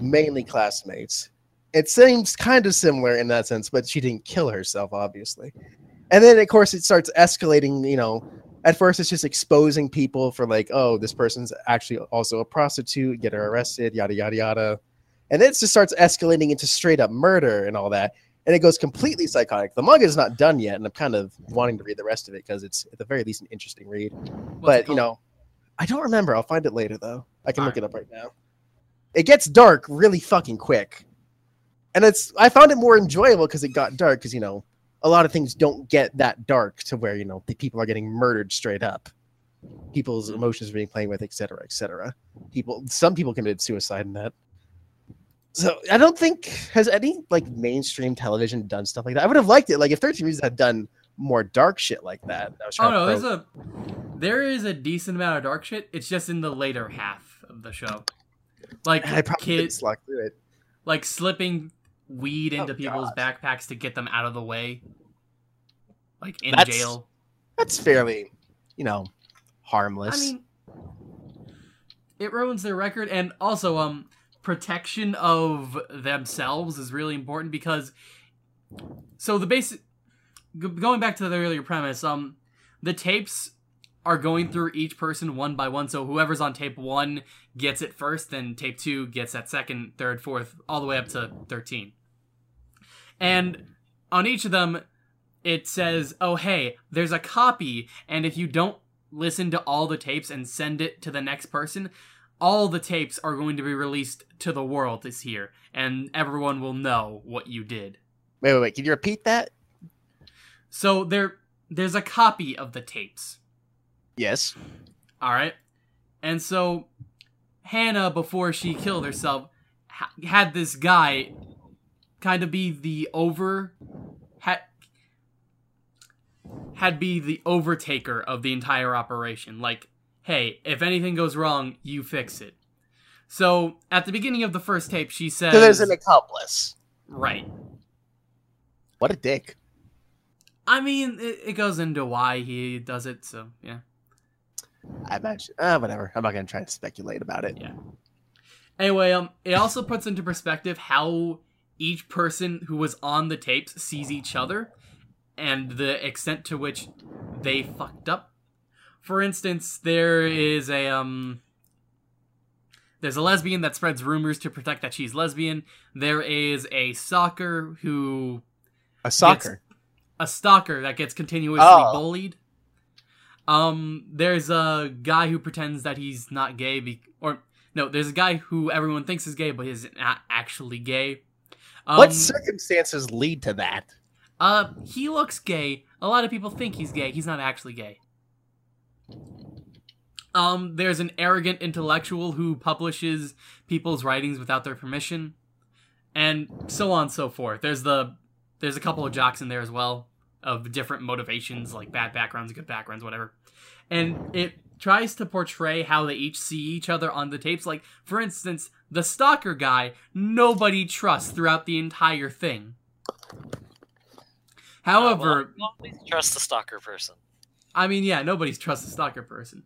mainly classmates. It seems kind of similar in that sense, but she didn't kill herself, obviously. And then, of course, it starts escalating. You know, at first it's just exposing people for like, oh, this person's actually also a prostitute, get her arrested, yada yada yada and then it just starts escalating into straight up murder and all that and it goes completely psychotic the manga is not done yet and i'm kind of wanting to read the rest of it because it's at the very least an interesting read What's but you know i don't remember. I'll find it later though. I can look Alright. it up right now. It gets dark really fucking quick. And it's i found it more enjoyable because it got dark because you know a lot of things don't get that dark to where you know the people are getting murdered straight up. People's emotions are being played with etc etc people some people committed suicide in that. So I don't think has any like mainstream television done stuff like that. I would have liked it. Like if 13 Reasons had done more dark shit like that. I was Oh no, there's a there is a decent amount of dark shit. It's just in the later half of the show, like I kids slug through it. like slipping weed into Oh, people's backpacks to get them out of the way, like in That's- jail. That's fairly, you know, harmless. I mean, it ruins their record, and also um, protection of themselves is really important because. So the basic, g- going back to the earlier premise, um, the tapes are going through each person one by one. So whoever's on tape one gets it first, then tape two gets that second, third, fourth, all the way up to thirteen. And on each of them, it says, "Oh, hey, there's a copy, and if you don't listen to all the tapes and send it to the next person, all the tapes are going to be released to the world this year, and everyone will know what you did." wait, wait, wait. Can you repeat that? So there, there's a copy of the tapes. Yes. All right, and so Hannah, before she killed herself, ha- had this guy kind of be the over had had be the overtaker of the entire operation. Like, hey, if anything goes wrong, you fix it. So at the beginning of the first tape, she says, So there's an accomplice. "Right." What a dick. I mean, it, it goes into why he does it. So yeah. I imagine. Uh, whatever. I'm not gonna try to speculate about it. Yeah. Anyway, um, it also puts into perspective how each person who was on the tapes sees each other, and the extent to which they fucked up. For instance, there is a um. There's a lesbian that spreads rumors to protect that she's lesbian. There is a soccer who A soccer. A stalker that gets continuously Oh. bullied. Um, there's a guy who pretends that he's not gay, be- or no, there's a guy who everyone thinks is gay, but is not actually gay. Um, what circumstances lead to that? uh, he looks gay. A lot of people think he's gay. He's not actually gay. Um, there's an arrogant intellectual who publishes people's writings without their permission, and so on and so forth. There's the there's a couple of jocks in there as well of different motivations, like bad backgrounds, good backgrounds, whatever. And it tries to portray how they each see each other on the tapes. Like, for instance, the stalker guy, nobody trusts throughout the entire thing. However, uh, well, always trust the stalker person. I mean, yeah, nobody's trust the stalker person.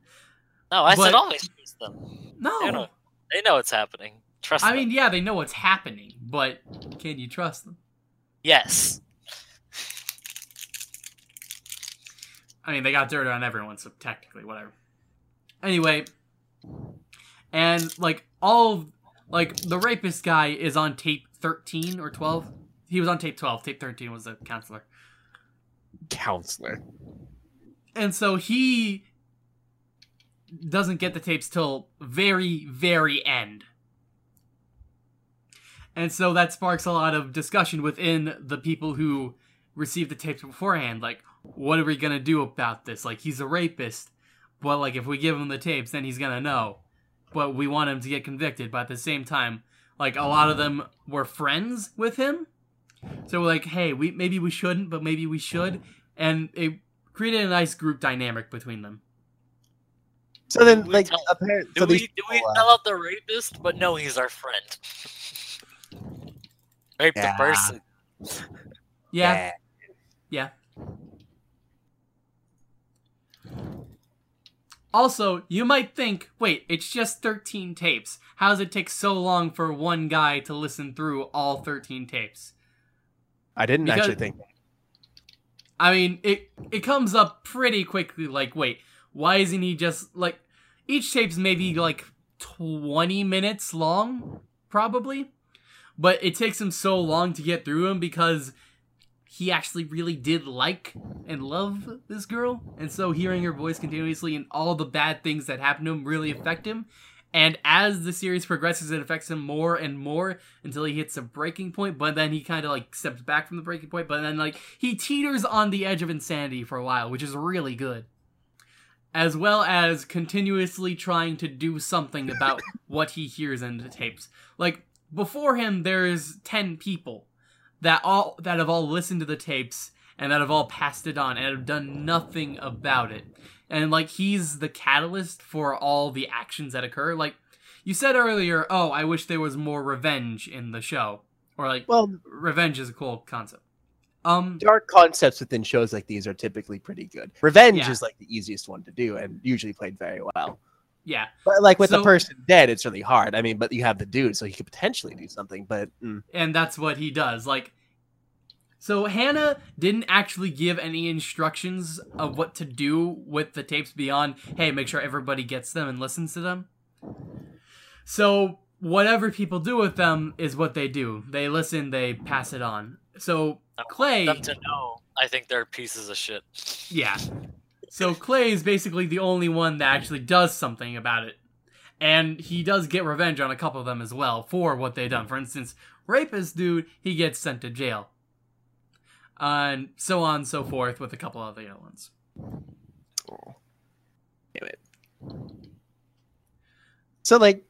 No, I But- said always trust them. No, They know, they know what's happening. Trust I them. mean, yeah, they know what's happening, but can you trust them? Yes. I mean, they got dirt on everyone, so technically, whatever. Anyway, and like all, like the rapist guy is on tape thirteen or twelve. He was on tape twelve. Tape thirteen was the counselor, Counselor. and so he doesn't get the tapes till very, very end. And so that sparks a lot of discussion within the people who received the tapes beforehand. Like, what are we gonna do about this? Like, he's a rapist, but like, if we give him the tapes, then he's gonna know. But we want him to get convicted. But at the same time, like, a lot of them were friends with him, so we're like, hey, we maybe we shouldn't, but maybe we should, and it created a nice group dynamic between them. So then, like, tell- apparently, Do we do we people, uh, tell out the rapist, but no, he's our friend. Rape Yeah. the person. Yeah, yeah. Also, you might think, wait, it's just 13 tapes. How does it take so long for one guy to listen through all 13 tapes? I didn't because- actually think. I mean, it it comes up pretty quickly. Like, wait, why isn't he just like each tape's maybe like twenty minutes long, probably, but it takes him so long to get through him because he actually really did like and love this girl, and so hearing her voice continuously and all the bad things that happen to him really affect him. And as the series progresses, it affects him more and more until he hits a breaking point. But then he kind of like steps back from the breaking point. But then like he teeters on the edge of insanity for a while, which is really good. As well as continuously trying to do something about what he hears in the tapes. Like before him there's 10 people that all that have all listened to the tapes and that have all passed it on and have done nothing about it. And like he's the catalyst for all the actions that occur. Like you said earlier, oh, I wish there was more revenge in the show. Or like Well, revenge is a cool concept. Um dark concepts within shows like these are typically pretty good. Revenge Yeah. is like the easiest one to do and usually played very well. Yeah. But like with the person dead, it's really hard. I mean, but you have the dude, so he could potentially do something. But mm, and that's what he does. Like, so Hannah didn't actually give any instructions of what to do with the tapes beyond, hey, make sure everybody gets them and listens to them. So whatever people do with them is what they do. They listen, they pass it on. So I want Clay, them to know. I think they're pieces of shit. yeah. So Clay is basically the only one that actually does something about it. And he does get revenge on a couple of them as well for what they done. For instance, rapist dude, he gets sent to jail. and so on and so forth with a couple of the other ones. damn it. So like,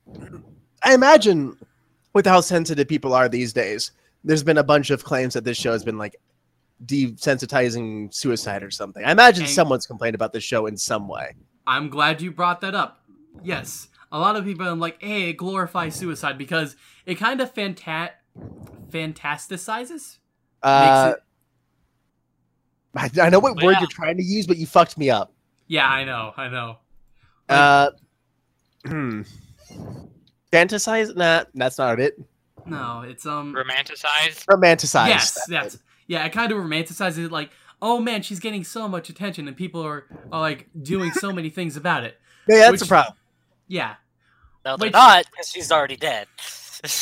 I imagine with how sensitive people are these days, there's been a bunch of claims that this show has been like desensitizing suicide or something. I imagine And- someone's complained about the show in some way. I'm glad you brought that up. Yes, a lot of people are like, "Hey, it glorifies suicide because it kind of fanta- fantasticizes." Uh, Makes I, I know what Well, word yeah. you're trying to use, but you fucked me up. Yeah, I know, I know. Uh, hmm. Fantasize? Nah, that's not it. No, it's um. Romanticize. Romanticize. yes, that's yeah. It kind of romanticizes it, like, oh man, she's getting so much attention, and people are, are like doing so many things about it. Yeah, that's Which- a problem. Yeah, No, they're Which- not, because she's already dead.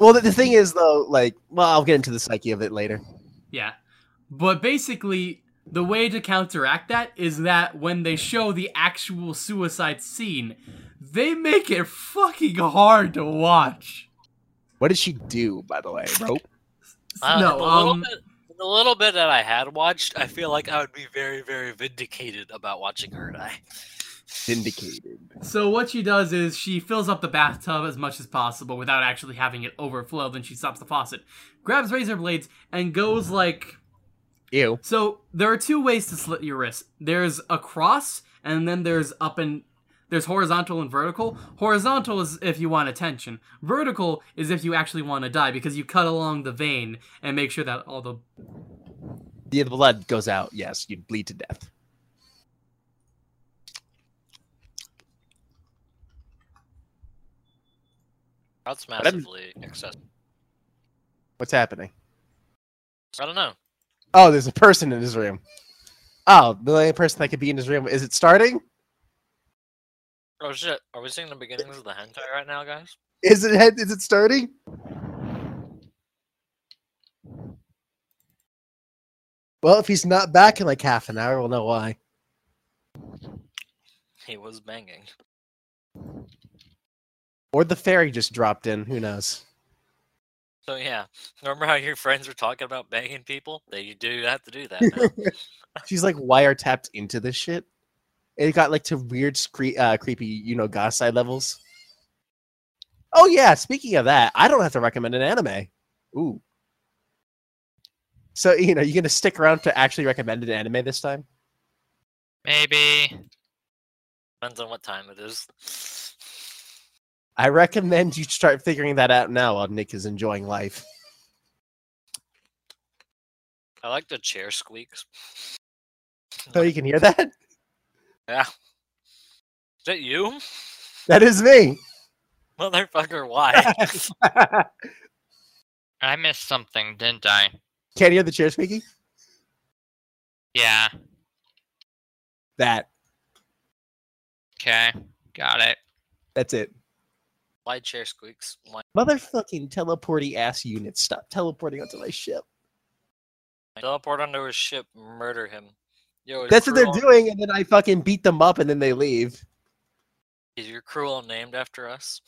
Well, the, the thing is, though, like, well, I'll get into the psyche of it later. yeah. But basically, the way to counteract that is that when they show the actual suicide scene, they make it fucking hard to watch. What did she do, by the way? Rope? Uh, no, the little um, bit, the little bit that I had watched, I feel like I would be very, very vindicated about watching her die. Vindicated. So what she does is she fills up the bathtub as much as possible without actually having it overflow. Then she stops the faucet, grabs razor blades, and goes like. Ew. So there are two ways to slit your wrist. There's across, and then there's up and there's horizontal and vertical. Horizontal is if you want attention. Vertical is if you actually want to die because you cut along the vein and make sure that all the The blood goes out. Yes, you bleed to death. That's massively excessive. What's happening? I don't know. Oh, there's a person in his room. Oh, the only person that could be in his room. Is it starting? Oh shit, are we seeing the beginnings of the hentai right now, guys? Is it? Is it starting? Well, if he's not back in like half an hour, we'll know why. He was banging. Or the fairy just dropped in. Who knows? So yeah, remember how your friends were talking about banging people? They do have to do that now. She's like wiretapped into this shit. It got like to weird, uh, creepy, you know, goth side levels. Oh yeah, speaking of that, I don't have to recommend an anime. Ooh. So you know, you gonna stick around to actually recommend an anime this time? Maybe. Depends on what time it is. I recommend you start figuring that out now while Nick is enjoying life. I like the chair squeaks. Oh, you can hear that? Yeah. Is that you? That is me. Motherfucker, why? I missed something, didn't I? Can't hear the chair speaking? Yeah. That. Okay. Got it. That's it. why chair squeaks? Why? Motherfucking teleporty ass unit. Stop teleporting onto my ship. Teleport onto his ship, murder him. Yo, That's what they're doing, and then I fucking beat them up and then they leave. Is your cruel named after us?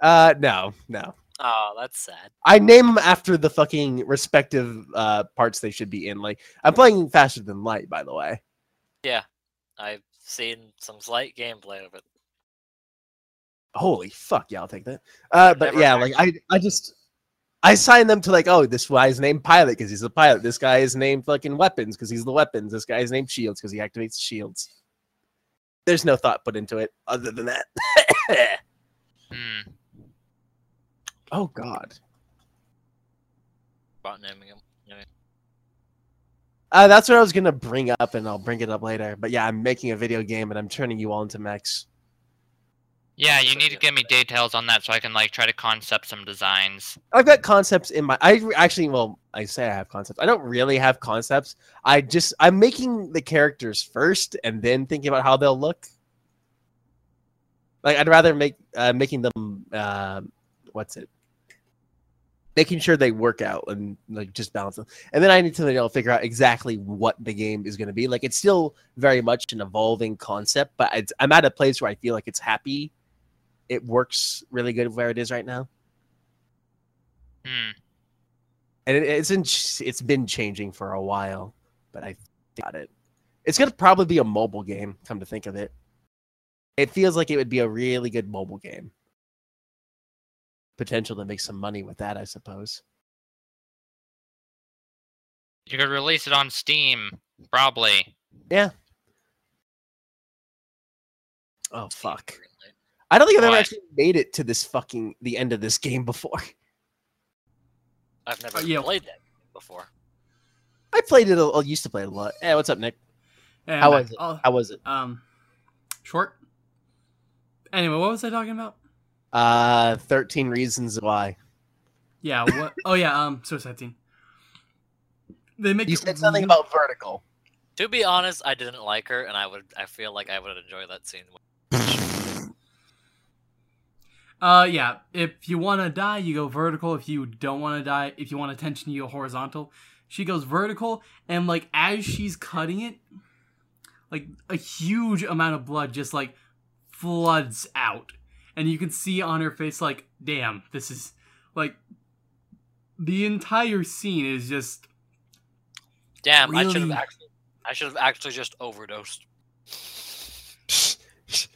Uh, no, no. Oh, that's sad. I name them after the fucking respective uh parts they should be in. Like, I'm playing faster than light, by the way. Yeah, I've seen some slight gameplay of it. Holy fuck, yeah, I'll take that. Uh, but yeah, like I, I just, I signed them to like, oh, this guy's named Pilot because he's a pilot. This guy is named fucking Weapons because he's the weapons. This guy is named Shields because he activates shields. There's no thought put into it other than that. Hmm. oh God. About naming him. Anyway. Uh, that's what I was gonna bring up, and I'll bring it up later. But yeah, I'm making a video game, and I'm turning you all into mechs. Yeah, you need to give me details on that so I can like try to concept some designs. I've got concepts in my. I actually, well, I say I have concepts. I don't really have concepts. I just I'm making the characters first, and then thinking about how they'll look. Like I'd rather make uh, making them. Uh, what's it? Making sure they work out and like just balance them, and then I need to you know, figure out exactly what the game is going to be. Like it's still very much an evolving concept, but it's, I'm at a place where I feel like it's happy. It works really good where it is right now. Hmm. and it, it's in, it's been changing for a while, but I got it. It's gonna probably be a mobile game. Come to think of it, it feels like it would be a really good mobile game. Potential to make some money with that, I suppose. You could release it on Steam, probably. Yeah. Oh fuck! Greenlight. I don't think I've ever actually made it to this fucking the end of this game before. I've never Uh, yeah. played that before. I played it. a- I used to play it a lot. Hey, what's up, Nick? And How was it? oh, How was it? um, short. Anyway, what was I talking about? Uh, thirteen reasons why. Yeah. What? oh yeah. Um, Suicide Scene. They make You it said something about vertical. To be honest, I didn't like her, and I would. I feel like I would enjoy that scene. Uh, yeah. If you want to die, you go vertical. If you don't want to die, if you want attention, you go horizontal. She goes vertical, and like as she's cutting it, like a huge amount of blood just like floods out, and you can see on her face like, damn, this is like the entire scene is just Damn, I should have actually. I should have actually just overdosed.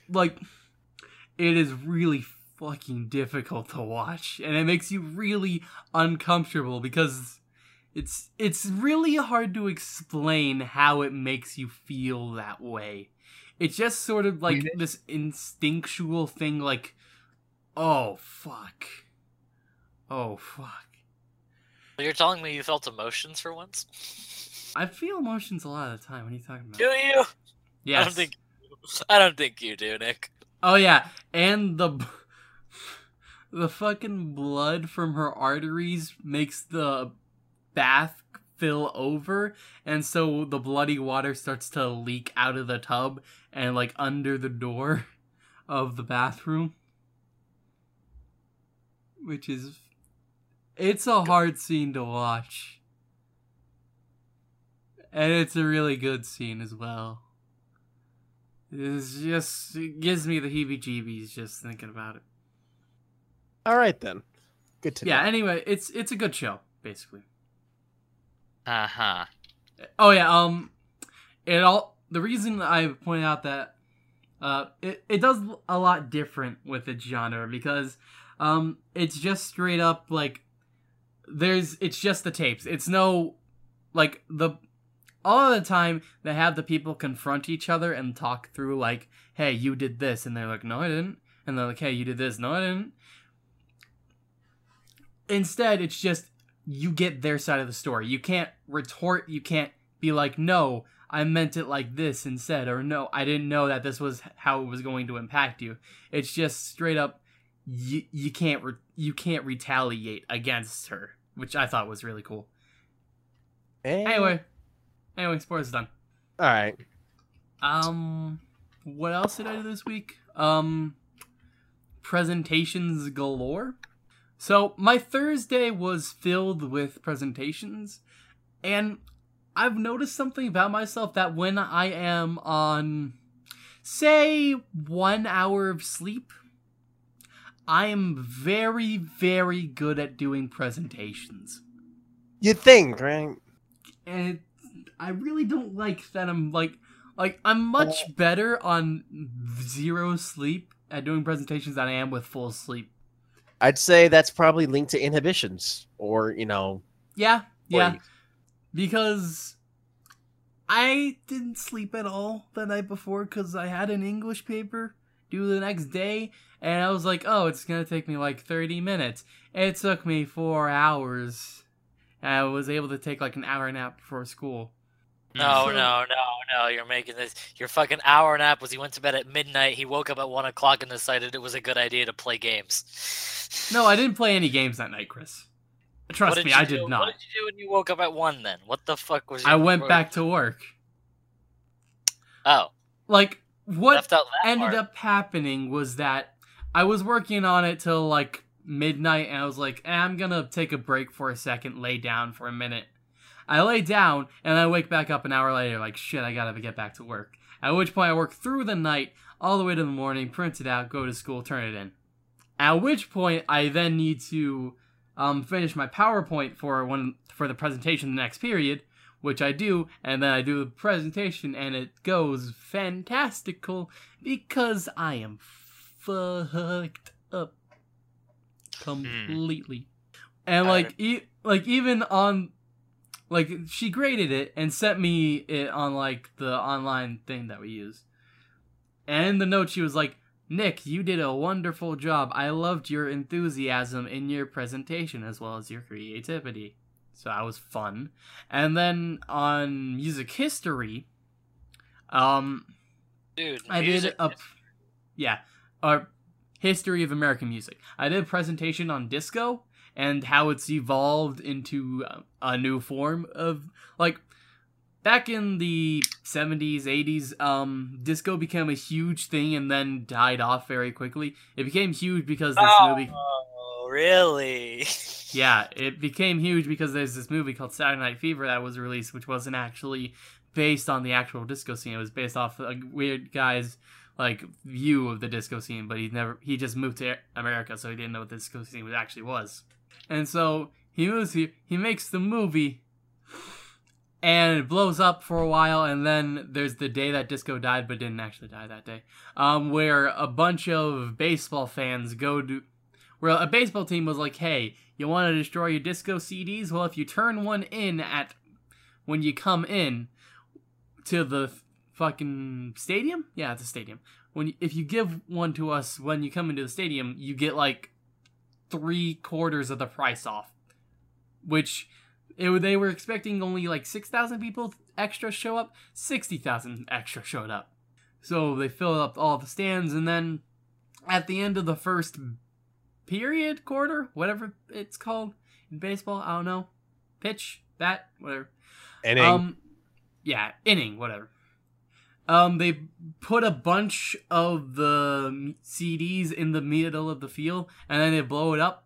like it is really fucking difficult to watch and it makes you really uncomfortable because it's it's really hard to explain how it makes you feel that way it's just sort of like this instinctual thing like oh fuck oh fuck you're telling me you felt emotions for once? i feel emotions a lot of the time what are you talking about Do you? yes I don't think. I don't think you do, Nick. Oh yeah, and the b- the fucking blood from her arteries makes the bath fill over, and so the bloody water starts to leak out of the tub and like under the door of the bathroom, which is it's a hard scene to watch. And it's a really good scene as well. It's just it gives me the heebie-jeebies just thinking about it. All right then. Good to Yeah. know. Anyway, it's it's a good show basically. Uh huh. Oh yeah. Um, it all the reason I pointed out that uh it it does a lot different with its genre because um it's just straight up like there's it's just the tapes. It's no like the all of the time they have the people confront each other and talk through like, hey, you did this, and they're like, no, I didn't, and they're like, hey, you did this, no, I didn't. Instead, it's just you get their side of the story. You can't retort. You can't be like, no, I meant it like this instead, or no, I didn't know that this was how it was going to impact you. It's just straight up, you you can't re- you can't retaliate against her, which I thought was really cool. And- Anyway, anyway, sports is done. all right. Um, what else did I do this week? Um, presentations galore. So my Thursday was filled with presentations, and I've noticed something about myself that when I am on, say, one hour of sleep, I am very, very good at doing presentations. You think, right? and I really don't like that I'm like like I'm much better on zero sleep at doing presentations than I am with full sleep. I'd say that's probably linked to inhibitions or, you know, Yeah, yeah. or- because I didn't sleep at all the night before because I had an English paper due the next day, and I was like, "Oh, it's gonna take me like thirty minutes." It took me four hours. And I was able to take like an hour nap before school. No, no, no, no. You're making this. Your fucking hour nap was he went to bed at midnight. He woke up at one o'clock and decided it was a good idea to play games. No, I didn't play any games that night, Chris. Trust me, I do- did What not. did you do when you woke up at one? Then what the fuck was? I went work? back to work. Oh, Like what left out that ended part. up happening was that I was working on it till like midnight, and I was like, eh, I'm gonna take a break for a second, lay down for a minute. I lay down, and I wake back up an hour later, like, shit, I gotta get back to work. At which point, I work through the night, all the way to the morning, print it out, go to school, turn it in. At which point, I then need to um, finish my PowerPoint for one for the presentation the next period, which I do, and then I do the presentation, and it goes fantastical because I am fucked up completely. And like, e- like even on, like she graded it and sent me it on like the online thing that we use. And in the note, she was like, Nick, you did a wonderful job. I loved your enthusiasm in your presentation as well as your creativity. So that was fun. And then on music history, um, dude. I did a, yeah, a history of American music. I did a presentation on disco and how it's evolved into a new form of like back in the 70s 80s um disco became a huge thing and then died off very quickly it became huge because this movie Oh, really? yeah, it became huge because there's this movie called Saturday Night Fever that was released, which wasn't actually based on the actual disco scene. It was based off a weird guy's like view of the disco scene, but he never he just moved to America, so he didn't know what the disco scene was actually was. And so he moves here, he makes the movie, and it blows up for a while, and then there's the day that disco died, but didn't actually die that day, um, where a bunch of baseball fans go to where a baseball team was like, "Hey, you want to destroy your disco CDs? Well, if you turn one in at when you come in to the fucking stadium, yeah, it's a stadium. When you, if you give one to us when you come into the stadium, you get like three quarters of the price off, which it, they were expecting only like six thousand people extra show up. Sixty thousand extra showed up, so they filled up all the stands, and then at the end of the first period, quarter, whatever it's called in baseball. I don't know. Pitch, bat, whatever. inning. Um, yeah, inning, whatever. Um, they put a bunch of the CDs in the middle of the field, and then they blow it up.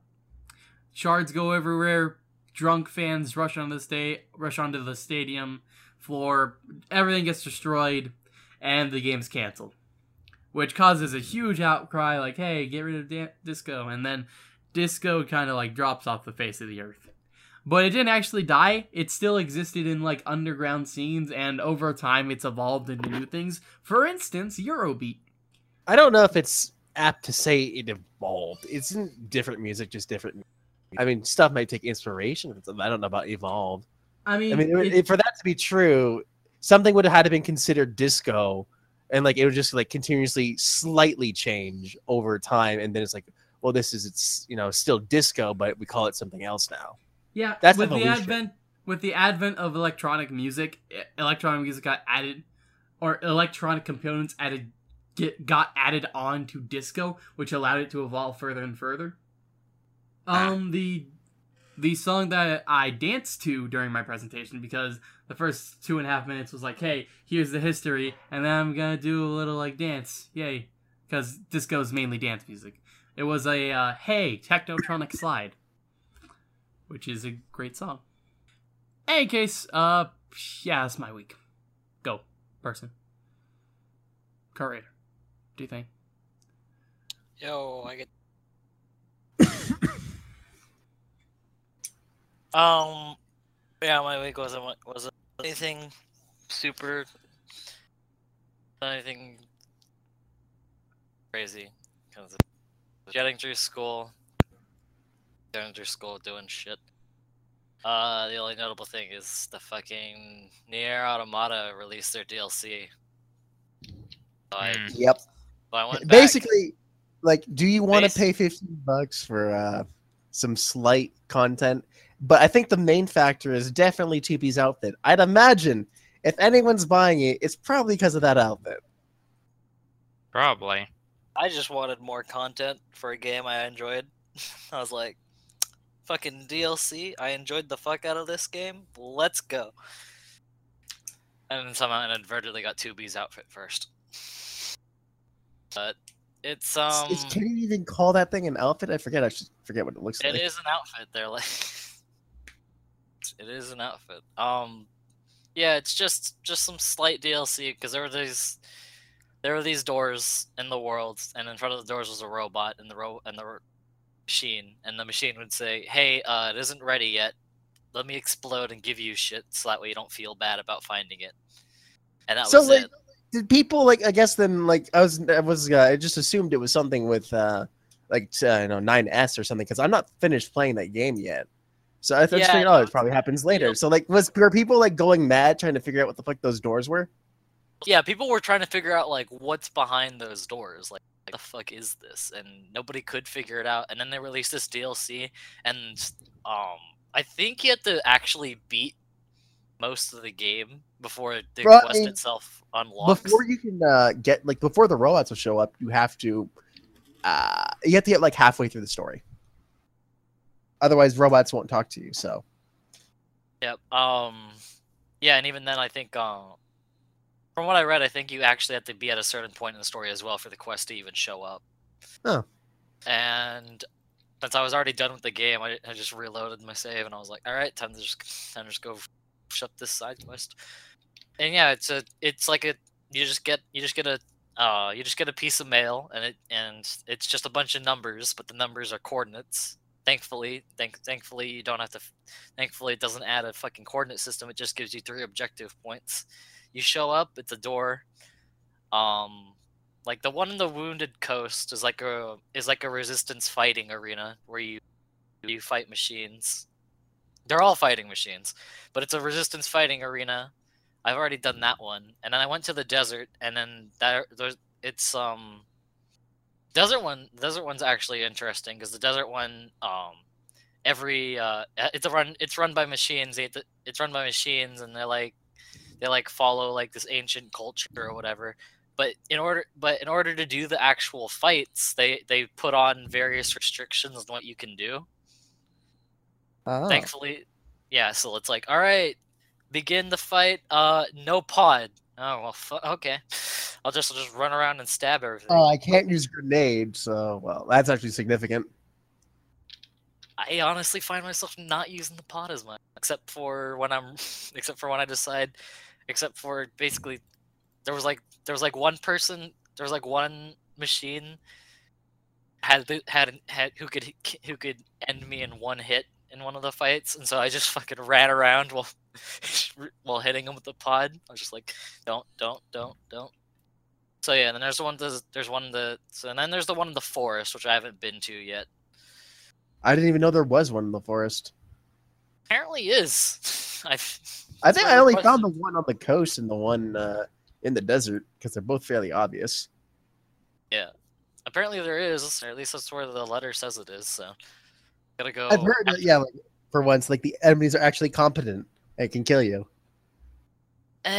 Shards go everywhere. Drunk fans rush on the sta- rush onto the stadium floor. Everything gets destroyed, and the game's canceled which causes a huge outcry like hey get rid of da- disco and then disco kind of like drops off the face of the earth but it didn't actually die it still existed in like underground scenes and over time it's evolved into new things for instance eurobeat I don't know if it's apt to say it evolved. Isn't different music just different? I mean, stuff might take inspiration. I don't know about evolved. i mean, I mean, it- it- for that to be true, something would have had to been considered disco, and like it would just like continuously slightly change over time, and then it's like, well, this is it's you know still disco, but we call it something else now. Yeah, That's with the advent with the advent of electronic music, electronic music got added, or electronic components added get got added on to disco, which allowed it to evolve further and further. Um, the the song that I danced to during my presentation because the first two and a half minutes was like, "Hey, here's the history," and then I'm gonna do a little like dance, yay, because disco is mainly dance music. It was a uh, "Hey, Technotronic Slide." Which is a great song. Any case, uh, yeah, that's my week. Go, person. Curator. Do you think? Yo, I get. um, yeah, my week wasn't wasn't anything super, anything crazy. because getting through school, getting through school, doing shit. Uh, the only notable thing is the fucking Nier Automata released their DLC. So I, Hmm. Yep. so I went back- Basically, like, do you want to pay 15 bucks for uh, some slight content? But I think the main factor is definitely 2B's outfit. I'd imagine if anyone's buying it, it's probably because of that outfit. Probably. I just wanted more content for a game I enjoyed. I was like, fucking DLC. I enjoyed the fuck out of this game. Let's go. And somehow inadvertently got 2B's outfit first. But it's um Is- can you even call that thing an outfit? I forget. I should forget what it looks it like. It is an outfit. They're like it is an outfit. Um yeah, it's just just some slight DLC because there were these there were these doors in the world, and in front of the doors was a robot, and the ro- and the machine, and the machine would say, "Hey, uh, it isn't ready yet. Let me explode and give you shit, so that way you don't feel bad about finding it." And that So, was like, it. Did people like? I guess then, like, I was, I was, uh, I just assumed it was something with, uh, like, uh, you know, 9S or something, because I'm not finished playing that game yet. So I Yeah, figured, oh, it probably happens later. you'll- So, like, was were people like going mad trying to figure out what the fuck those doors were? Yeah, people were trying to figure out like what's behind those doors. Like, the fuck is this? And nobody could figure it out. And then they released this DLC, and um, I think you had to actually beat most of the game before the I quest mean, itself unlocks. Before you can uh, get like before the robots will show up, you have to, uh, you have to get like halfway through the story. Otherwise, robots won't talk to you. So Yep. Um. Yeah, and even then, I think, uh, from what I read, I think you actually have to be at a certain point in the story as well for the quest to even show up. Oh. And since I was already done with the game, I, I just reloaded my save, and I was like, "All right, time to just time to just go shut this side quest." And yeah, it's a it's like a you just get you just get a uh you just get a piece of mail, and it and it's just a bunch of numbers, but the numbers are coordinates. Thankfully, thank thankfully you don't have to Thankfully, it doesn't add a fucking coordinate system. It just gives you three objective points. You show up, it's a door. Um, like the one in the Wounded Coast is like a is like a resistance fighting arena where you you fight machines. They're all fighting machines, but it's a resistance fighting arena. I've already done that one, and then I went to the desert, and then that there's it's um desert one. Desert one's actually interesting because the desert one um every uh it's a run it's run by machines it's run by machines and they're like they like follow like this ancient culture or whatever. But in order but in order to do the actual fights they they put on various restrictions on what you can do. Oh. thankfully yeah so it's like all right begin the fight uh no pod. Oh well fu- okay. I'll just I'll just run around and stab everything. Oh, I can't use grenade, so well, that's actually significant. I honestly find myself not using the pod as much, except for when I'm, except for when I decide, except for basically, there was like there was like one person, there was like one machine had had had who could who could end me in one hit in one of the fights, and so I just fucking ran around while while hitting him with the pod. I was just like, don't, don't, don't, don't. So yeah, and then there's the one there's, there's one in the so and then there's the one in the forest which I haven't been to yet. I didn't even know there was one in the forest. Apparently is. I've, I think I only quest- found the one on the coast and the one uh, in the desert because they're both fairly obvious. Yeah. Apparently there is, or at least that's where the letter says it is. So gotta go. I've heard yeah, like, for once, like the enemies are actually competent and can kill you. Uh,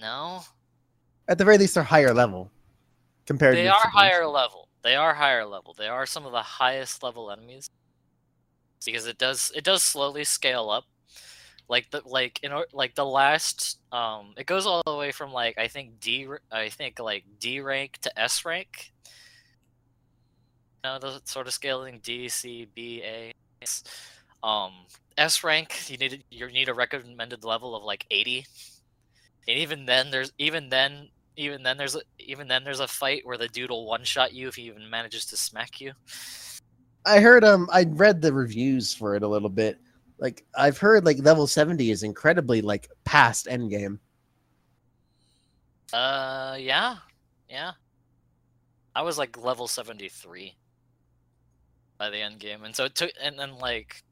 no, At the very least, they're higher level compared. To They are higher level. They are higher level. They are some of the highest level enemies because it does it does slowly scale up. Like the like in like the last um it goes all the way from like I think D I think like D rank to S rank. You know, the sort of scaling D C B A. Um S rank you need you need a recommended level of like 80. And even then there's even then even then there's a even then there's a fight where the dude will one shot you if he even manages to smack you. I heard um I read the reviews for it a little bit. Like I've heard like level 70 is incredibly like past endgame. Uh, yeah, yeah. I was like level seventy three by the end game, and so it took, and then like,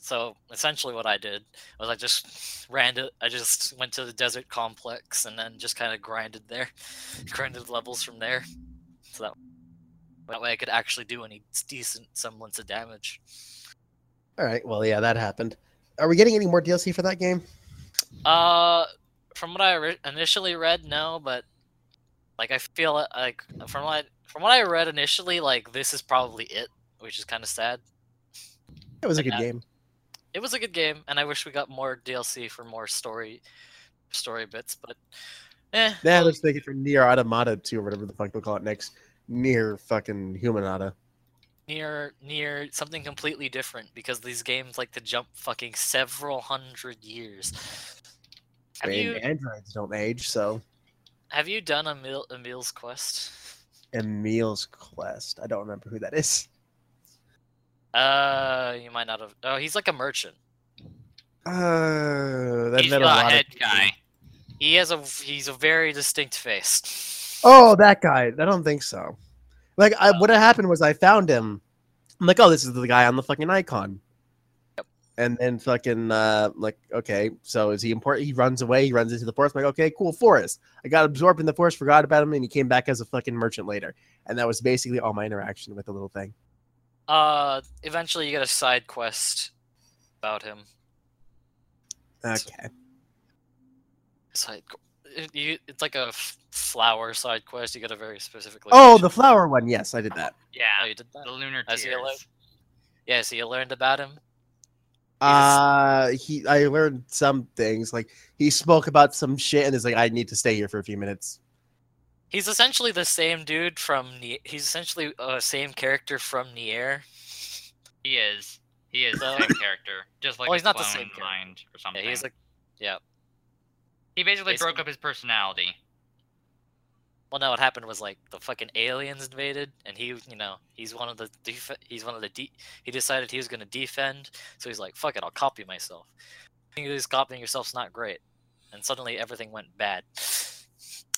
so essentially what I did was I just ran it. I just went to the desert complex and then just kind of grinded there, grinded levels from there, so that that way I could actually do any decent semblance of damage. All right. Well, yeah, that happened. Are we getting any more DLC for that game? Uh, from what I re- initially read, no, but like I feel like from what from what I read initially, like this is probably it, which is kind of sad. It was a good Yeah. game. It was a good game, and I wish we got more DLC for more story story bits, but eh. Yeah, let's make it for Nier Automata 2 or whatever the fuck they'll call it next. Nier fucking Humanata. near near something completely different because these games like to jump fucking several hundred years. Have I mean, you androids don't age, so have you done Emil, Emil's quest? Emil's Quest. I don't remember who that is. Uh, you might not have. Oh, he's like a merchant. Uh, that He's met a lot head guy. He has a he's a very distinct face. Oh, that guy. I don't think so. Like, I, what happened was I found him. I'm like, oh, this is the guy on the fucking icon. Yep. And then fucking uh, like, okay, so is he important? He runs away. He runs into the forest. I'm like, okay, cool, forest. I got absorbed in the forest, forgot about him, and he came back as a fucking merchant later. And that was basically all my interaction with the little thing. Uh, eventually you get a side quest about him. Okay. Side, you, it's like a flower side quest. You get a very specific. Oh, the flower one. Yes, I did that. oh, Yeah, you did that. the lunar I see a tears. Yeah, so you learned about him. Uh, he. I learned some things. Like he spoke about some shit, and is like, I need to stay here for a few minutes. He's essentially the same dude from. Ni- He's essentially uh, same character from Nier. He is. He is the same character, just like Well, he's not the clone same character. mind or Yeah, something. he's like. Yeah. He basically basically- broke up his personality. Well, no, what happened was like the fucking aliens invaded, and he, you know, he's one of the def- he's one of the de- he decided he was gonna defend, so he's like, fuck it, I'll copy myself. Thinking this copying yourself's not great, and suddenly everything went bad.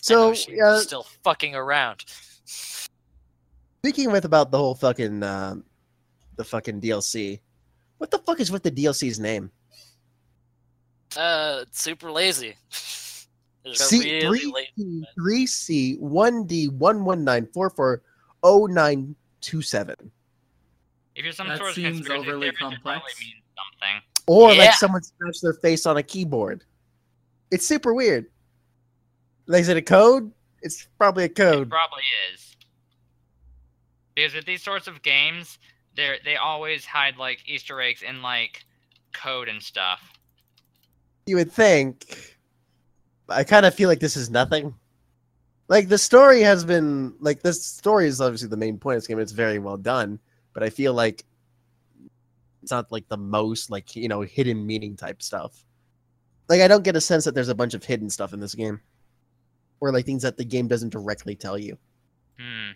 So, and yeah. was still fucking around. Speaking with about the whole fucking um, the fucking DLC, what the fuck is with the DLC's name? Uh, super lazy. C a C really three lazy- three C one D one one nine four four oh nine two seven, If you're some That sort of seems overly theorist, it probably complex. something. or Yeah. like someone scratched their face on a keyboard. It's super weird. Like, is it a code? It's probably a It code. probably is. Because with these sorts of games, they they always hide like Easter eggs in like code and stuff. You would think. I kind of feel like this is nothing. Like the story has been like this story is obviously the main point of this game. It's very well done, but I feel like it's not like the most like you know hidden meaning type stuff. Like I don't get a sense that there's a bunch of hidden stuff in this game, or like things that the game doesn't directly tell you. Hmm.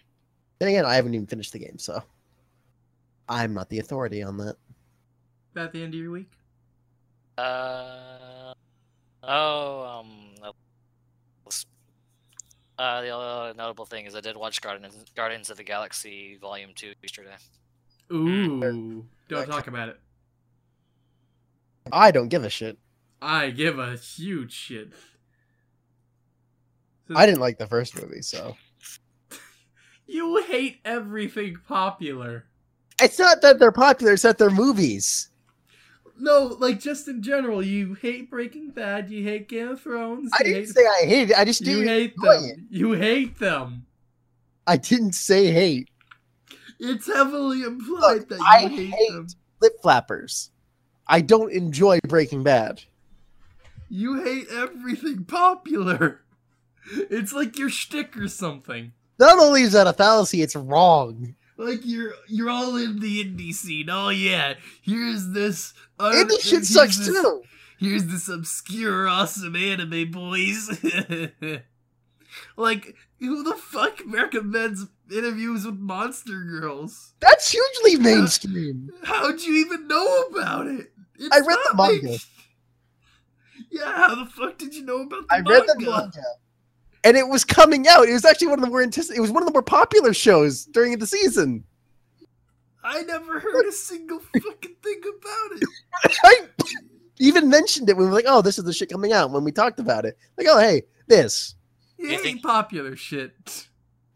Then again, I haven't even finished the game, so I'm not the authority on that. At the end of your week? Uh, oh, um, uh, the other notable thing is I did watch Guardians Guardians of the Galaxy Volume Two yesterday. Ooh. Don't talk about it. I don't give a shit. I give a huge shit. I didn't like the first movie, so You hate everything popular. it's not that they're popular; it's that they're movies. No, like just in general, you hate Breaking Bad, you hate Game of Thrones. I didn't hate, say I hated it. I just do. you didn't. hate them. it. You hate them. I didn't say hate. It's heavily implied Look, that you I hate, hate them. Lip flappers. I don't enjoy Breaking Bad. You hate everything popular. It's like your shtick or something. Not only is that a fallacy, it's wrong. Like you're you're all in the indie scene. Oh yeah, here's this. Uh, Indie shit sucks this- too. Here's this obscure, awesome anime, boys. like, who the fuck recommends interviews with monster girls? That's hugely mainstream. How'd you even know about it? It's I read the manga. Yeah, how the fuck did you know about the I manga? read the manga. And it was coming out. It was actually one of the more antici- It was one of the more popular shows during the season. I never heard a single fucking thing about it. I even mentioned it when we were like, "Oh, this is the shit coming out." When we talked about it, like, "Oh, hey, this." It You think- popular shit.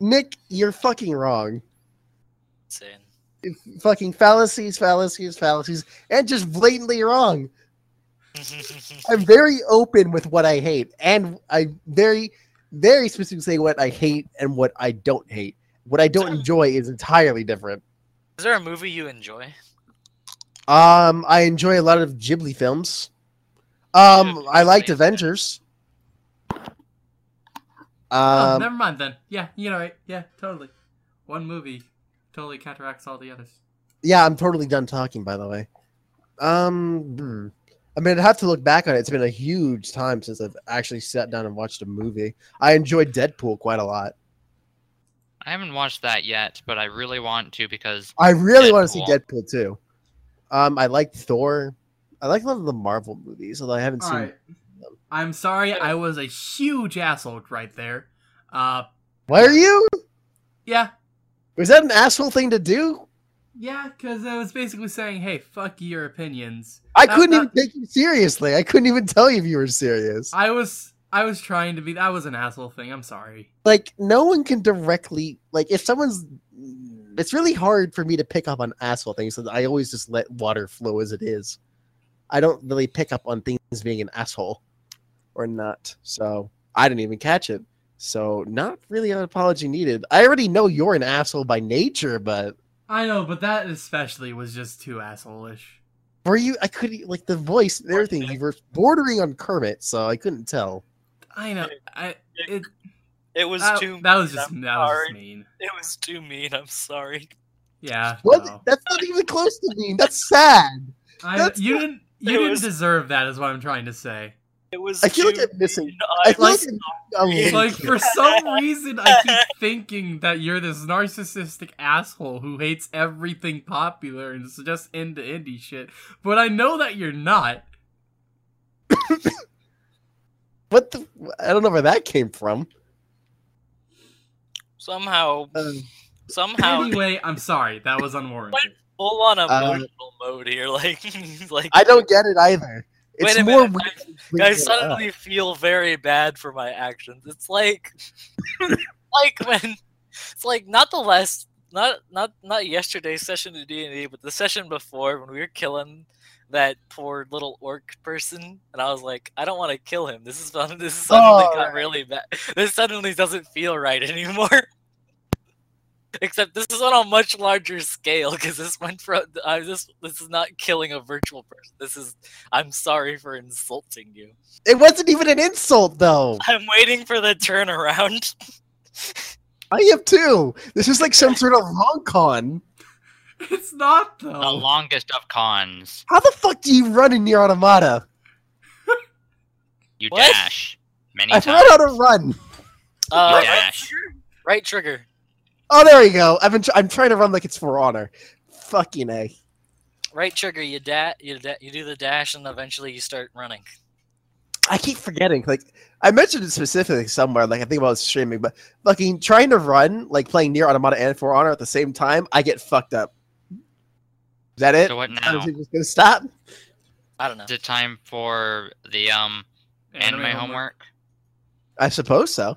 Nick, you're fucking wrong. Insane. Fucking fallacies, fallacies, fallacies, and just blatantly wrong. I'm very open with what I hate, and I very, very specifically say what I hate and what I don't hate. What I don't enjoy is entirely different. Is there a movie you enjoy? Um, I enjoy a lot of Ghibli films. Um, Dude, I liked Ghibli. Avengers. oh, Um, never mind then. Yeah, you know, right? Yeah, totally. One movie totally counteracts all the others. yeah, I'm totally done talking. By the way, um, hmm. I mean, I'd have to look back on it. It's been a huge time since I've actually sat down and watched a movie. I enjoyed Deadpool quite a lot. I haven't watched that yet, but I really want to because I really want to see Deadpool. Deadpool too. Um, I like Thor. I like a lot of the Marvel movies, although I haven't All seen. right. I'm sorry, I was a huge asshole right there. Uh, Why are you? yeah, Was that an asshole thing to do? Yeah, because I was basically saying, hey, fuck your opinions. I couldn't that- even take you seriously. I couldn't even tell you if you were serious. I was, I was trying to be. That was an asshole thing. I'm sorry. like no one can directly like if someone's it's really hard for me to pick up on asshole things so i always just let water flow as it is i don't really pick up on things being an asshole or not so i didn't even catch it so not really an apology needed i already know you're an asshole by nature but I know, but that especially was just too asshole-ish. for you i couldn't like the voice and everything you were bordering on kermit so i couldn't tell I know. I it It was that, too. that was just I'm that was just mean. It was too mean. I'm sorry. Yeah. what no. that's not even close to me that's sad I, that's you not- didn't. You didn't was- deserve that. Is what I'm trying to say. It was. I feel like I'm missing- i feel like. I'm, I'm Like for some reason, I keep thinking that you're this narcissistic asshole who hates everything popular and is just into indie shit. But I know that you're not. what the i don't know where that came from somehow, Um, somehow, Anyway, I'm sorry. That was unwarranted. full on Uh, emotional mode here. Like, like I don't get it either. It's Wait a more minute, I- I it up. suddenly feel very bad for my actions. It's like, like when it's like not the last, not not not yesterday's session of D and D, but the session before when we were killing that poor little orc person, and I was like, I don't want to kill him. This is fun. This suddenly Oh, got right. really bad. This suddenly doesn't feel right anymore. Except this is on a much larger scale because this went from I this this is not killing a virtual person. This is I'm sorry for insulting you. It wasn't even an insult, though. I'm waiting for the turnaround. I am too. This is like some sort of long con. It's not though. the longest of cons. How the fuck do you run in Nier Automata? You What? dash many I times. forgot how to run. Uh, right, dash. right trigger. Oh, there you go. I've been. Tr- I'm trying to run like it's For Honor. Fucking a. Right trigger. You da- you da- you do the dash, and eventually you start running. I keep forgetting. Like I mentioned it specifically somewhere. Like I think about streaming, but fucking trying to run, like playing Nier Automata and For Honor at the same time, I get fucked up. Is that it? So what Is now? it just gonna stop? I don't know. Is it time for the um anime, homework? I suppose so.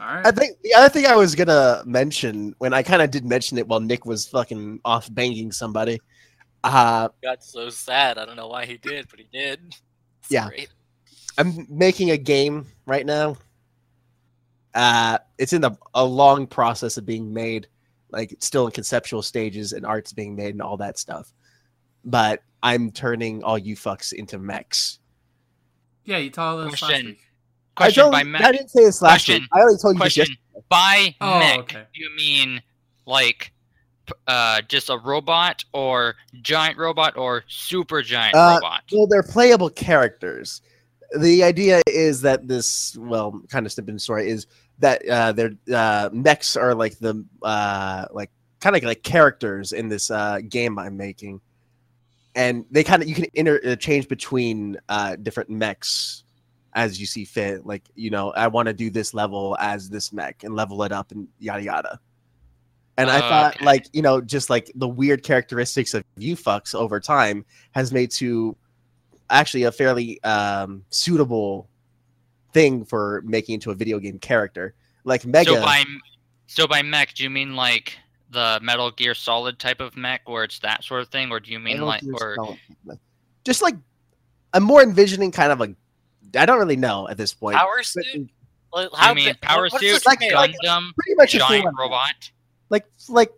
All right. I think the other thing I was gonna mention when I kind of did mention it while Nick was fucking off banging somebody. Uh, Got so sad. I don't know why he did, but he did. It's Yeah. great. I'm making a game right now. Uh, it's in the, a long process of being made, like it's still in conceptual stages and art's being made and all that stuff. But I'm turning all you fucks into mechs. yeah, you told us last week. Question I, told, by I didn't say this last Question. week. I already told you this Question. yesterday. By Oh, mech, okay. do you mean like uh just a robot or giant robot or super giant Uh, robot? Well, they're playable characters. The idea is that this, well, kind of snippet story is that uh, their uh, mechs are like the uh, like kind of like characters in this uh, game I'm making, and they kind of you can interchange between uh, different mechs as you see fit. Like, you know, I want to do this level as this mech and level it up and yada yada. And I thought, okay. like, you know, just like the weird characteristics of you fucks over time has made to actually a fairly um, suitable thing for making into a video game character. Like Mega, So by so by mech, do you mean like the Metal Gear Solid type of mech, where it's that sort of thing, or do you mean Metal like, Gear or Solid. just like I'm more envisioning kind of a. I don't really know at this point. Power but suit? Like, you how mean power what's suit, this like- scale? like- Gundam, pretty much a giant full-on- robot? like like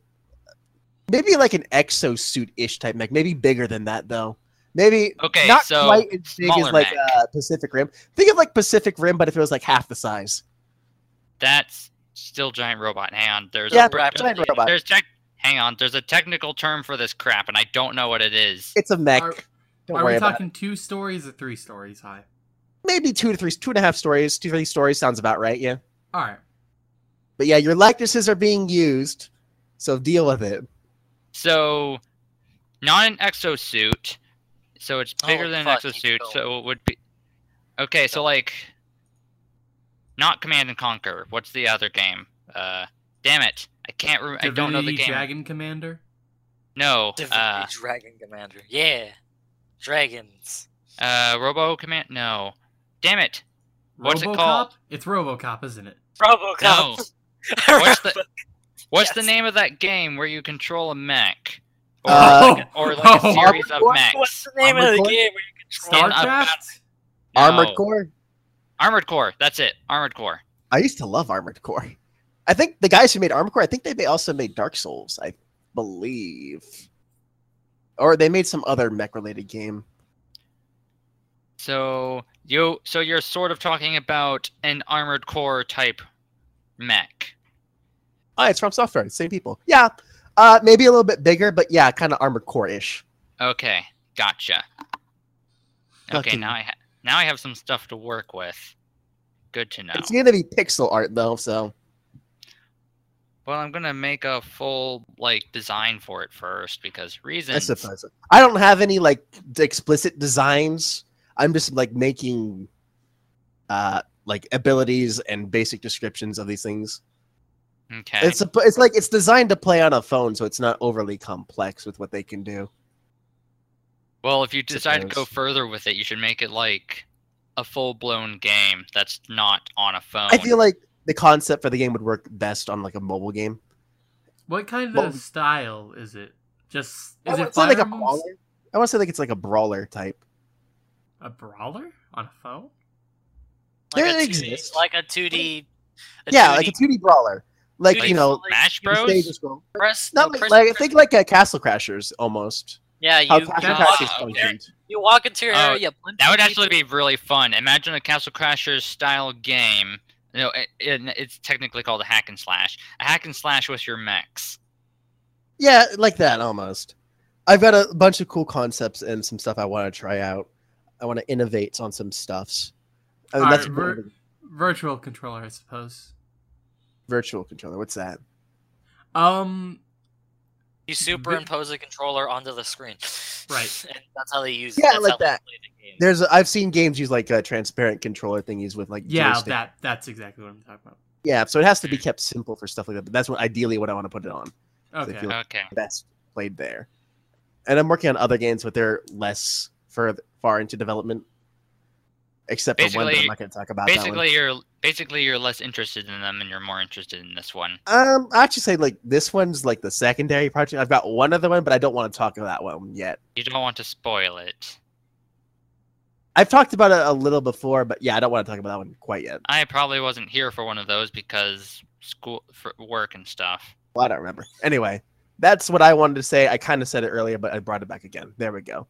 maybe like an exosuit ish type mech. Maybe bigger than that though. Maybe Okay, not so quite as big as like mech. uh, Pacific Rim. Think of like Pacific Rim, but if it was like half the size. that's still giant robot. Hang on, there's Yeah, a rapid- giant robot. there's tech. Hang on, there's a technical term for this crap, and I don't know what it is. It's a mech. Are- Don't Are worry we about talking two stories or three stories high? It. Maybe two to three, two and a half stories, two three stories sounds about right. Yeah, All right. but yeah, your likenesses are being used, so deal with it. So, not an exosuit. So it's Oh, bigger than an fuck, exosuit. go. So it would be. Okay, so like. Not Command and Conquer. What's the other game? Uh, damn it! I can't. Re- I don't know the Divinity game. Dragon Commander. No. Divinity Uh, Dragon Commander. Yeah. Dragons. uh, Robo Command. No. Damn it! What's it called? It's RoboCop, isn't it? Robocop. No. What's the What's the name of that game where you control a mech? Or, Uh, like, a, or like a oh. series of What- mechs? What's the name of the Core? game where you control In a StarCraft. Armored No. Core. Armored Core. That's it. Armored Core. I used to love Armored Core. I think the guys who made Armored Core, I think they may also made Dark Souls, I believe. Or they made some other mech related game. So you so you're sort of talking about an armored core type mech. Oh, it's FromSoftware, same people. Yeah. Uh maybe a little bit bigger, but yeah, kind of Armored Core-ish. Okay, gotcha. Okay, now I ha- now I have some stuff to work with. Good to know. It's gonna be pixel art though, so Well, I'm gonna make a full like design for it first because I reasons. suppose. I don't have any like explicit designs. I'm just like making uh like abilities and basic descriptions of these things. Okay. It's a, it's like it's designed to play on a phone, so it's not overly complex with what they can do. Well, if you decide to go further with it, you should make it like a full blown game that's not on a phone. I feel like the concept for the game would work best on like a mobile game. What kind Well- of style is it? Just is want it like a brawler. I want to say like it's like a brawler type. A brawler on a phone? Like There a 2D exists. Like a 2D. a yeah, 2D like a 2D brawler. Like, Dude, you know, like, Smash you stage Bros. and scroll. press. Not no, like, press- like I think like a Castle Crashers almost. Yeah, How you, Castle you, Ah, Crashers walk, okay. you walk into your Oh, area. That would actually be really fun. Imagine a Castle Crashers style game. You know, it, it, it's technically called a hack and slash. A hack and slash with your mechs. Yeah, like that almost. I've got a bunch of cool concepts and some stuff I want to try out. I want to innovate on some stuffs. I mean, Alright, that's ver- Virtual controller, I suppose. virtual controller. What's that? Um, You superimpose a controller onto the screen. Right. and that's how they use Yeah, that's like how they that. play the game. There's I've seen games use like a transparent controller thingies with like yeah, joystick. that that's exactly what I'm talking about. yeah. So it has to be kept simple for stuff like that. But that's what ideally what I want to put it on. Okay. feel- Okay. Best played there. And I'm working on other games, but they're less further far into development. Except for one, but I'm not going to talk about. Basically, you're basically you're less interested in them, and you're more interested in this one. Um, I actually say like this one's like the secondary project. I've got one other one, but I don't want to talk about that one yet. You don't want to spoil it. I've talked about it a little before, but yeah, I don't want to talk about that one quite yet. I probably wasn't here for one of those because school, for work and stuff. Well, I don't remember. Anyway, that's what I wanted to say. I kind of said it earlier, but I brought it back again. There we go.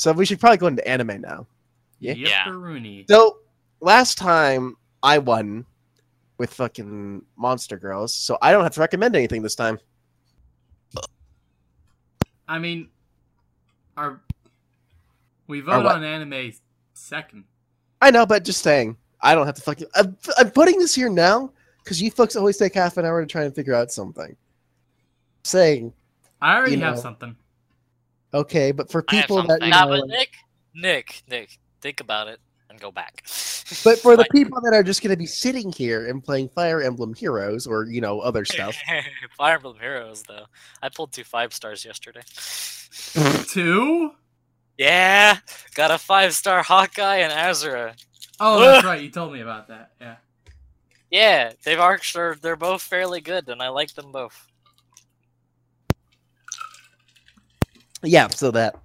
So we should probably go into anime now. Yeah. Yeah. So last time I won with fucking Monster Girls, so I don't have to recommend anything this time. I mean, our we vote what? on anime second. I know, but just saying, I don't have to fucking. I'm, I'm putting this here now because you folks always take half an hour to try and figure out something. Saying I already You have know. something. Okay, but for people that you Nah, know, but Nick, Nick, Nick, think about it and go back. But for the people that are just going to be sitting here and playing Fire Emblem Heroes or you know other stuff, Fire Emblem Heroes, though. I pulled two five stars yesterday. Two? yeah, got a five star Hawkeye and Azura. Oh, that's right. You told me about that. Yeah. Yeah, they've actually they're both fairly good, and I like them both. Yeah. So that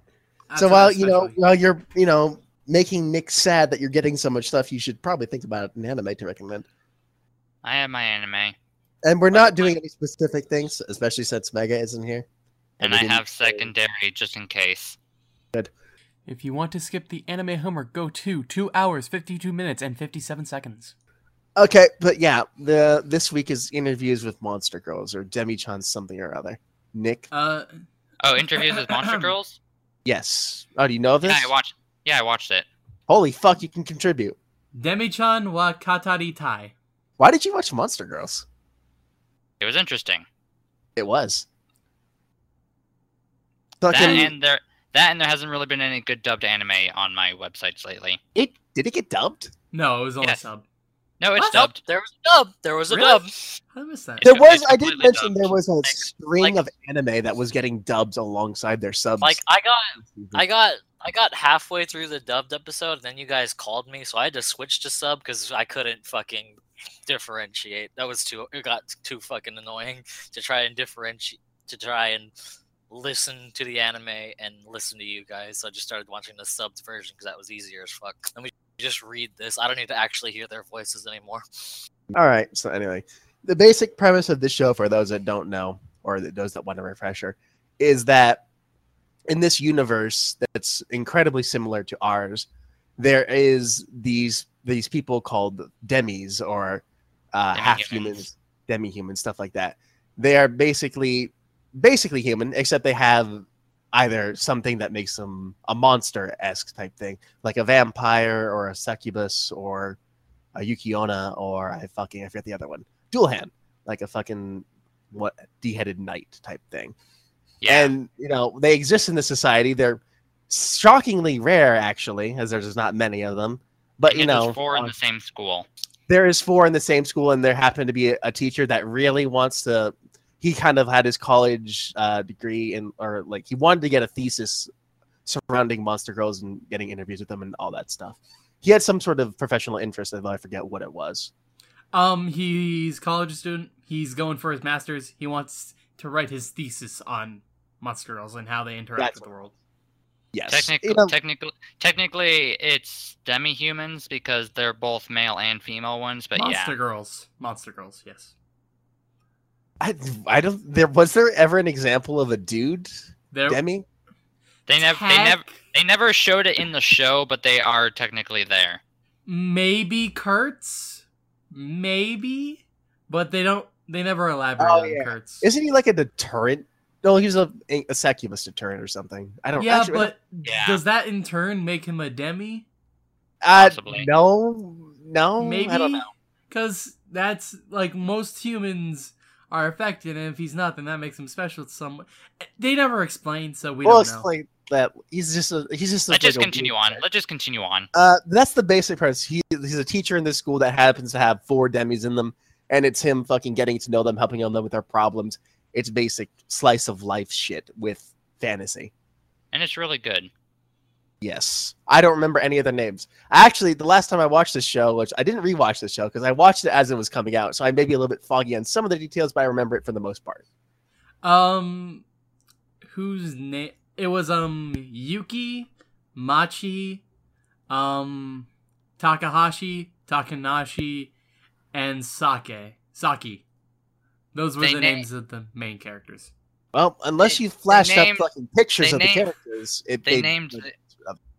That's so while you know while you're you know making Nick sad that you're getting so much stuff, you should probably think about an anime to recommend. I have my anime, And we're not doing any specific things, especially since Mega isn't here. and we I have say- secondary just in case. Good. If you want to skip the anime homework, go to 2 hours, 52 minutes, and 57 seconds. Okay, but yeah, the this week is interviews with Monster Girls or Demi-chan something or other. Nick, Uh, Oh, interviews with Monster Girls. yes. Oh, do you know this? Yeah, I watched. Yeah, I watched it. Holy fuck, you can contribute. Demi-chan wa Kataritai. Why did you watch Monster Girls? It was interesting. It was. That and there, that and there hasn't really been any good dubbed anime on my websites lately. it did it get dubbed? No, it was only Yes. sub. No, it's What? dubbed. There was a dub. There was a Really? dub. How did I miss that? It's There was. I did mention dubbed. there was a string like- of anime that was getting dubbed alongside their subs. Like I got, I got, I got halfway through the dubbed episode, and then you guys called me, so I had to switch to sub because I couldn't fucking differentiate. That was too. It got too fucking annoying to try and differentiate, to try and listen to the anime and listen to you guys. So I just started watching the subbed version because that was easier as fuck. Just read this. I don't need to actually hear their voices anymore. All right. So anyway, the basic premise of this show, for those that don't know, or those that want a refresher, is that in this universe that's incredibly similar to ours, there is these these people called demis or uh, half humans, demi humans, stuff like that. They are basically basically human, except they have either something that makes them a monster esque type thing, like a vampire or a succubus or a Yuki-onna or I fucking I forget the other one. Dual hand, like a fucking what de-headed knight type thing. Yeah, And you know, they exist in the society. They're shockingly rare actually, as there's not many of them. But And you know, four in uh, the same school. there is four in the same school, and there happened to be a, a teacher that really wants to. He kind of had his college uh, degree and or like he wanted to get a thesis surrounding monster girls and getting interviews with them and all that stuff. He had some sort of professional interest, although I forget what it was. Um, he's college student. He's going for his master's. He wants to write his thesis on monster girls and how they interact That's with the world. Yes, Technically, You know, technically, technically, it's demi-humans because they're both male and female ones. But monster yeah, girls. Monster girls. Yes. I, I don't. There was there ever an example of a dude There. demi? they never, they never, they never showed it in the show, but they are technically there. Maybe Kurtz. Maybe, but they don't. They never elaborate Oh, on yeah. Kurtz. Isn't he like a deterrent? No, he was a, a succubus deterrent or something. I don't. yeah, actually, but Yeah. does that in turn make him a demi? uh, possibly. no, no, Maybe. I don't know. Because that's like most humans are affected, and if he's not, then that makes him special to some. They never explain, so we we'll don't know. explain that he's just a he's just. A Let's just continue weird on. guy. Let's just continue on. Uh, that's the basic premise. He, he's a teacher in this school that happens to have four demis in them, and it's him fucking getting to know them, helping them with their problems. It's basic slice of life shit with fantasy. And it's really good. Yes. I don't remember any of their names. Actually, the last time I watched this show, which I didn't rewatch this show because I watched it as it was coming out, so I may be a little bit foggy on some of the details, but I remember it for the most part. Um, whose name? It was um Yuki, Machi, um Takahashi, Takanashi, and Sake. Saki. Those were They the na- names of the main characters. Well, unless They- you flashed they named- up fucking pictures they of the characters, it they they- named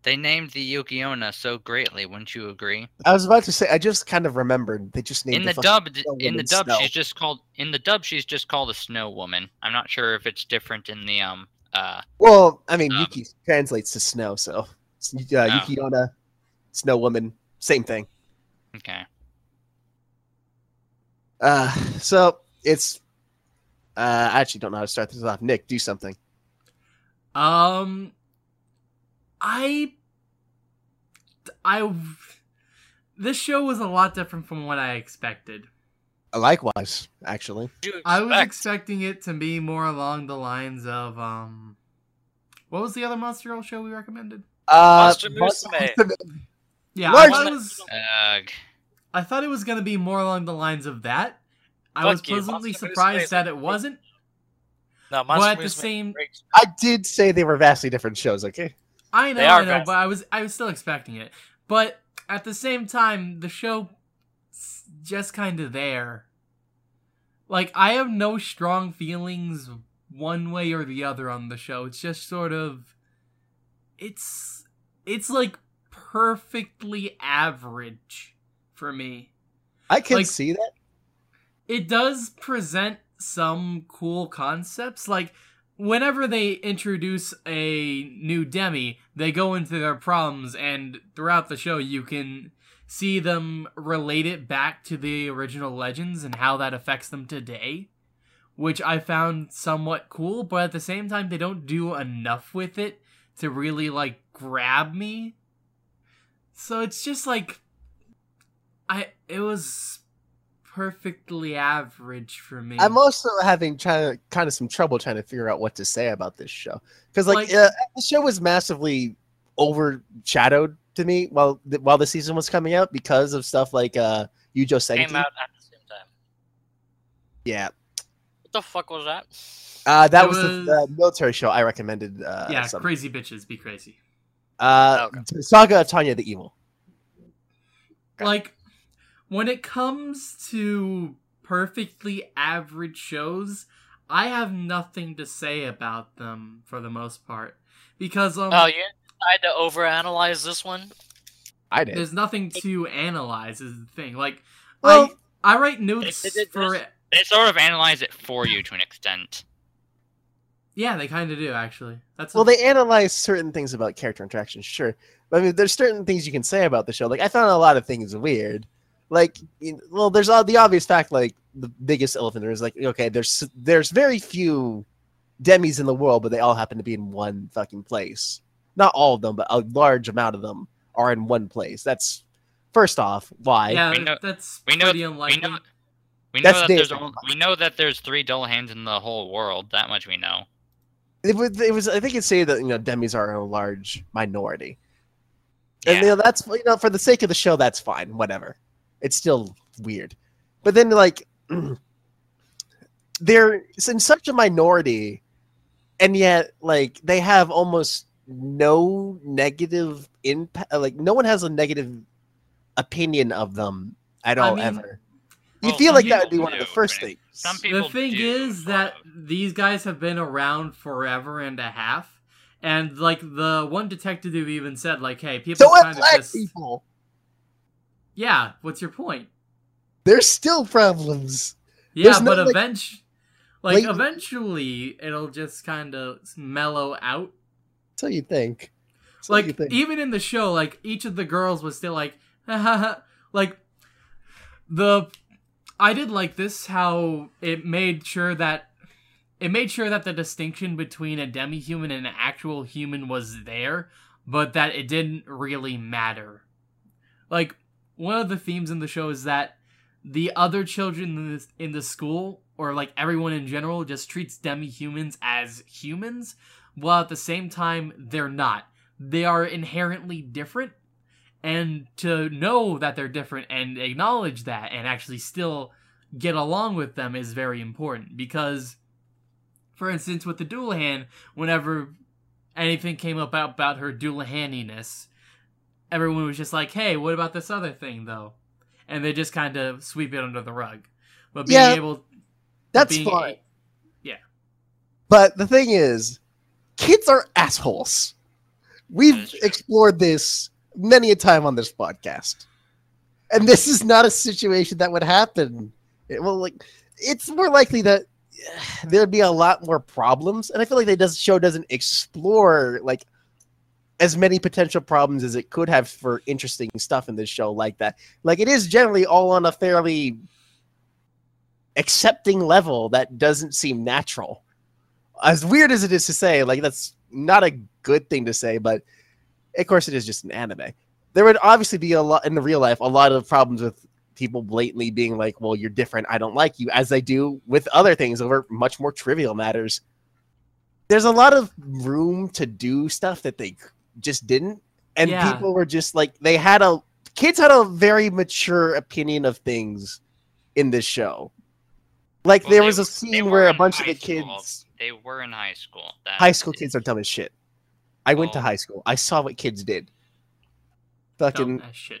They named the Yuki-onna so greatly, wouldn't you agree? I was about to say. I just kind of remembered. They just named In the fucking dub, in the dub, Snow. she's just called. In the dub, she's just called a snow woman. I'm not sure if it's different in the um. Uh, Well, I mean, Um, Yuki translates to snow, so uh, Oh. Yuki-onna, Snow Woman, same thing. okay. Uh, so it's. Uh, I actually don't know how to start this off. Nick, do something. Um, I, I, this show was a lot different from what I expected. Likewise, actually. I was expecting it to be more along the lines of um, what was the other Monster Girl show we recommended? Uh, Monster Musume. Musume. Yeah, Large- I thought it was. Ugh. I thought it was gonna be more along the lines of that. I Fuck was pleasantly surprised that it wasn't. No, But Monster at the same. I did say they were vastly different shows. Okay. I know, I know, vast. but I was I was still expecting it. But at the same time, the show just kind of there. Like I have no strong feelings one way or the other on the show. It's just sort of it's it's like perfectly average for me. I can Like- see that. it does present some cool concepts like whenever they introduce a new demi they go into their problems and throughout the show you can see them relate it back to the original legends and how that affects them today which i found somewhat cool but at the same time they don't do enough with it to really like grab me. So it's just like i it was perfectly average for me. I'm also having trying to kind of some trouble trying to figure out what to say about this show because like, Like- uh, the show was massively overshadowed to me while the, while the season was coming out because of stuff like uh Yujo Came Senki. out at the same time. Yeah, What the fuck was that? uh, that It was, the, was- the military show I recommended. Uh, yeah, some- crazy bitches be crazy. uh, Okay. Saga of Tanya the Evil. Okay. Like when it comes to perfectly average shows, I have nothing to say about them for the most part because um Oh, you tried to overanalyze this one? I did. there's nothing to analyze is the thing. Like Well- I I write notes They did for this. They sort of analyze it for you to an extent. Yeah, they kind of do actually. That's Well, a- they analyze certain things about character interactions, sure. But I mean, there's certain things you can say about the show. Like, I found a lot of things weird. Like, you know, well, there's all the obvious fact, like, the biggest elephant there is, like, okay, there's there's very few demis in the world, but they all happen to be in one fucking place. Not all of them, but a large amount of them are in one place. That's, first off, why? yeah, we know- that's we know- pretty we know- We know that there's only, we know that there's three dullahans in the whole world. That much we know. It was, it was, I think it'd say that, you know, demis are a large minority. And you know, that's you know, for the sake of the show, that's fine. Whatever. It's still weird. But then like they're in such a minority and yet like they have almost no negative impact like no one has a negative opinion of them at I all mean- ever. You Well, feel like that would be one of the first but things. Some people the thing do, is sort that these guys have been around forever and a half and like the one detective who even said like hey people So what kind of black just people? Yeah what's your point There's still problems. yeah There's no, but like- eventually like like- eventually it'll just kind of mellow out So you think. You like think. even in the show like each of the girls was still like like the i did like this how it made sure that it made sure that the distinction between a demi-human and an actual human was there but that it didn't really matter like one of the themes in the show is that the other children in the, in the school or like everyone in general just treats demi-humans as humans while at the same time they're not. They are inherently different and to know that they're different and acknowledge that and actually still get along with them is very important because for instance with the Dullahan whenever anything came up about, about her Dullahaniness everyone was just like hey what about this other thing though and they just kind of sweep it under the rug but being Yeah, able, that's being fine. yeah But the thing is, kids are assholes. We've That is true. explored this many a time on this podcast. And this is not a situation that would happen. It, well, like, it's more likely that there'd be a lot more problems. And I feel like the does, show doesn't explore, like, as many potential problems as it could have for interesting stuff in this show like that. Like, it is generally all on a fairly accepting level that doesn't seem natural as weird as it is to say, like that's not a good thing to say, but of course it is just an anime. there would obviously be a lot in the real life, a lot of problems with people blatantly being like, well, you're different. I don't like you as they do with other things over much more trivial matters. There's a lot of room to do stuff that they just didn't. And Yeah. people were just like, they had a, kids had a very mature opinion of things in this show. Like Well, there was a scene where a bunch of high the school. kids, They were in high school. That high school kids are dumb as shit. I went to high school. I saw what kids did. Dumb Fucking as shit.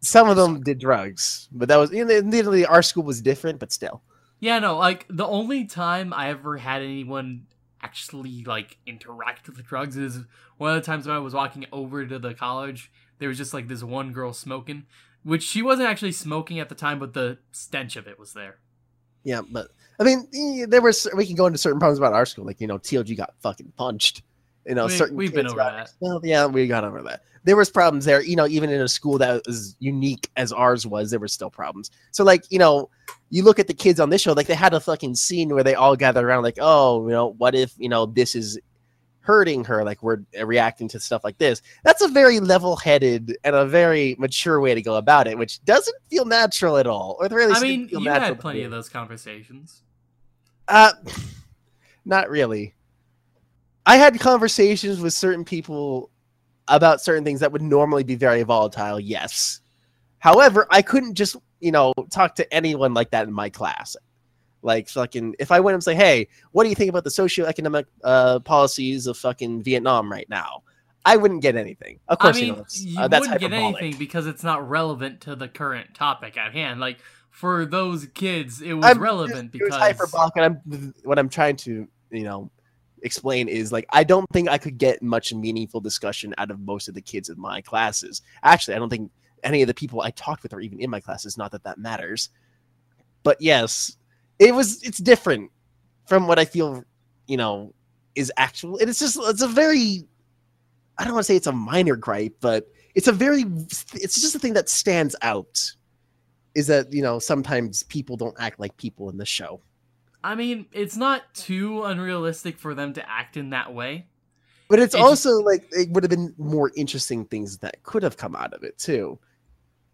some of them did drugs, but that was you know, literally our school was different, but still. Yeah, no, like the only time I ever had anyone actually like interact with drugs is one of the times when I was walking over to the college. There was just like this one girl smoking, which she wasn't actually smoking at the time, but the stench of it was there. Yeah, but I mean, there was we can go into certain problems about our school, like you know, TLG got fucking punched. You know, We- certain we've been over that. Well, yeah, we got over that. There was problems there. You know, even in a school that was unique as ours was, there were still problems. So, like, you know, you look at the kids on this show, like they had a fucking scene where they all gathered around, like, oh, you know, what if you know this is hurting her? Like we're reacting to stuff like this. That's a very level-headed and a very mature way to go about it, which doesn't feel natural at all. Or really, I mean, you had plenty of those conversations. Uh, not really. I had conversations with certain people about certain things that would normally be very volatile, yes. However, I couldn't just, you know, talk to anyone like that in my class. Like, fucking, if I went and say, hey, what do you think about the socioeconomic uh, policies of fucking Vietnam right now? I wouldn't get anything. Of I course, mean, you know, that's, you uh, that's wouldn't get anything because it's not relevant to the current topic at hand. Like for those kids, it was I'm- relevant it was because hyperbolic, and I'm what I'm trying to you know explain is like I don't think I could get much meaningful discussion out of most of the kids in my classes. Actually, I don't think any of the people I talked with are even in my classes. Not that that matters, but yes, it was. It's different from what I feel. You know, is actual. And it's just it's a very. I don't want to say it's a minor gripe, but it's a very. It's just a thing that stands out. Is that you know sometimes people don't act like people in the show. I mean, it's not too unrealistic for them to act in that way. But it's It just- also like it would have been more interesting things that could have come out of it too.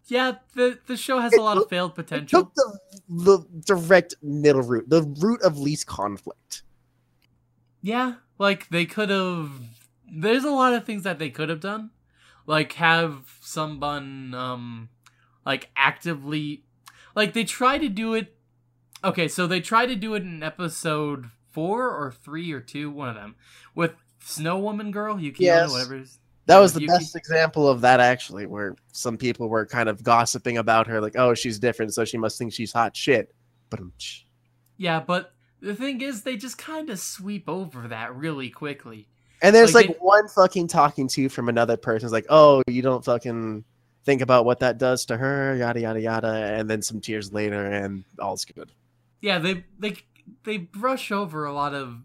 Yeah, the the show has It a lot of took- failed It potential. took the the direct middle route, the route of least conflict. Yeah, like they could have. There's a lot of things that they could have done, like have someone um, like actively, like they try to do it. Okay, so they try to do it in episode four or three or two, one of them, with Snow Woman Girl, Yukio, Yes. whatever. it is. That was the Yuki- best example of that actually, where some people were kind of gossiping about her, like, "Oh, she's different, so she must think she's hot shit." But um, Yeah, but the thing is, they just kind of sweep over that really quickly. and there's Like, like, they- one fucking talking to from another person, it's like, "Oh, you don't fucking think about what that does to her," yada yada yada, and then some tears later, and all's good. yeah they they they brush over a lot of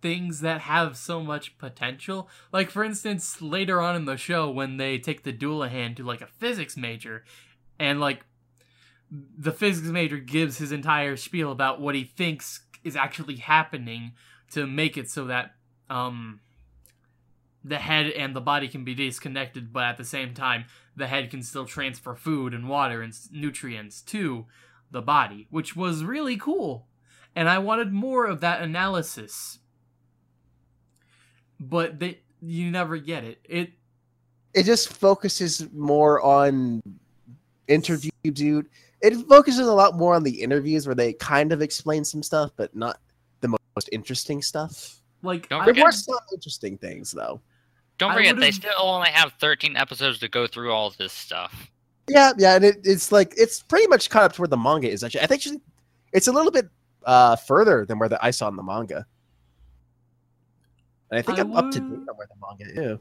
things that have so much potential like for instance later on in the show when they take the Dullahan to like a physics major and like the physics major gives his entire spiel about what he thinks is actually happening to make it so that um the head and the body can be disconnected but at the same time the head can still transfer food and water and nutrients to the body, which was really cool. And I wanted more of that analysis. But they you never get it. It it just focuses more on interview dude. It focuses a lot more on the interviews where they kind of explain some stuff but not the most interesting stuff. Like Don't I, there forget- were some interesting things though. Don't forget, they still only have 13 episodes to go through all this stuff. yeah yeah and it, it's like it's pretty much caught up to where the manga is actually. I think actually it's a little bit uh further than where the, i saw in the manga and i think I i'm up to date on where the manga is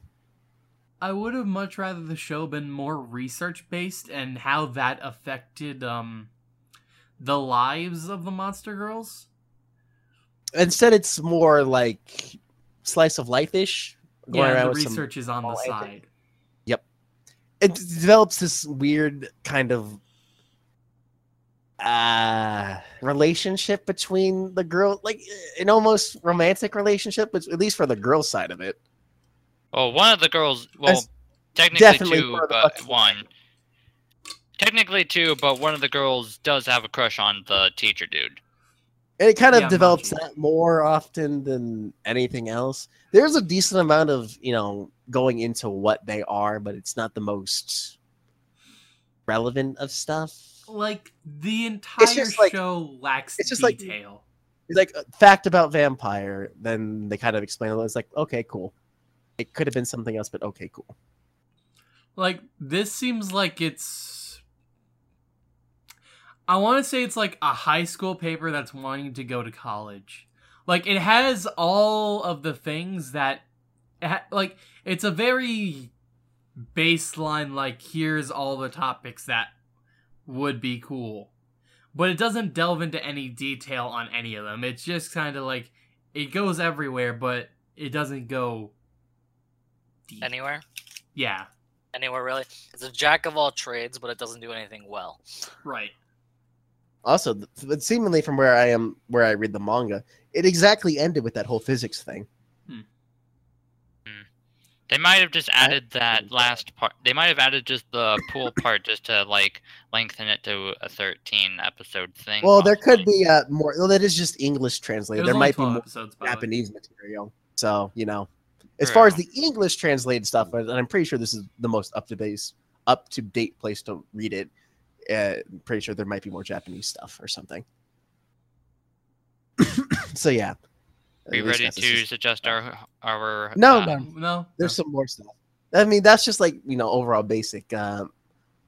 I would have much rather the show been more research based and how that affected um the lives of the monster girls. instead it's more like slice of life-ish going Yeah, the research is on the side. side. it develops this weird kind of uh relationship between the girl like an almost romantic relationship but at least for the girl side of it Well, one of the girls, well, As- Technically two, but one. Technically two, but one of the girls does have a crush on the teacher dude. And it kind of Yeah, develops that more often than anything else. There's a decent amount of, you know, going into what they are, but it's not the most relevant of stuff. Like the entire like- show lacks it's just like- detail. Like a fact about vampire, then they kind of explain it. It's like, okay, cool. It could have been something else, but okay, cool. Like this seems like it's I want to say it's like a high school paper that's wanting to go to college. Like it has all of the things that like it's a very baseline like here's all the topics that would be cool. But it doesn't delve into any detail on any of them. It's just kind of like it goes everywhere but it doesn't go deep. Anywhere? Yeah, Anywhere really? It's a jack of all trades, but it doesn't do anything well. right. Also, but seemingly from where I am, where I read the manga, it exactly ended with that whole physics thing. They might have just added that last part. They might have added just the pool part just to like lengthen it to a 13 episode thing. Well, there could be uh, more. Well, that is just English translated. There might be more episodes, by the way. Japanese material. So you know, as far as the English translated stuff, and I'm pretty sure this is the most up to date, up to date place to read it. Uh, I'm pretty sure there might be more Japanese stuff or something. so yeah. Are you ready to just- suggest our our? No, uh, no. No, There's some more stuff. I mean, that's just like you know overall basic um,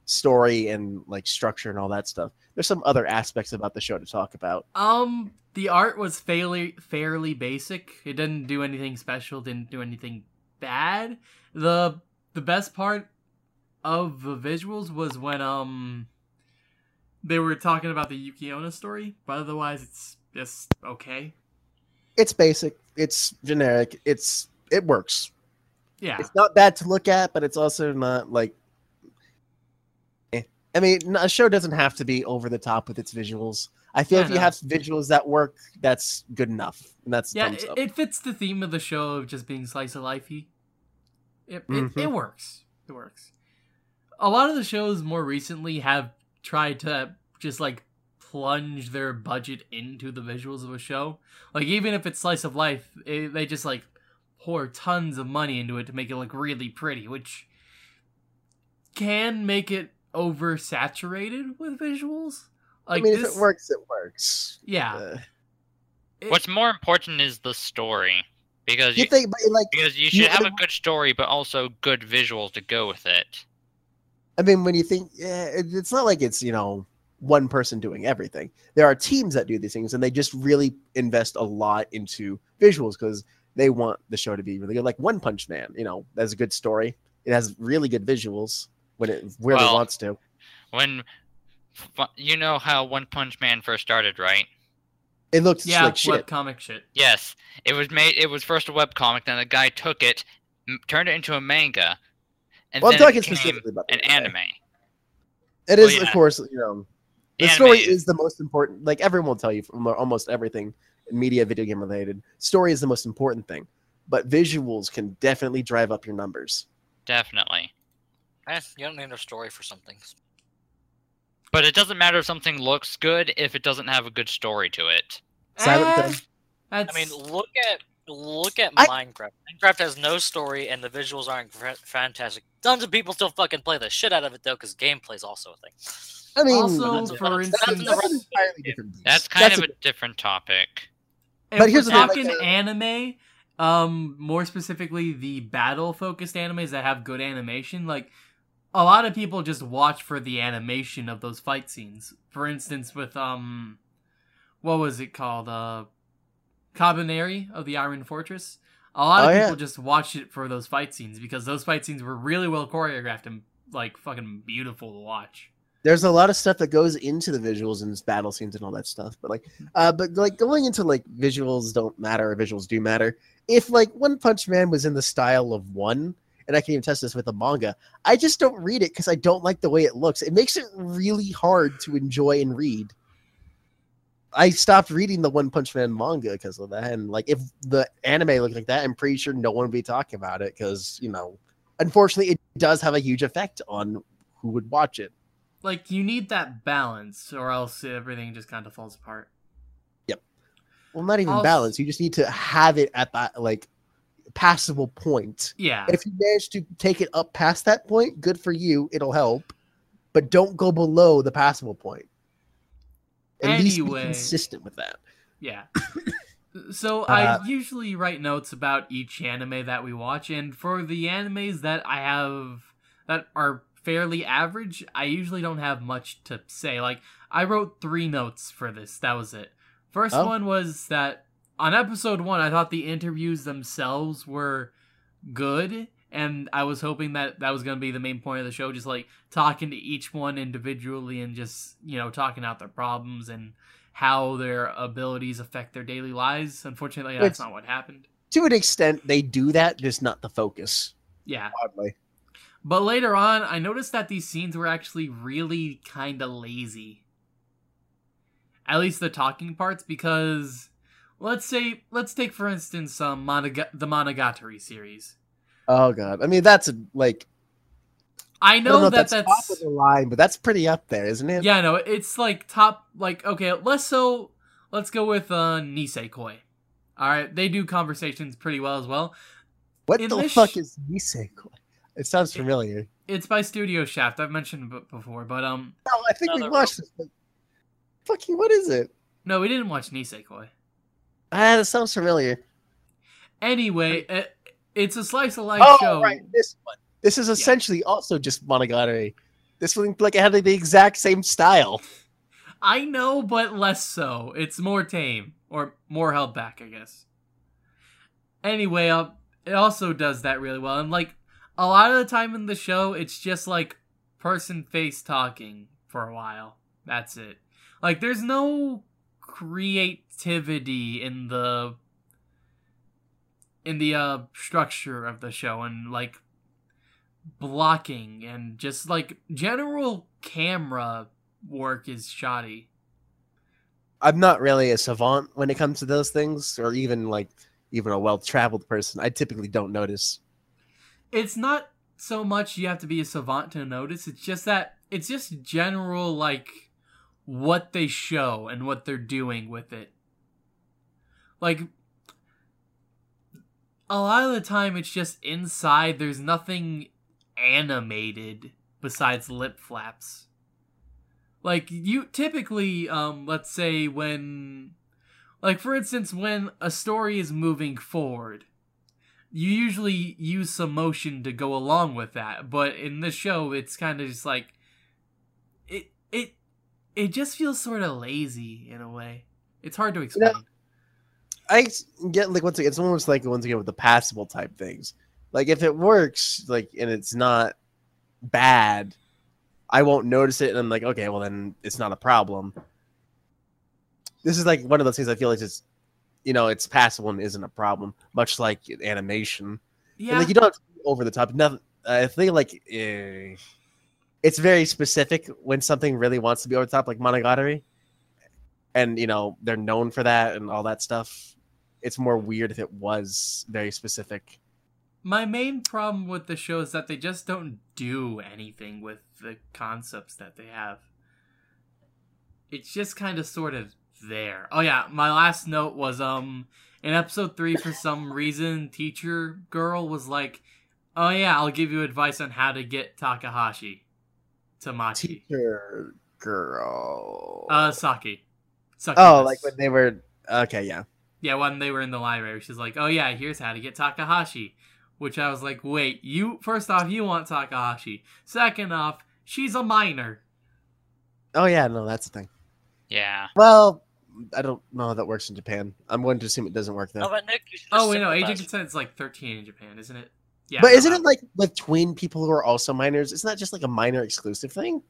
story and like structure and all that stuff. There's some other aspects about the show to talk about. Um, the art was fairly fairly basic. It didn't do anything special. Didn't do anything bad. the The best part of the visuals was when um they were talking about the Yuki Onna story. But otherwise, it's just okay. It's basic. It's generic. It's it works. Yeah, It's not bad to look at, but it's also not like. eh. I mean, a show doesn't have to be over the top with its visuals. I feel Yeah, if you no. have visuals that work, that's good enough. And that's yeah. It, it fits the theme of the show of just being slice of lifey. It, it Mhm. it works. It works. A lot of the shows more recently have tried to just like plunge their budget into the visuals of a show. Like even if it's slice of life, it, they just like pour tons of money into it to make it look really pretty, which can make it oversaturated with visuals. I mean, this, if it works, it works. yeah. Uh, It- What's more important is the story because you you, think, but like, because you you should have a good story, but also good visuals to go with it. I mean, when you think, yeah, it's not like it's you know one person doing everything. There are teams that do these things, and they just really invest a lot into visuals because they want the show to be really good. Like One Punch Man, you know, that's a good story. It has really good visuals when it really Well, wants to. When you know how One Punch Man first started, right? It looks yeah, like shit. webcomic shit. Yes, it was made. It was first a webcomic, then a guy took it, m- turned it into a manga, and Well, I'm then talking it became specifically about an anime. It is, Well, is, of course, you know, the Anime story is- is the most important. Like everyone will tell you from almost everything media, video game related. Story is the most important thing, but visuals can definitely drive up your numbers. Definitely. Eh, you don't need a story for some things. But it doesn't matter if something looks good if it doesn't have a good story to it. Silent Eh, I mean, look at look at I- Minecraft. Minecraft has no story, and the visuals aren't fantastic. Tons of people still fucking play the shit out of it though, because gameplay is also a thing. I mean, Also, that's- for that's- that's instance, that's an entirely different beast. That's kind That's of a- a different topic. If But we're here's the thing, like, talking uh, anime, um, more specifically the battle focused animes that have good animation, like a lot of people just watch for the animation of those fight scenes. For instance, with um, what was it called? Uh, Kabaneri of the Iron Fortress. A lot of Oh, yeah. people just watched it for those fight scenes because those fight scenes were really well choreographed and like fucking beautiful to watch. There's a lot of stuff that goes into the visuals and battle scenes and all that stuff. But like, uh, but like going into like visuals don't matter or visuals do matter. If like One Punch Man was in the style of one, and I can even test this with a manga, I just don't read it because I don't like the way it looks. It makes it really hard to enjoy and read. I stopped reading the One Punch Man manga because of that. And like, if the anime looked like that, I'm pretty sure no one would be talking about it because you know, unfortunately, it does have a huge effect on who would watch it. Like you need that balance, or else everything just kind of falls apart. Yep well, not even Also- balance. You just need to have it at that like passable point. Yeah, If you manage to take it up past that point, good for you. It'll help, but don't go below the passable point. At least be Anyway. consistent with that. Yeah. So Uh, I usually write notes about each anime that we watch, and for the animes that I have that are fairly average, I usually don't have much to say. Like I wrote three notes for this. That was it. First Oh. one was that on episode one, I thought the interviews themselves were good, and I was hoping that that was going to be the main point of the show, just like talking to each one individually and just you know talking out their problems and how their abilities affect their daily lives. Unfortunately, that's Which- not what happened. To an extent, they do that, just not the focus. Yeah. Oddly. But later on, I noticed that these scenes were actually really kind of lazy. At least the talking parts, because let's say, let's take for instance, um, Monoga- the Monogatari series. Oh god. I mean, that's a, like I I know, know that that's, that's, top of the line, but that's pretty up there, isn't it? yeah, no, it's like top, like okay, let's so let's go with uh Nisekoi. All right, they do conversations pretty well as well. What in the fuck is Nisekoi? It sounds familiar. It's by Studio Shaft. I've mentioned it before, but um, No, I think we watched this. But... Fucking, what is it? no, we didn't watch Nisekoi. Ah, that sounds familiar. Anyway, it, it's a slice of life oh, show. right, this one. This is essentially also just Monogatari. This one, like, it had the exact same style. I know, but less so. It's more tame or more held back, I guess. Anyway, uh, it also does that really well, and like a lot of the time in the show, it's just like person face talking for a while. That's it. Like, there's no creativity in the in the uh structure of the show and like blocking and just like general camera work is shoddy. I'm not really a savant when it comes to those things, or even like even a well-traveled person. I typically don't notice. It's not so much you have to be a savant to notice, it's just that it's just general like what they show and what they're doing with it. Like a lot of the time it's just inside there's nothing animated besides lip flaps. Like you typically um let's say when like for instance when a story is moving forward you usually use some motion to go along with that but in this show it's kind of just like it it it just feels sort of lazy in a way it's hard to explain I get like once again, it's almost like once again with the passable type things. Like if it works, like and it's not bad, I won't notice it, and I'm like, okay, well then it's not a problem. This is like one of those things I feel like it's, you know, it's passable and isn't a problem, much like animation. And, yeah like you don't have to be over the top. Nothing. I think like eh, it's very specific when something really wants to be over the top, like Monogatari, and you know they're known for that and all that stuff. It's more weird if it was very specific. my main problem with the show is that they just don't do anything with the concepts that they have it's just kind of sort of there oh yeah my last note was um in episode 3 for some reason teacher girl was like oh yeah i'll give you advice on how to get takahashi to machi Teacher girl. uh saki Saki oh, was- like when they were okay, yeah. yeah when they were in the library she's like oh yeah here's how to get takahashi which i was like wait you first off you want takahashi second off she's a minor Oh yeah, no, that's the thing. Yeah. Well, I don't know how that works in Japan. I'm going to assume it doesn't work there. No, but Nick, you oh just wait no age of consent is like 13 in japan isn't it yeah but isn't it like with twin people who are also minors? Isn't that just like a minor exclusive thing?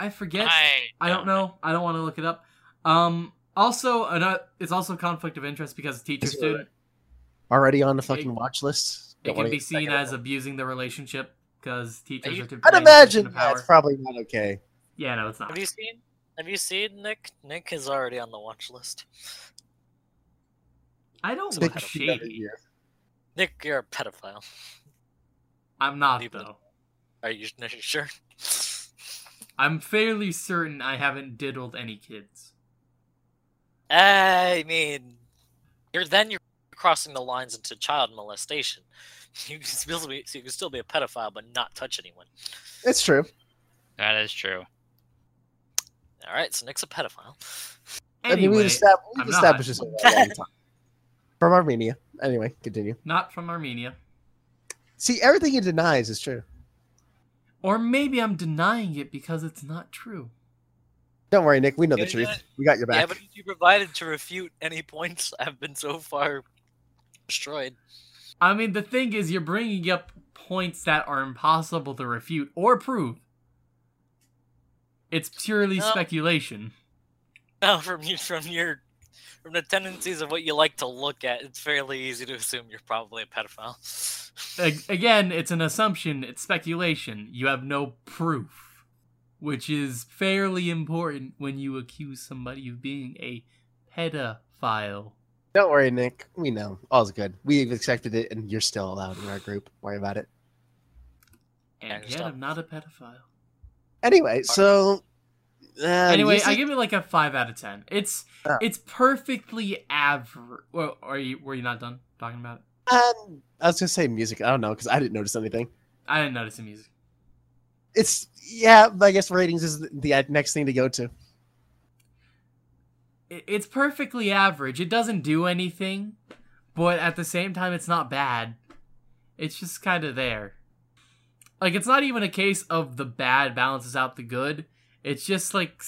i forget I, I don't know. I don't want to look it up. Um. Also, another, it's also conflict of interest because teacher Is student Already on the fucking watch list. it Don't wanna can be seen as it. abusing the relationship because teachers you- are. typically I'd in a position imagine of that's probably not okay. Yeah, no, it's not. Have you seen? Have you seen Nick? Nick is already on the watch list. I don't Big look shit shady. Nick, you're a pedophile. I'm not Leave it. though. Are you are you sure? I'm fairly certain I haven't diddled any kids. I mean, you're then you're crossing the lines into child molestation. You can still be so you can still be a pedophile but not touch anyone. It's true. That is true. All right, so Nick's a pedophile. I mean, Anyway, we've established, I'm we've not. established this a long time. From Armenia. Anyway, continue. not from Armenia. See, everything he denies is true. Or maybe I'm denying it because it's not true. Don't worry, Nick. We know the Yeah, truth. We got your The back. evidence you provided to refute any points have been so far destroyed. I mean, the thing is, you're bringing up points that are impossible to refute or prove. It's purely No. speculation. Now, from you, from your, from the tendencies of what you like to look at, it's fairly easy to assume you're probably a pedophile. Again, it's an assumption, it's speculation. You have no proof, which is fairly important when you accuse somebody of being a pedophile. Don't worry, Nick. We know. All's good. We've accepted it, and you're still allowed in our group. Worry about it. And Yeah, yet. I'm not a pedophile. Anyway, so... Uh, anyway, I give it like a five out of ten. It's Oh. it's perfectly average. Well, are you were you not done talking about it? Um, I was gonna say music. I don't know because I didn't notice anything. I didn't notice the music. It's yeah. I guess ratings is the next thing to go to. It's perfectly average. It doesn't do anything, but at the same time, it's not bad. It's just kind of there. Like it's not even a case of the bad balances out the good. It's just like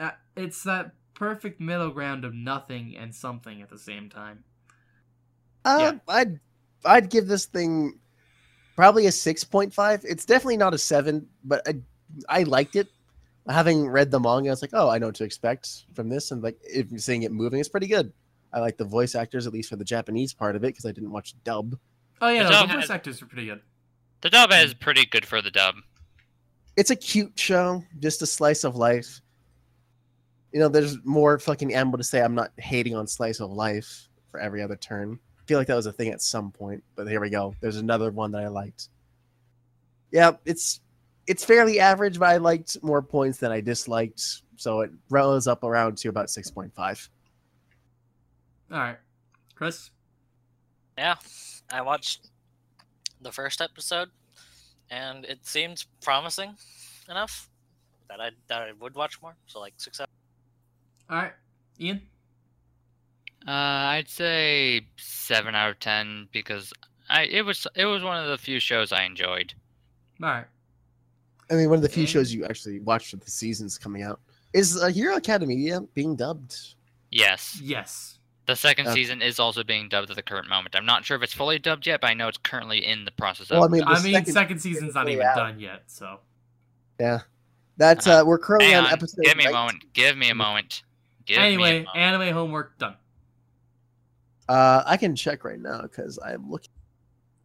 uh, it's that perfect middle ground of nothing and something at the same time. Uh, I'd I'd give this thing probably a six point five. It's definitely not a seven, but I I liked it. Having read the manga, I was like, oh, I know what to expect from this, and like if you're seeing it moving, it's pretty good. I like the voice actors, at least for the Japanese part of it, because I didn't watch dub. Oh yeah, The no, dub the voice actors are pretty good. The dub is mm. pretty good for the dub. It's a cute show, just a slice of life. You know, there's more fucking ammo to say. I'm not hating on slice of life for every other turn. I feel like that was a thing at some point, but here we go. There's another one that I liked. Yeah, it's it's fairly average, but I liked more points than I disliked, so it rose up around to about six point five. All right, Chris. Yeah, I watched the first episode, and it seemed promising enough that I that I would watch more. So like six. Seven. All right, Ian. Uh, I'd say seven out of ten because I it was it was one of the few shows I enjoyed. All right. I mean, one of the few shows you actually watched with the seasons coming out is uh, Hero Academia being dubbed. Yes, Yes. The second Okay. season is also being dubbed at the current moment. I'm not sure if it's fully dubbed yet, but I know it's currently in the process of. Well, I mean, the I mean, second- second, season's not even out. done yet, so. Yeah, that's Uh, we're currently Hang on on, episode. give me a moment. Give me a moment. Give me a anyway, moment. anime homework done. Uh, I can check right now because I'm looking.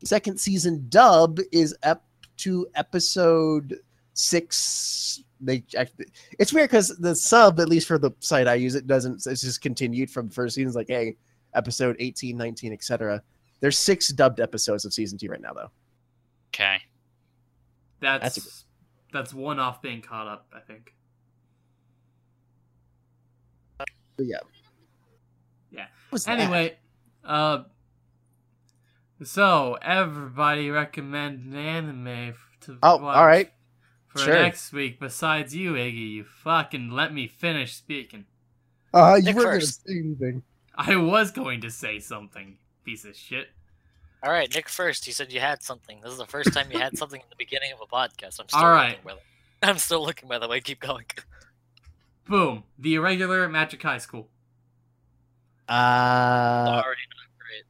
Second season dub is up to episode six. They actually, it's weird because the sub, at least for the site I use, it doesn't. It's just continued from first season. It's like, hey, episode 18, 19, etc. There's six dubbed episodes of season two right now, though. Okay. That's That's that's, one off being caught up, I think. But yeah. Yeah. What's that? Anyway, uh, so everybody recommend an anime to Oh, watch all right. For sure. next week. Besides you, Iggy, you fucking let me finish speaking. Uh, you Nick weren't gonna say anything. I was going to say something, piece of shit. All right, Nick first. You said you had something. This is the first time you had something in the beginning of a podcast. I'm still All right. looking. By the, I'm still looking. By the way, keep going. Boom. The irregular Magic High School. Uh, Already not great.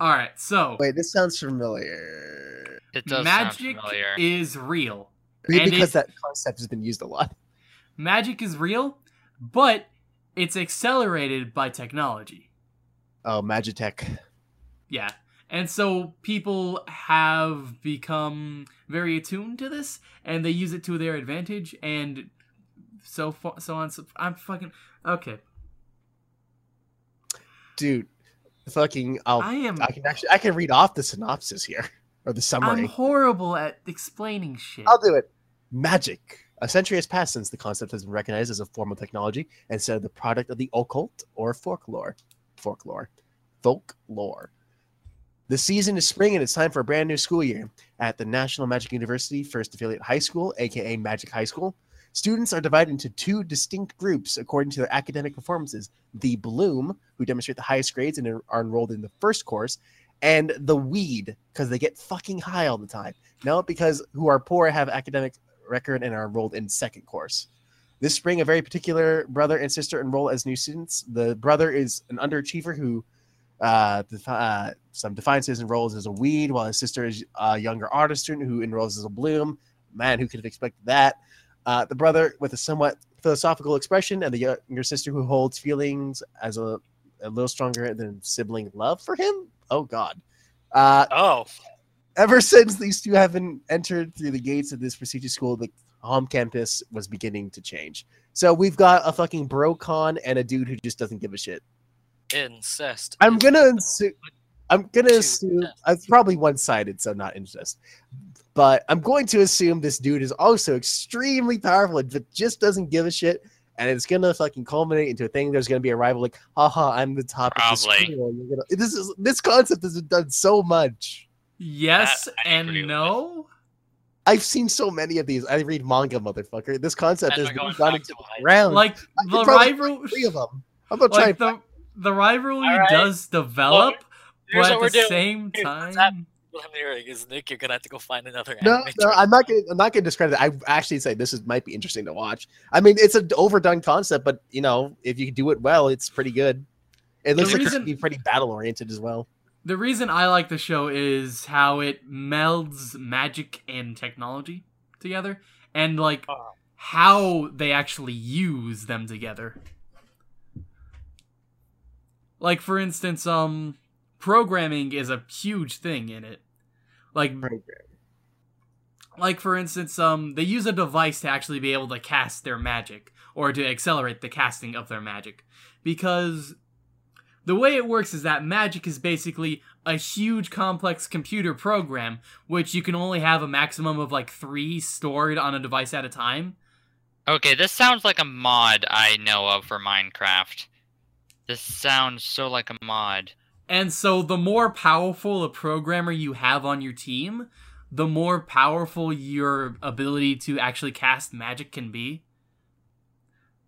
All right, so wait, this sounds familiar. It does magic sound familiar. is real. Maybe because it- that concept has been used a lot. Magic is real, but it's accelerated by technology. Oh, Magitech. Yeah. And so people have become very attuned to this and they use it to their advantage and so far, so on so I'm fucking okay. Dude, fucking, I'll I am I can actually I can read off the synopsis here or the I'm horrible at explaining shit. I'll do it. Magic. A century has passed since the concept has been recognized as a form of technology instead of the product of the occult or folklore. Folklore. Folklore. The season is spring and it's time for a brand new school year. At the National Magic University First Affiliate High School, aka Magic High School, students are divided into two distinct groups according to their academic performances. The Bloom, who demonstrate the highest grades and are enrolled in the first course, and the Weed, because they get fucking high all the time. No, because who are poor have academic record and are enrolled in second course. This spring, a very particular brother and sister enroll as new students. The brother is an underachiever who uh, defi- uh, some defines his enrolls as a weed, while his sister is a younger artist student who enrolls as a bloom. Man, who could have expected that? Uh, the brother with a somewhat philosophical expression, and the younger sister who holds feelings as a, a little stronger than sibling love for him. Oh God. Uh, Oh, ever since these two haven't entered through the gates of this prestigious school, the home campus was beginning to change. So we've got a fucking bro con and a dude who just doesn't give a shit. incest. I'm gonna assume. I'm gonna assume it's probably one-sided, so not incest. But I'm going to assume this dude is also extremely powerful, but just doesn't give a shit. And it's gonna fucking culminate into a thing. There's gonna be a rival like, haha, I'm the top of the Probably. school. You're gonna, this is this concept has been done so much. yes I and no. I've seen so many of these. I read manga, motherfucker. This concept is going gone back into to the ground. Like I the rival, three of them. I'm gonna try like and the the rivalry All right. does develop, Here's but at the same Here's time, What I'm hearing is Nick, you're gonna have to go find another. No, anime no, trailer. I'm not gonna. I'm not gonna discredit it. I actually say this is might be interesting to watch. I mean, it's an overdone concept, but you know, if you do it well, it's pretty good. It looks like reason- it's be pretty battle oriented as well. the reason I like the show is how it melds magic and technology together, and like Uh-huh. how they actually use them together. Like for instance, um, programming is a huge thing in it. Like like for instance um they use a device to actually be able to cast their magic or to accelerate the casting of their magic because the way it works is that magic is basically a huge complex computer program which you can only have a maximum of like 3 stored on a device at a time Okay, this sounds like a mod I know of for Minecraft. This sounds so like a mod. And so the more powerful a programmer you have on your team, the more powerful your ability to actually cast magic can be.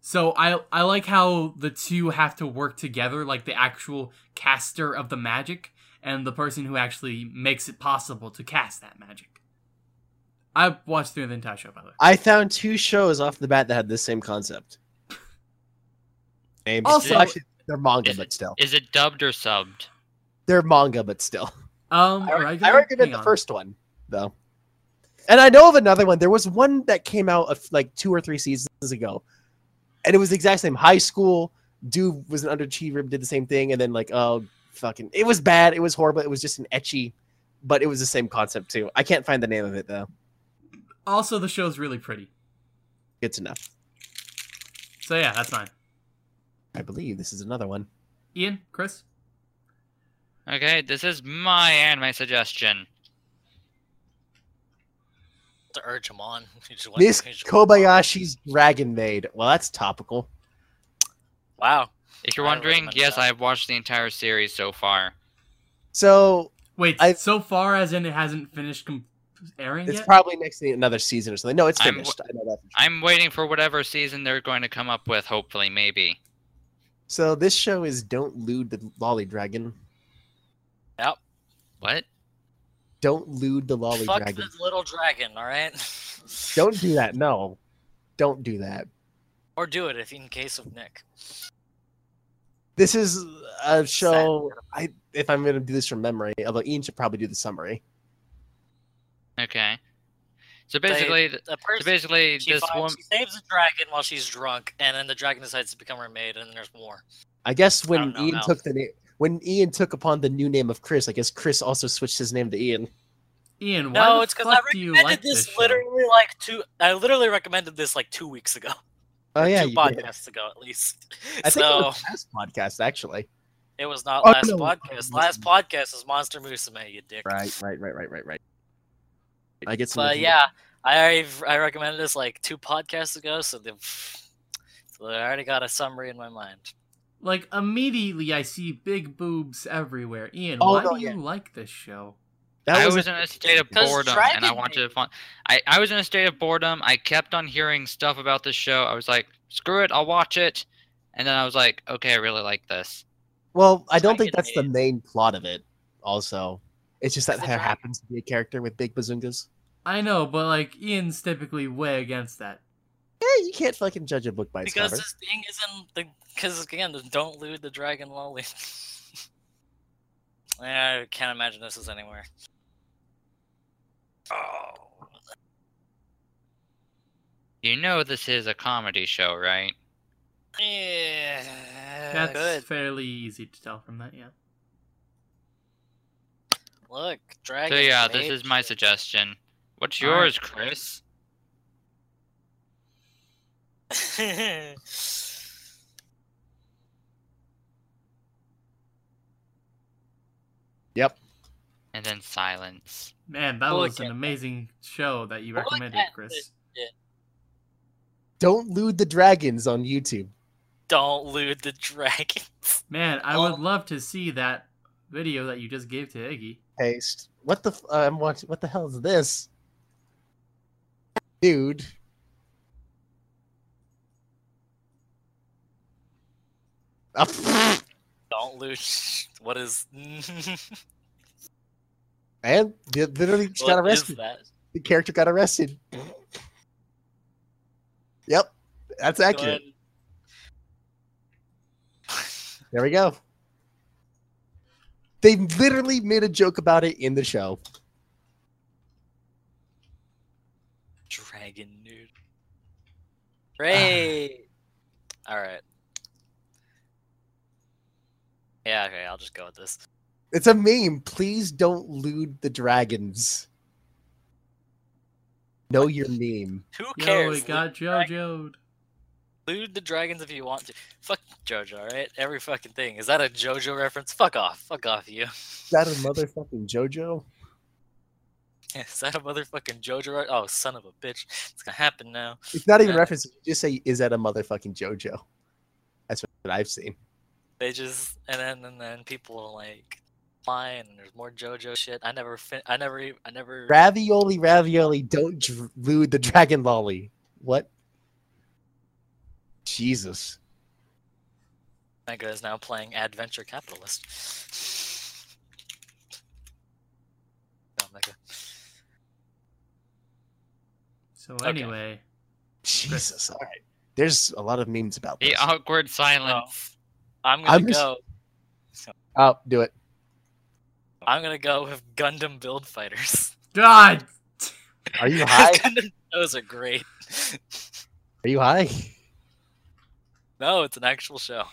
So I I like how the two have to work together, like the actual caster of the magic and the person who actually makes it possible to cast that magic. I watched through the entire show, by the way. I found two shows off the bat that had this same concept. Named- Also- actually, they're manga, Is but still, Is it dubbed or subbed? they're manga, but still. Um, I, re- regular- I recommend hang the on. first one though. And I know of another one. There was one that came out of like two or three seasons ago, and it was the exact same. High school dude was an underachiever, did the same thing, and then like oh fucking, it was bad. It was horrible. It was just an ecchi, but it was the same concept too. I can't find the name of it though. Also, the show's really pretty. It's enough. So yeah, that's mine. I believe this is another one. Ian, Chris. Okay, this is my anime suggestion. to urge him on. You Miss Kobayashi's Dragon Maid. Well, that's topical. Wow. If you're I wondering, yes, that. I've watched the entire series so far. So Wait, I- so far as in it hasn't finished airing it's yet? probably next to another season or something. No, it's I'm- finished. I know that. sure. I'm waiting for whatever season they're going to come up with, hopefully, maybe. So this show is Don't Lewd the Lolly Dragon. Yep. What? Don't lewd the lolly Fuck dragon. the little dragon, all right? Don't do that. No, don't do that. or do it if in case of Nick. This is a show. I if I'm gonna do this from memory, although Ian should probably do the summary. Okay. So They- basically, The so basically, she, this finds, woman. she saves a dragon while she's drunk, and then the dragon decides to become her maid, and then there's more. I guess when don't Ian now. took the name, when Ian took upon the new name of Chris, I guess Chris also switched his name to Ian. Ian, why No, the it's because I fuck recommended like this, this literally like two. I literally recommended this like two weeks ago. Oh yeah, two you did. podcasts ago at least. I think it was last podcast actually. it was not Oh, last no, podcast. Last podcast is Monster Musume, you dick. Right, right, right, right, right, right. I get some. But yeah, I already I recommended this like two podcasts ago, so they so I already got a summary in my mind. Like immediately, I see big boobs everywhere. Ian, Oh, why no, do you yeah. like this show? that I was, was in a state of boredom, and I Dragon wanted to find. I I was in a state of boredom. I kept on hearing stuff about this show. I was like, screw it, I'll watch it. And then I was like, okay, I really like this. well, I don't think that's the main plot of it. Also, it's just that It's there happens to be a character with big bazungas. I know, but like Ian's typically way against that. Yeah, you can't fucking judge a book by its Because cover. this thing isn't the because again, the don't loot the dragon lolly. I can't imagine this is anywhere. Oh, You know this is a comedy show, right? yeah, That's good. fairly easy to tell from that, yeah. Look, dragon. So yeah, this is my suggestion. What's All right. yours, Chris? Yep. And then silence. Man, that Look was an at that. amazing show that you recommended, at Chris. Don't lewd the dragons on YouTube. Don't loot the dragons. Man, I Oh. would love to see that video that you just gave to Iggy. Paste. What the? Uh, I'm watching. What the hell is this, dude? Don't lose. What is? and they literally just got arrested. The character got arrested. Yep, that's accurate. There we go. They literally made a joke about it in the show. Dragon nude. Great. All right. Yeah. Okay. I'll just go with this. It's a meme. Please don't lewd the dragons. Know your meme. Who Yo, cares? we got Loot- JoJo'd. Loot the dragons if you want to. Fuck JoJo. Right. Every fucking thing. Is that a JoJo reference? Fuck off. Fuck off, you. Is that a motherfucking JoJo? Is that a motherfucking JoJo? Oh, son of a bitch. It's gonna happen now. It's not even uh, Yeah. reference. You just say, "Is that a motherfucking JoJo?" That's what I've seen. They just and then and then people are like flying and there's more JoJo shit. I never fin- I never I never Ravioli, ravioli. Don't lewd the dragon lolly. What? Jesus. Mega is now playing Adventure Capitalist. Oh, Mega. So Okay. anyway, Jesus. All right. There's a lot of memes about The awkward silence. Oh. I'm gonna I'm just- go. Oh, do it. I'm gonna go with Gundam Build Fighters. God, Are you high? Gundam, those are great. Are you high? No, it's an actual show.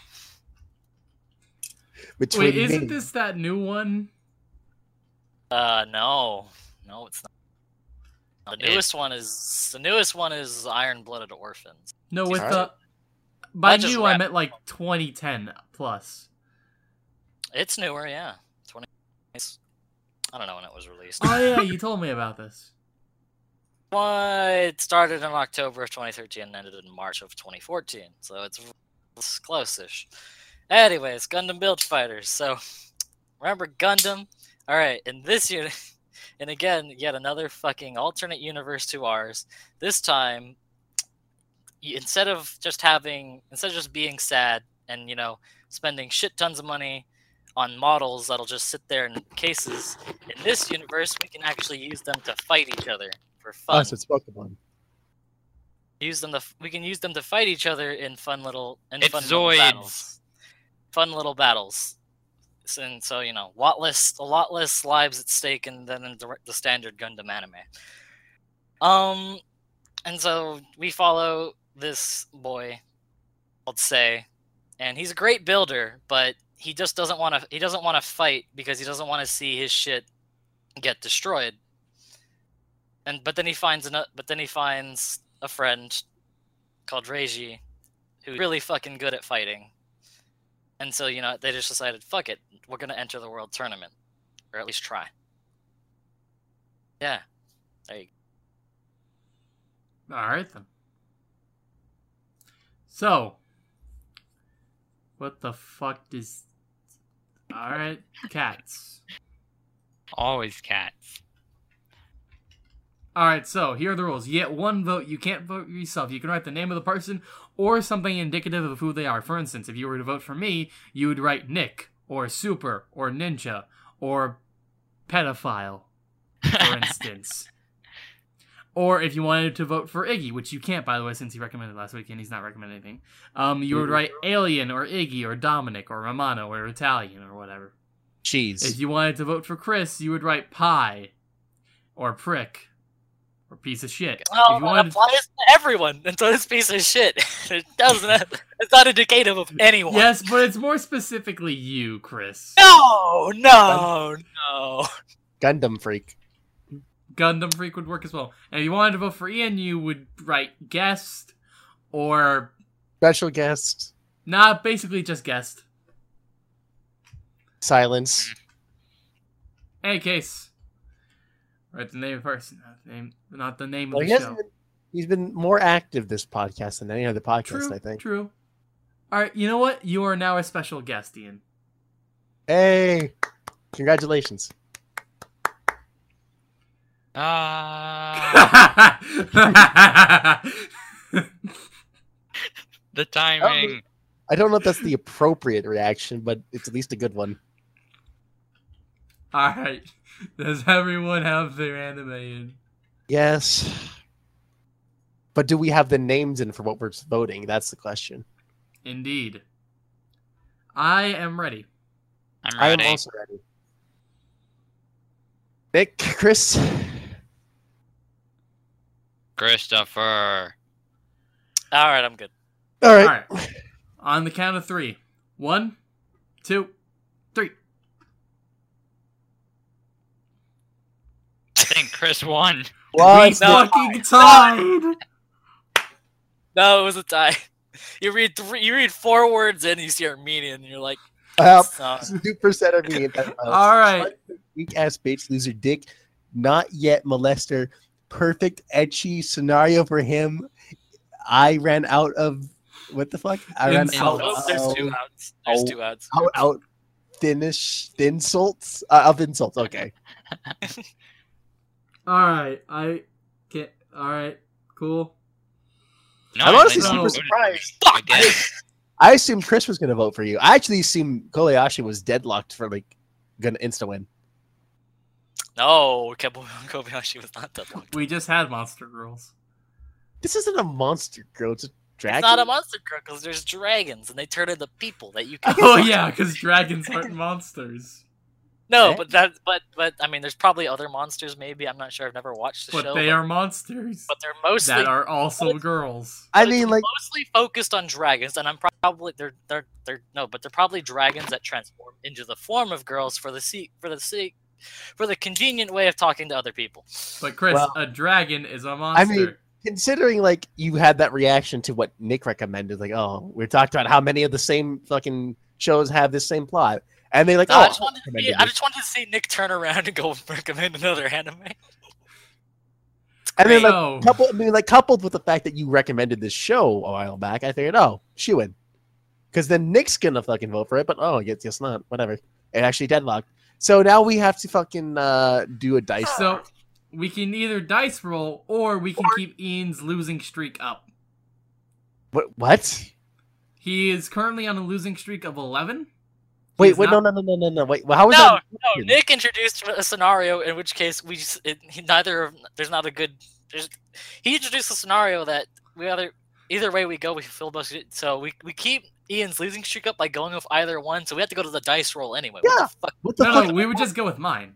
Between wait, isn't this that new one? Uh, no, no, it's not. The It- newest one is the newest one is Iron Blooded Orphans. No, with Alright. the by That just new I meant like 2010 plus. It's newer, yeah. Twenty. I don't know when it was released. Oh yeah, you told me about this. Well, it started in October of 2013 and ended in March of 2014, so it's, close-ish. Anyways, Gundam Build Fighters. So, remember Gundam? All right, in this unit, and again, yet another fucking alternate universe to ours. This time, instead of just having, instead of just being sad and you know spending shit tons of money on models that'll just sit there in cases, in this universe, we can actually use them to fight each other for fun so it's Pokemon. use them to we can use them to fight each other in fun little in It's fun little battles. Fun little battles. And so you know, lot less a lot less lives at stake in, than in the, the standard Gundam anime. Um, and so we follow this boy called Sei, and he's a great builder, but he just doesn't want to. He doesn't want to fight because he doesn't want to see his shit get destroyed. And but then he finds an, but then he finds a friend called Reiji who's hmm. really fucking good at fighting. And so, you know, they just decided, fuck it, we're gonna enter the world tournament. Or at least try. Yeah. There you All right then. So, what the fuck does? All right, cats. Always cats. All right, so here are the rules. You get one vote. You can't vote yourself. You can write the name of the person or something indicative of who they are. For instance, if you were to vote for me, you would write Nick or Super or Ninja or pedophile, for instance. Or if you wanted to vote for Iggy, which you can't, by the way, since he recommended last week and he's not recommending anything, um, you would write Alien or Iggy or Dominic or Romano or Italian or whatever. Cheese. If you wanted to vote for Chris, you would write Pie or Prick or Piece of Shit. Oh, if you it wanted, applies to everyone until this piece of shit. it doesn't. It's not indicative of anyone. yes, but it's more specifically you, Chris. No, no, no. Gundam freak. Gundam Freak would work as well. And if you wanted to vote for Ian, you would write guest or Special guest. not basically just guest. Silence. Any case, write the name of the person, not the name, not the name Well, of the hasn't show. been, he's been more active this podcast than any other podcast, True, I think. true. All right, you know what? You are now a special guest, Ian. Hey, congratulations. Ah, the timing. I don't know if that's the appropriate reaction, but it's at least a good one. All right. Does everyone have their anime in? Yes. But do we have the names in for what we're voting? That's the question. Indeed. I am ready. I'm ready. I am ready. also ready. Nick, Chris, Christopher. All right, I'm good. all right. All right. On the count of three. One, two, three. I think Chris won. Well, we it's no. fucking tied. No, it was a tie. You read three, you read four words in, you see Armenian, and you're like, uh, "Uh, super set of. All right. Weak ass bitch loser dick, not yet molester. Perfect ecchi scenario for him. I ran out of what the fuck? I ran Insult. out. oh, there's two of- outs. There's oh. two outs. out, out finish insults uh, of insults. Okay, All right. I can't. All right. Cool. No, I'm honestly think super voted surprised. for me Again. I assumed Chris was going to vote for you. I actually assumed Kobayashi was deadlocked for like gonna insta win. No, Kebo- Kobayashi was not deadlocked. We just had Monster Girls. This isn't a monster girl. It's a dragon. It's not a monster girl because there's dragons and they turn into people that you can. Oh yeah, because dragons aren't monsters. No, but that, but but I mean, there's probably other monsters. Maybe I'm not sure. I've never watched the But show. they are monsters But they're mostly that are also girls. I but it's mean, like, mostly focused on dragons, and I'm probably they're they're they're no, but they're probably dragons that transform into the form of girls for the seek for the sake for the convenient way of talking to other people. But Chris, Well, a dragon is a monster. I mean, considering like you had that reaction to what Nick recommended, like, oh, we talked about how many of the same fucking shows have this same plot, and they like, No, oh, I just wanted to see, I just wanted to see Nick turn around and go recommend another anime. and then like So- couple, I mean, like coupled with the fact that you recommended this show a while back, I figured, oh, she would, because then Nick's gonna fucking vote for it, but oh, yes, yes, not, whatever. It actually deadlocked. So now we have to fucking uh, do a dice. So we can either dice roll or we can keep Ian's losing streak up. What? What? He is currently on a losing streak of 11. He Wait, is wait, not- no, no, no, no, no, no. Wait, well, how is No, that? no. Nick introduced a scenario in which case we just it, he, neither of there's not a good. There's, he introduced a scenario that we either either way we go we filibuster. it. So we we keep Ian's losing streak up by going with either one. So we have to go to the dice roll anyway. What Yeah. the fuck? What the No, fuck? no, we would just go with mine.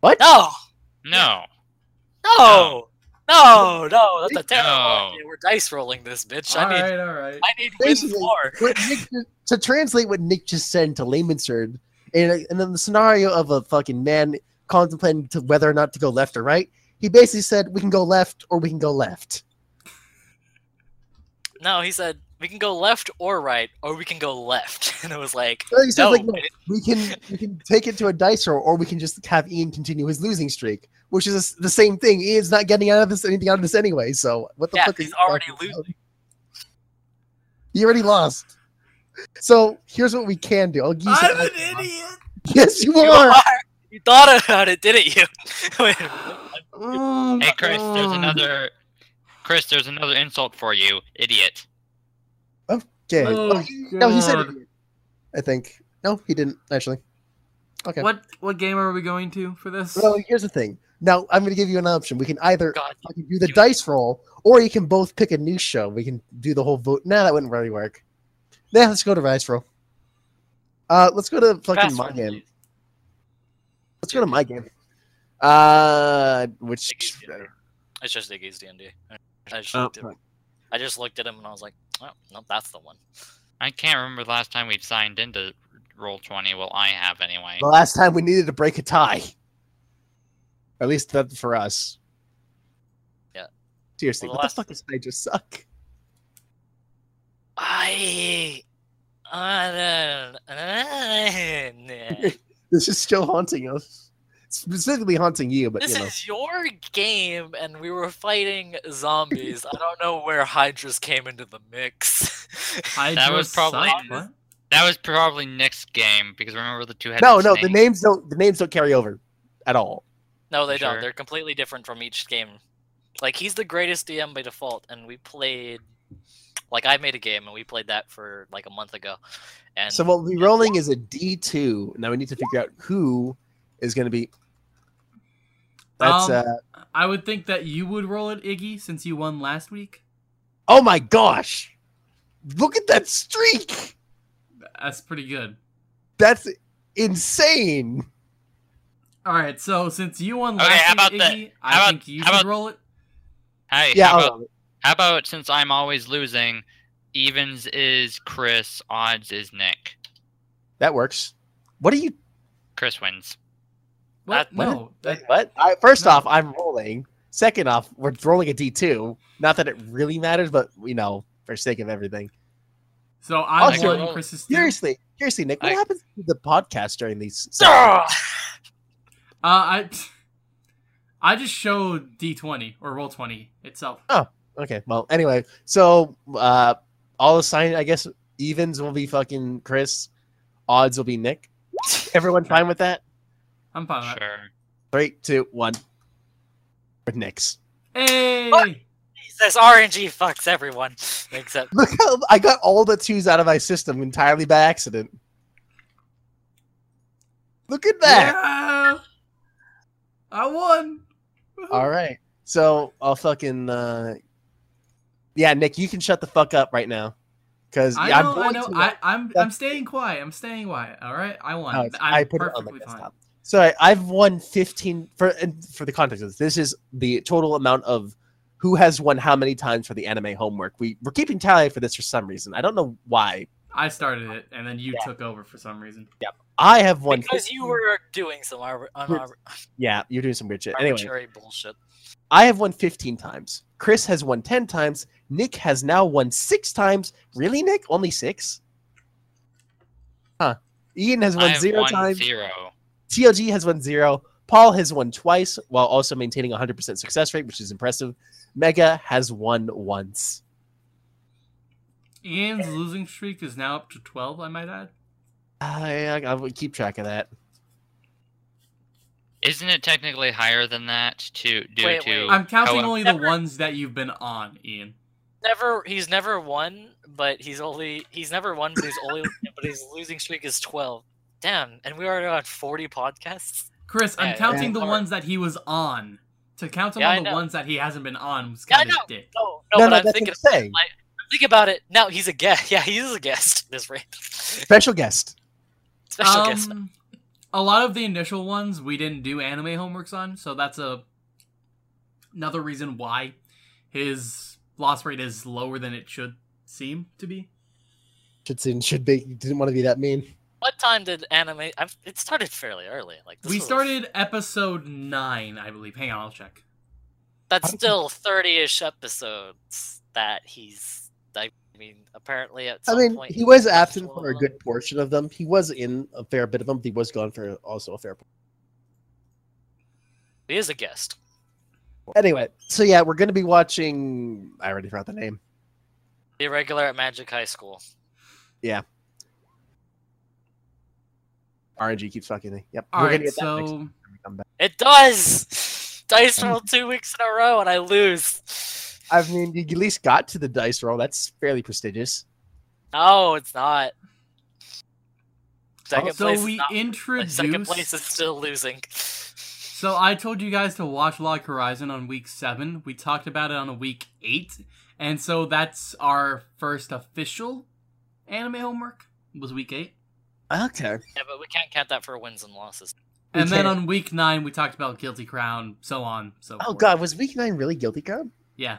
What? No, No. no, no, no. No, that's a terrible No. idea. We're dice rolling this bitch. All I need right, all right. I need wins Basically, more. what Nick just- to translate what Nick just said into layman's terms, and, and then the scenario of a fucking man contemplating to whether or not to go left or right, he basically said we can go left or we can go left. No, he said we can go left or right, or we can go left. And it was like, So he said no, like no, we can we can take it to a dice roll or we can just have Ian continue his losing streak. Which is the same thing. Ian's not getting out of this anything out of this anyway. So what the Yeah, fuck? are he's already losing. He already lost. So here's what we can do. I'll give you I'm an ideas. idiot. Yes, you You are. are. You thought about it, didn't you? Wait, Oh Hey my Chris, there's another. Chris, there's another insult for you, idiot. Okay. Oh, Oh, he- no, he said God. it. I think. No, he didn't actually. Okay. What what game are we going to for this? Well, here's the thing. Now I'm going to give you an option. We can either God, do the you- dice roll, or you can both pick a new show. We can do the whole vote. Nah, that wouldn't really work. Yeah, let's go to dice roll. Uh, let's go to fucking fast my forward, game. please. Let's go to my game. Uh, which Iggy's D&D. It's just Iggy's D&D. I just, Oh, looked at him. I just looked at him and I was like, oh, no, that's the one. I can't remember the last time we've signed into Roll Twenty. Well, I have anyway. the last time we needed to break a tie. At least that for us. Yeah. Seriously, Well, the what last- the fuck does I just suck? I... I don't... This is still haunting us. Specifically haunting you, but This you know. is your game, and we were fighting zombies. I don't know where Hydras came into the mix. Hydra That was probably- sucked. That was probably Nick's game because remember the two headed No, no, the names don't the names don't carry over at all. No, they don't. They're completely different from each game. Like he's the greatest DM by default, and we played. Like I made a game, and we played that for like a month ago. And So what we're rolling is a D two. Now we need to figure out who is going to be. That's Um, uh. I would think that you would roll it, Iggy, since you won last week. Oh my gosh! Look at that streak. That's pretty good. That's insane. All right, so since you won Okay, last how about week, that- Iggy, how I about- think you how should about- roll it. Hey, Yeah, how, about, it. how about since I'm always losing, evens is Chris, odds is Nick. that works. What are you? Chris wins. What? That- no, that, What? I, first No. off, I'm rolling. Second off, we're rolling a D two. Not that it really matters, but you know, for sake of everything. so I'm Also- one. Chris is. Seriously, seriously, Nick, what I- happens to the podcast during these? Ugh! Uh, I I just showed D20 or roll 20 itself. Oh, okay, well, anyway, so uh all assigned, I guess evens will be fucking Chris, odds will be Nick. Everyone fine with that? I'm fine with that. Sure. Three, two, one. With Nick's. Hey! What? This RNG fucks everyone except Look how I got all the twos out of my system entirely by accident. Look at that. Yeah! I won! All right. So I'll fucking uh Yeah, Nick, you can shut the fuck up right now. Cause I I'm know, I know. I, I'm, I'm staying quiet. I'm staying quiet. All right, I won. I'm I put it on perfectly the fine. desktop. So I, I've won 15 for for the context of this. This is the total amount of who has won how many times for the anime homework. We we're keeping tally for this for some reason. I don't know why. I started it, and then you Yeah. took over for some reason. Yeah. I have won because you were doing some ar- unarb- Yeah, you're doing some weird shit. Anyway, arbitrary bullshit. I have won 15 times. Chris has won 10 times. Nick has now won six times. Really, Nick? Only six? Huh. Ian has won zero won times. zero. TLG has won zero. Paul has won twice while also maintaining 100% success rate, which is impressive. Mega has won once. Ian's losing streak is now up to 12, I might add. Uh, I, I, I will keep track of that. Isn't it technically higher than that to due Wait, to? wait. I'm counting however- only the Never- ones that you've been on, Ian. Never, he's never won, but he's only he's never won, but he's only but his losing streak is twelve. Damn, and we already on forty podcasts. Chris, I'm counting yeah. the ones that he was on. To count them Yeah, on the ones that he hasn't been on was Yeah, I kind of know. dick. No, no, No, but no, I'm that's thinking, what like, think about it. Now he's a guest. Yeah, he is a guest. This rate, Special guest. special guest. Um, a lot of the initial ones we didn't do anime homeworks on, so that's a another reason why his loss rate is lower than it should seem to be. Should seem- should be. Didn't want to be that mean. What time did anime? I've, it started fairly early. Like this we was- started episode nine, I believe. Hang on, I'll check. That's still thirty-ish episodes that he's. I mean, apparently at I some mean, point he was absent for a good portion of them. He was in a fair bit of them. He was gone for also a fair. He is a guest. Anyway, so yeah, we're going to be watching... I already forgot the name. The irregular at Magic High School. Yeah. RNG keeps fucking me. Yep. All we're right, gonna get that next so time we come back. It does. Dice roll two weeks in a row and I lose. I mean, you at least got to the dice roll. That's fairly prestigious. No, it's not. Second so place. we is not, introduced. second place is still losing. So I told you guys to watch Log Horizon on week seven. We talked about it on a week eight, and so that's our first official anime homework. Was week eight, Okay. Yeah, but we can't count that for wins and losses. We and then can't. on week nine we talked about Guilty Crown, so on, so. Oh forth. god, was week nine really Guilty Crown? Yeah.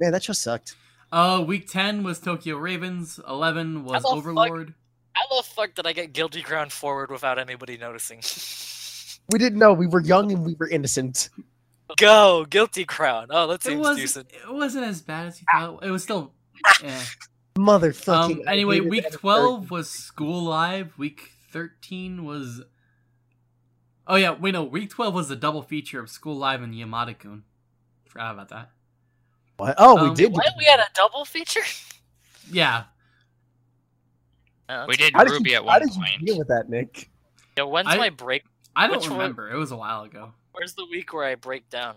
Man, that show sucked. Uh, week ten was Tokyo Ravens. Eleven was How the fuck- Overlord. How the fuck did I get Guilty Crown forward without anybody noticing? We didn't know. We were young and we were innocent. Go, Guilty Crown. Oh, that It seems was. decent. It wasn't as bad as you thought. It was still. Yeah. Motherfucking. Um, anyway, week 12 was School Live. Week 13 was. Oh, yeah, wait, no. Week 12 was the double feature of School Live and Yamada Kun. Forgot about that. What? Oh, we Um, did. What? We had a double feature? Yeah. Oh, We did How did Ruby you, at how one did you point. deal with that, Nick? Yeah, when's I- my break? I don't Which one? remember. It was a while ago. Where's the week where I break down?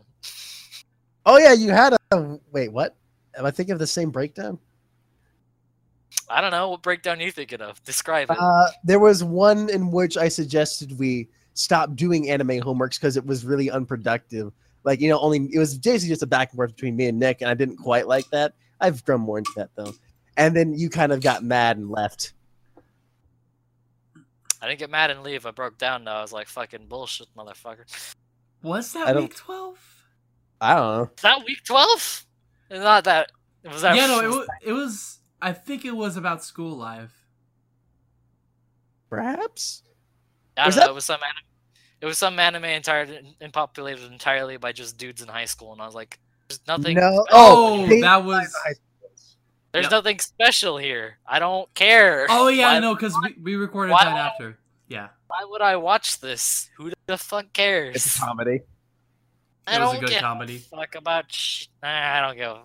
Oh yeah, you had a. Wait, what? Am I thinking of the same breakdown? I don't know. What breakdown are you thinking of? Describe it. Uh, there was one in which I suggested we stop doing anime homeworks because it was really unproductive. Like, you know, only it was basically just a back and forth between me and Nick, and I didn't quite like that. I've grown more into that though. And then you kind of got mad and left. I didn't get mad and leave. I broke down though. I was like, fucking bullshit, motherfucker. Was that week 12? I don't know. Is that week 12? It's not that. It was that Yeah, no, it was, it was. I think it was about School life. Perhaps. I don't was know. that- It was some anime. It was some anime entire and populated entirely by just dudes in high school, and I was like, "There's nothing. No. Oh, they- that was. There's Yep. nothing special here. I don't care. Oh, yeah, Why- I know, because we, we recorded why that after. Yeah. Why would I watch this? Who the fuck cares? It's a comedy. I It was a don't good give comedy. a fuck about. Sh- nah, I don't give.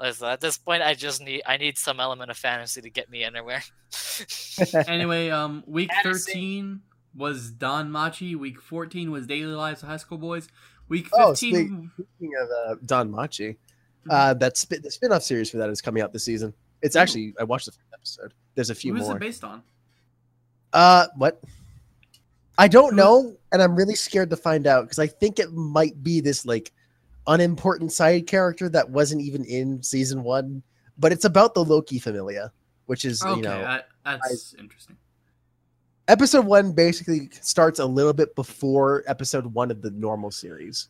Listen, at this point, I just need. I need some element of fantasy to get me anywhere. Anyway, um, week Fantasy. 13 was DanMachi. Week 14 was Daily Lives of High School Boys. Week Oh, 15. Speaking of uh, DanMachi, uh, that sp- the spin-off series for that is coming out this season. It's actually I watched the first episode. There's a few who is more. it based on? Uh, what? I don't Who- know, and I'm really scared to find out because I think it might be this like unimportant side character that wasn't even in season one, but it's about the Loki familia, which is Okay, you know I- that's interesting. Episode one basically starts a little bit before episode one of the normal series,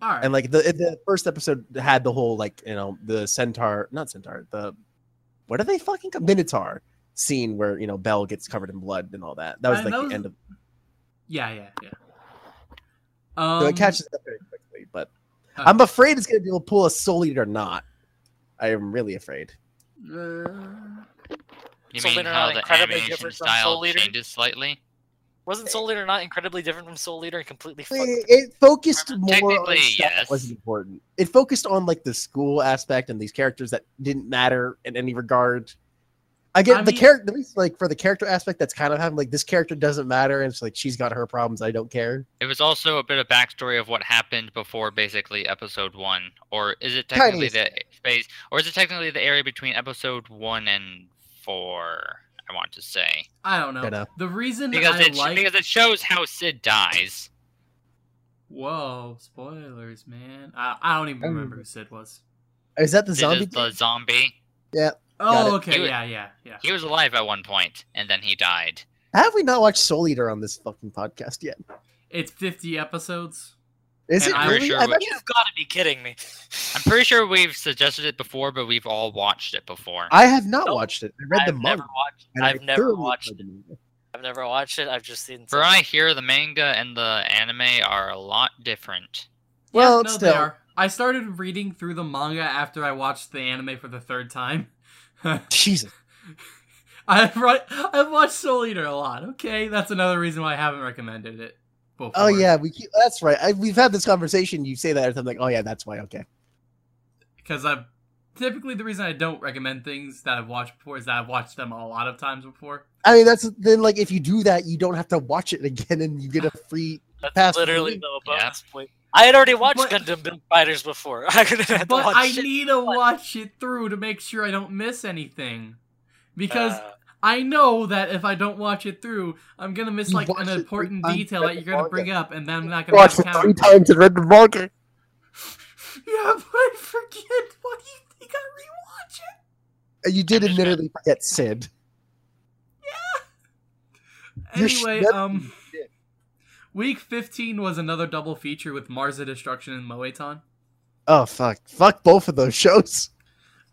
All right. and like the the first episode had the whole like you know the centaur, not centaur, the what are they fucking? Minotaur scene where you know Bell gets covered in blood and all that. That was Uh, like that the was- end of. yeah, yeah, yeah. Um, So it catches up very quickly, but uh, I'm afraid it's going to be able to pull a Soul Eater not. I am really afraid. uh, You So mean they're how not the incredibly animation different from style Soul Eater? changes slightly? Wasn't Soul Eater not incredibly different from Soul Eater and completely fucked? It, it focused more on Technically, stuff that wasn't important. It focused on like the school aspect and these characters that didn't matter in any regard. I get I the character, at least like for the character aspect, that's kind of having like this character doesn't matter, and it's like she's got her problems. I don't care. It was also a bit of backstory of what happened before basically episode one. Or is it technically is. the space or is it technically the area between episode one and four, I want to say. I don't know. You know. The reason Because I it like because it shows how Sid dies. whoa spoilers, man. I, I don't even Um, remember who Sid was. Is that the Sid zombie? is the zombie. Yeah. Oh, okay, was- yeah, yeah, yeah. He was alive at one point, and then he died. Have we not watched Soul Eater on this fucking podcast yet? It's 50 episodes. Is And it I'm really? sure I we- bet You've got to be kidding me. I'm pretty sure we've suggested it before, but we've all watched it before. I have not Nope. watched it. I read the I've never manga. watched. and I I've never watched. enjoyed the manga. I've never watched it. I've just seen. For I hear the manga and the anime are a lot different. Well, yeah, no, still- they are. I started reading through the manga after I watched the anime for the third time. Jesus. I've, I've watched Soul Eater a lot. Okay, that's another reason why I haven't recommended it. Before. Oh yeah, we keep, that's right. I, we've had this conversation. You say that, and I'm like, oh yeah, that's why. Okay. because I've typically the reason I don't recommend things that I've watched before is that I've watched them a lot of times before. I mean, that's then like if you do that, you don't have to watch it again, and you get a free. That's Pass literally link. the Yeah. bonus point. I had already watched But- Gundam Build Fighters before. I couldn't But I need to watch it through to make sure I don't miss anything. Because Uh, I know that if I don't watch it through, I'm gonna miss You like an important detail that you're gonna bring up, and then I'm not gonna Watch it count. three times and read the manga. Yeah, but I forget. What do you think? I rewatch it. And you did admittedly forget Sid. You're Anyway, um, week 15 was another double feature with Mars of Destruction and Moetan. Oh fuck! Fuck both of those shows.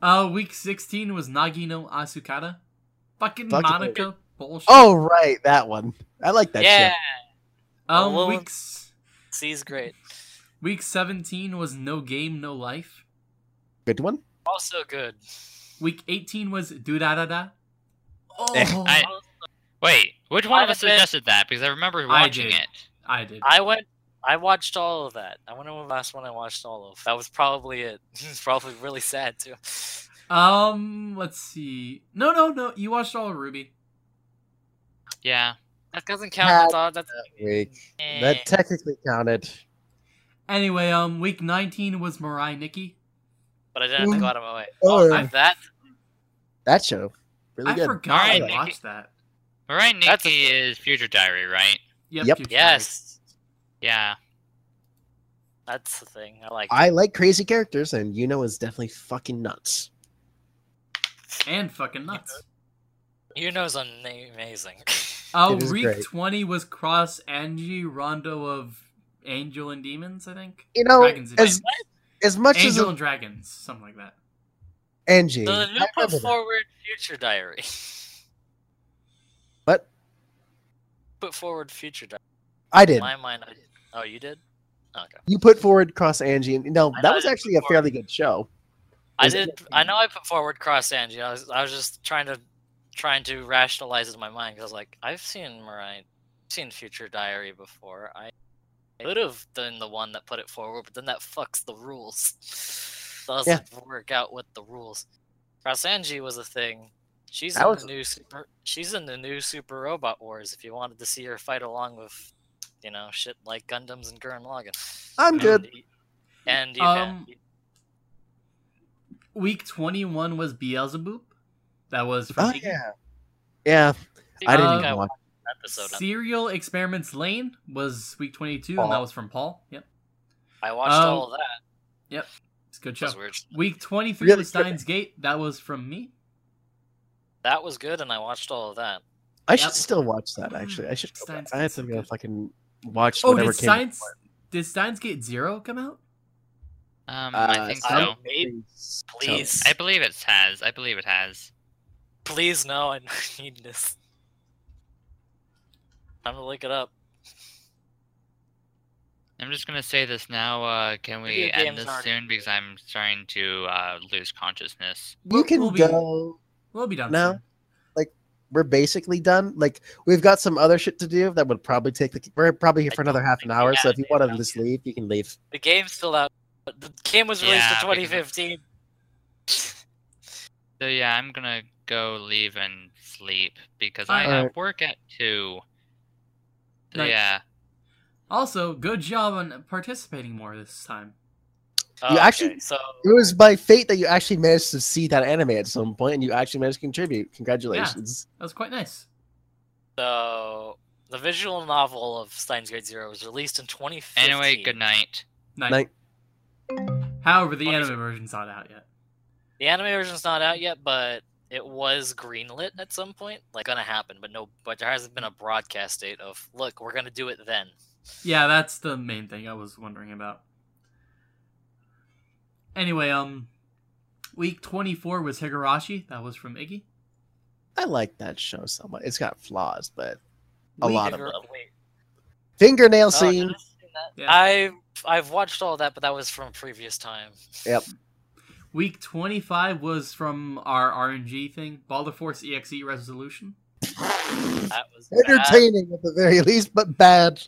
Uh, week 16 was Nagi no Asukara. Fucking Fucking- Monica bullshit. Oh right, that one. I like that yeah, show. um, well, weeks C's great. week 17 was No Game No Life. Good one. Also good. Week 18 was Do Da Da Da. Oh, I- Wait, which one of us I've suggested that? Because I remember watching did. it. I did. I went. I watched all of that. I wonder when the last one I watched all of. That was probably it. it's probably really sad too. Um, let's see. No, no, no. You watched all of Ruby. Yeah. That doesn't count. That's all. That's Week. eh. That technically counted. Anyway, um, week 19 was Mirai Nikki. But I didn't have to go out of my way. Oh, Oh, that that show. Really I good. forgot Mirai I Nikki. watched that. Mirai That's Nikki is Future Diary, right? Yep. Yep. Future yes, Yeah. that's the thing. I like. I like crazy characters, and Yuno is definitely fucking nuts. Diary. And fucking nuts. Yuno's amazing. Oh, It is week 20 was Cross Angie Rondo of Angel and Demons, I think. You know, Dragons as Demons. as much Angel as and Dragons, something like that. Angie, the I new remember put that. forward future diary. What? Put forward future diary. I In did. my mind, I did. Oh, you did? Okay. You put forward Cross Angie, and no, I that was actually a put fairly good show. I did. I know I put forward cross Angie. I was. I was just trying to, trying to rationalize it in my mind because I was like, I've seen Mariah, seen Future Diary before. I could have done the one that put it forward, but then that fucks the rules. Doesn't work out with the rules. Cross Angie was a thing. She's That in was- the new super. She's in the new Super Robot Wars. If you wanted to see her fight along with, you know, shit like Gundams and Gurren Lagann. I'm And good. y- And you Um, can. Week 21 was Beelzebub. That was from Oh Iggy. yeah, yeah. I didn't Uh, even watch. episode. Serial Experiments Lain was week 22, and that was from Paul. Yep. I watched um, all of that. Yep. It's a good That show. weird. Week 23 Really was Steins Gate. That was from me. That was good, and I watched all of that. I should still watch that. Actually, I should. Go Steins. I have to so go good. fucking watch Oh, whatever did came. Steins, did Steins Gate Zero come out? Um, Uh, I think so. Maybe. Please. I believe it has. I believe it has. Please, no, I need this. Time to look it up. I'm just gonna say this now. Uh, can we end this aren't- soon because I'm starting to uh, lose consciousness. You We'll- can we'll be- go. We'll be done now. soon. We're basically done. Like we've got some other shit to do that would probably take. The, we're probably here I for another half an hour. So if you want to just leave, you can leave. The game's still out. But The game was released Yeah, in because 2015. So yeah, I'm gonna go leave and sleep because I Alright. have work at two. So Nice. yeah, Also, good job on participating more this time. Oh, actually, so it was by fate that you actually managed to see that anime at some point, and you actually managed to contribute. Congratulations. That was quite nice. so the visual novel of Steins Gate Zero was released in 2015. anyway, good night. Nice. Night. However, the anime version's not out yet. The anime version's not out yet, but it was greenlit at some point. Like gonna happen, but no, but there hasn't been a broadcast date of look, we're gonna do it then. Yeah, that's the main thing I was wondering about. Anyway, um, week 24 was Higurashi. That was from Iggy. I like that show so much. It's got flaws, but a Week- lot of them. wait, Fingernail oh, scene. did I see that? Yeah. I've I've watched all that, but that was from previous time. Yep. Week 25 was from our RNG thing, Baldr Force EXE Resolution. That was bad. Entertaining at the very least, but bad.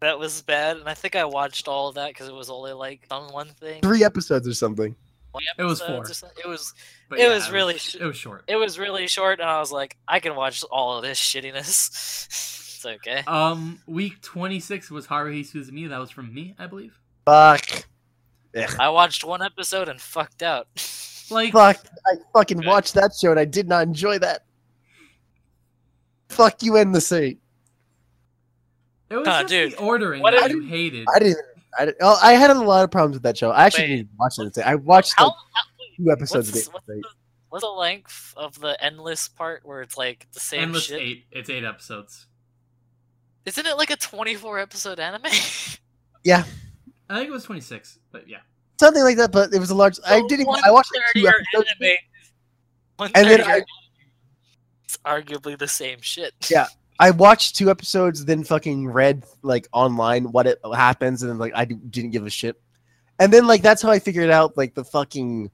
that was bad, and I think I watched all of that because it was only like on one thing. Three episodes or something. It was four. It was But It yeah, was really sh- it was short. it was really short, and I was like, I can watch all of this shittiness. it's okay. Um, week twenty six was Haruhi Suzumiya. That was from me, I believe. Fuck. I watched one episode and fucked out. Like, Fuck. I fucking watched that show and I did not enjoy that. Fuck you and the sea. it was Huh, just dude, the ordering what that you hated. I didn't. I, didn't, oh, I had a lot of problems with that show. I actually Wait. didn't watch it. I watched How, like two episodes what's, of what's, it. the, what's the length of the endless part where it's like the same Endless shit? eight. It's eight episodes. Isn't it like a 24 episode anime? Yeah, I think it was twenty six, but yeah. something like that. But it was a large. I didn't. I watched like two episodes. anime. And then I- It's arguably the same shit. Yeah. I watched two episodes, then fucking read like online what it happens, and then like I d- didn't give a shit. And then like that's how I figured out like the fucking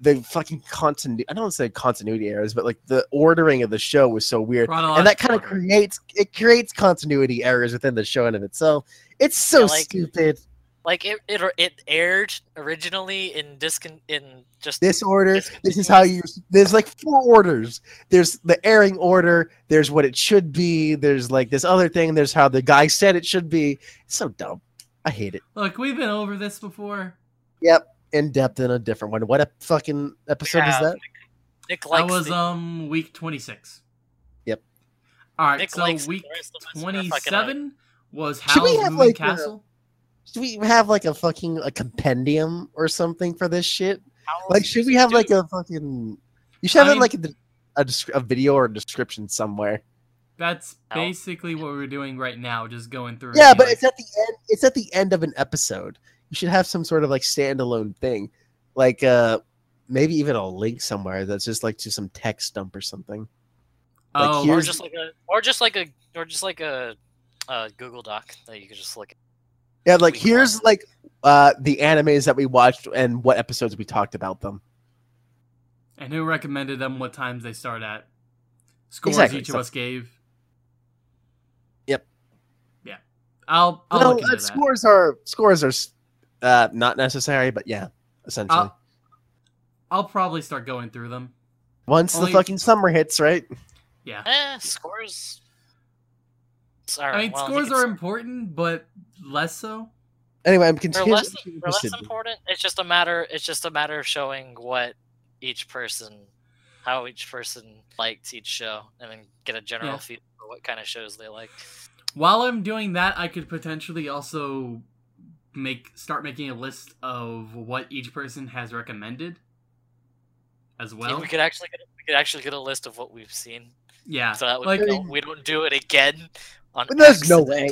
the fucking continuity. I don't want to say continuity errors, but like the ordering of the show was so weird, and that kind of creates it creates continuity errors within the show in of itself. It's so Yeah, like- stupid. Like it, it, it aired originally in discon in just This order, this is how you. There's like four orders. There's the airing order. There's what it should be. There's like this other thing. There's how the guy said it should be. It's so dumb. I hate it. Look, we've been over this before. In depth in a different one. What a fucking episode Yeah, is that? Nick That was the, um week twenty six. Yep. All right, Nick so week rest of us are twenty fucking up. seven was Should we Howl's have, Moving like, a- Should we have like a fucking a compendium or something for this shit? How Like, should we have like a fucking? You should have it mean- like a, a, a video or a description somewhere. That's basically what we're doing right now, just going through. Yeah, but being it's at the end. It's at the end of an episode. You should have some sort of like standalone thing, like uh maybe even a link somewhere that's just like to some text dump or something. like, like, oh, or just like a or just like a or just like a uh, Google Doc that you could just look. at. Yeah, like Week here's one. like uh the animes that we watched and what episodes we talked about them. and who recommended them? What times they start at? Scores Exactly, each so- of us gave. Yep. Yeah, I'll I'll no, look into uh, that. scores are scores are uh not necessary, but yeah, essentially. I'll, I'll probably start going through them. Once only- the fucking summer hits, right? Yeah. Eh, scores. Sorry, I mean, well, scores you are important, but less so. Anyway, I'm continuing. less, less important. It's just a matter. It's just a matter of showing what each person, how each person liked each show, and then get a general Yeah. feel for what kind of shows they like. While I'm doing that, I could potentially also make start making a list of what each person has recommended as Yeah, well. we could actually get a, we could actually get a list of what we've seen, Yeah, so that way like we, don't, we don't do it again. On But there's no way.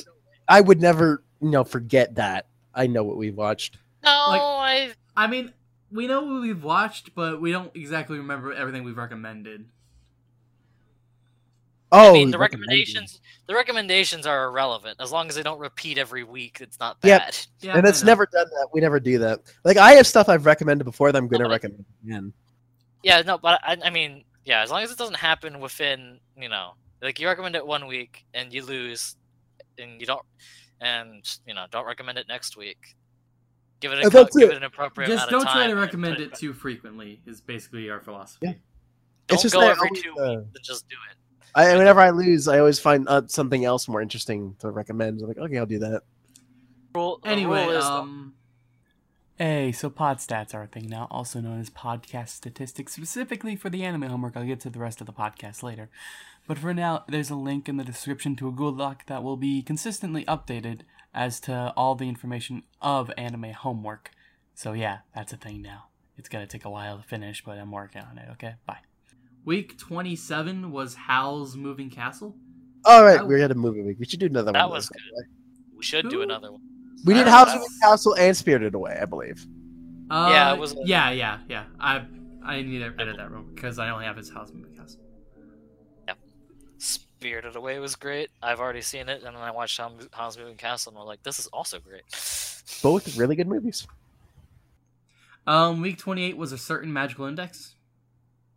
I would never, you know, forget that. I know what we've watched. No, Like- I I mean, we know what we've watched, but we don't exactly remember everything we've recommended. Oh, I mean, the recommendations the recommendations are irrelevant as long as they don't repeat every week. It's not bad. Yep. Yeah, and it's never done that. We never do that. Like I have stuff I've recommended before that I'm going to but- recommend again. Yeah, no, but I, I mean, yeah, as long as it doesn't happen within, you know, like you recommend it one week and you lose, and you don't, and you know, don't recommend it next week. Give it a And co- that's give it. it an appropriate Just amount don't of try to recommend put it too frequently. Is basically our philosophy. Yeah. Don't It's just go that I every always, two uh, weeks and just do it. I whenever I lose, I always find uh, something else more interesting to recommend. I'm like, okay, I'll do that. Rule, the Anyway, rule um, hey, so pod stats are a thing now, also known as podcast statistics, specifically for the anime homework. I'll get to the rest of the podcast later. But for now, there's a link in the description to a Google Doc that will be consistently updated as to all the information of anime homework. So yeah, that's a thing now. It's gonna take a while to finish, but I'm working on it. Okay, bye. Week 27 was Howl's Moving Castle. All right, That- we got a movie week. We should do another That one. of was good. way. we should do another one. We did Uh, House of that's- the Castle and Spirited Away, I believe. Uh, Yeah, it was a- yeah, yeah, yeah. I I need to edit that real because I only have his Howl's Moving Castle. Yeah. Spirited Away was great. I've already seen it, and then I watched How- Howl's Moving Castle, and we're like, this is also great. Both really good movies. Um, week 28 was a certain magical index.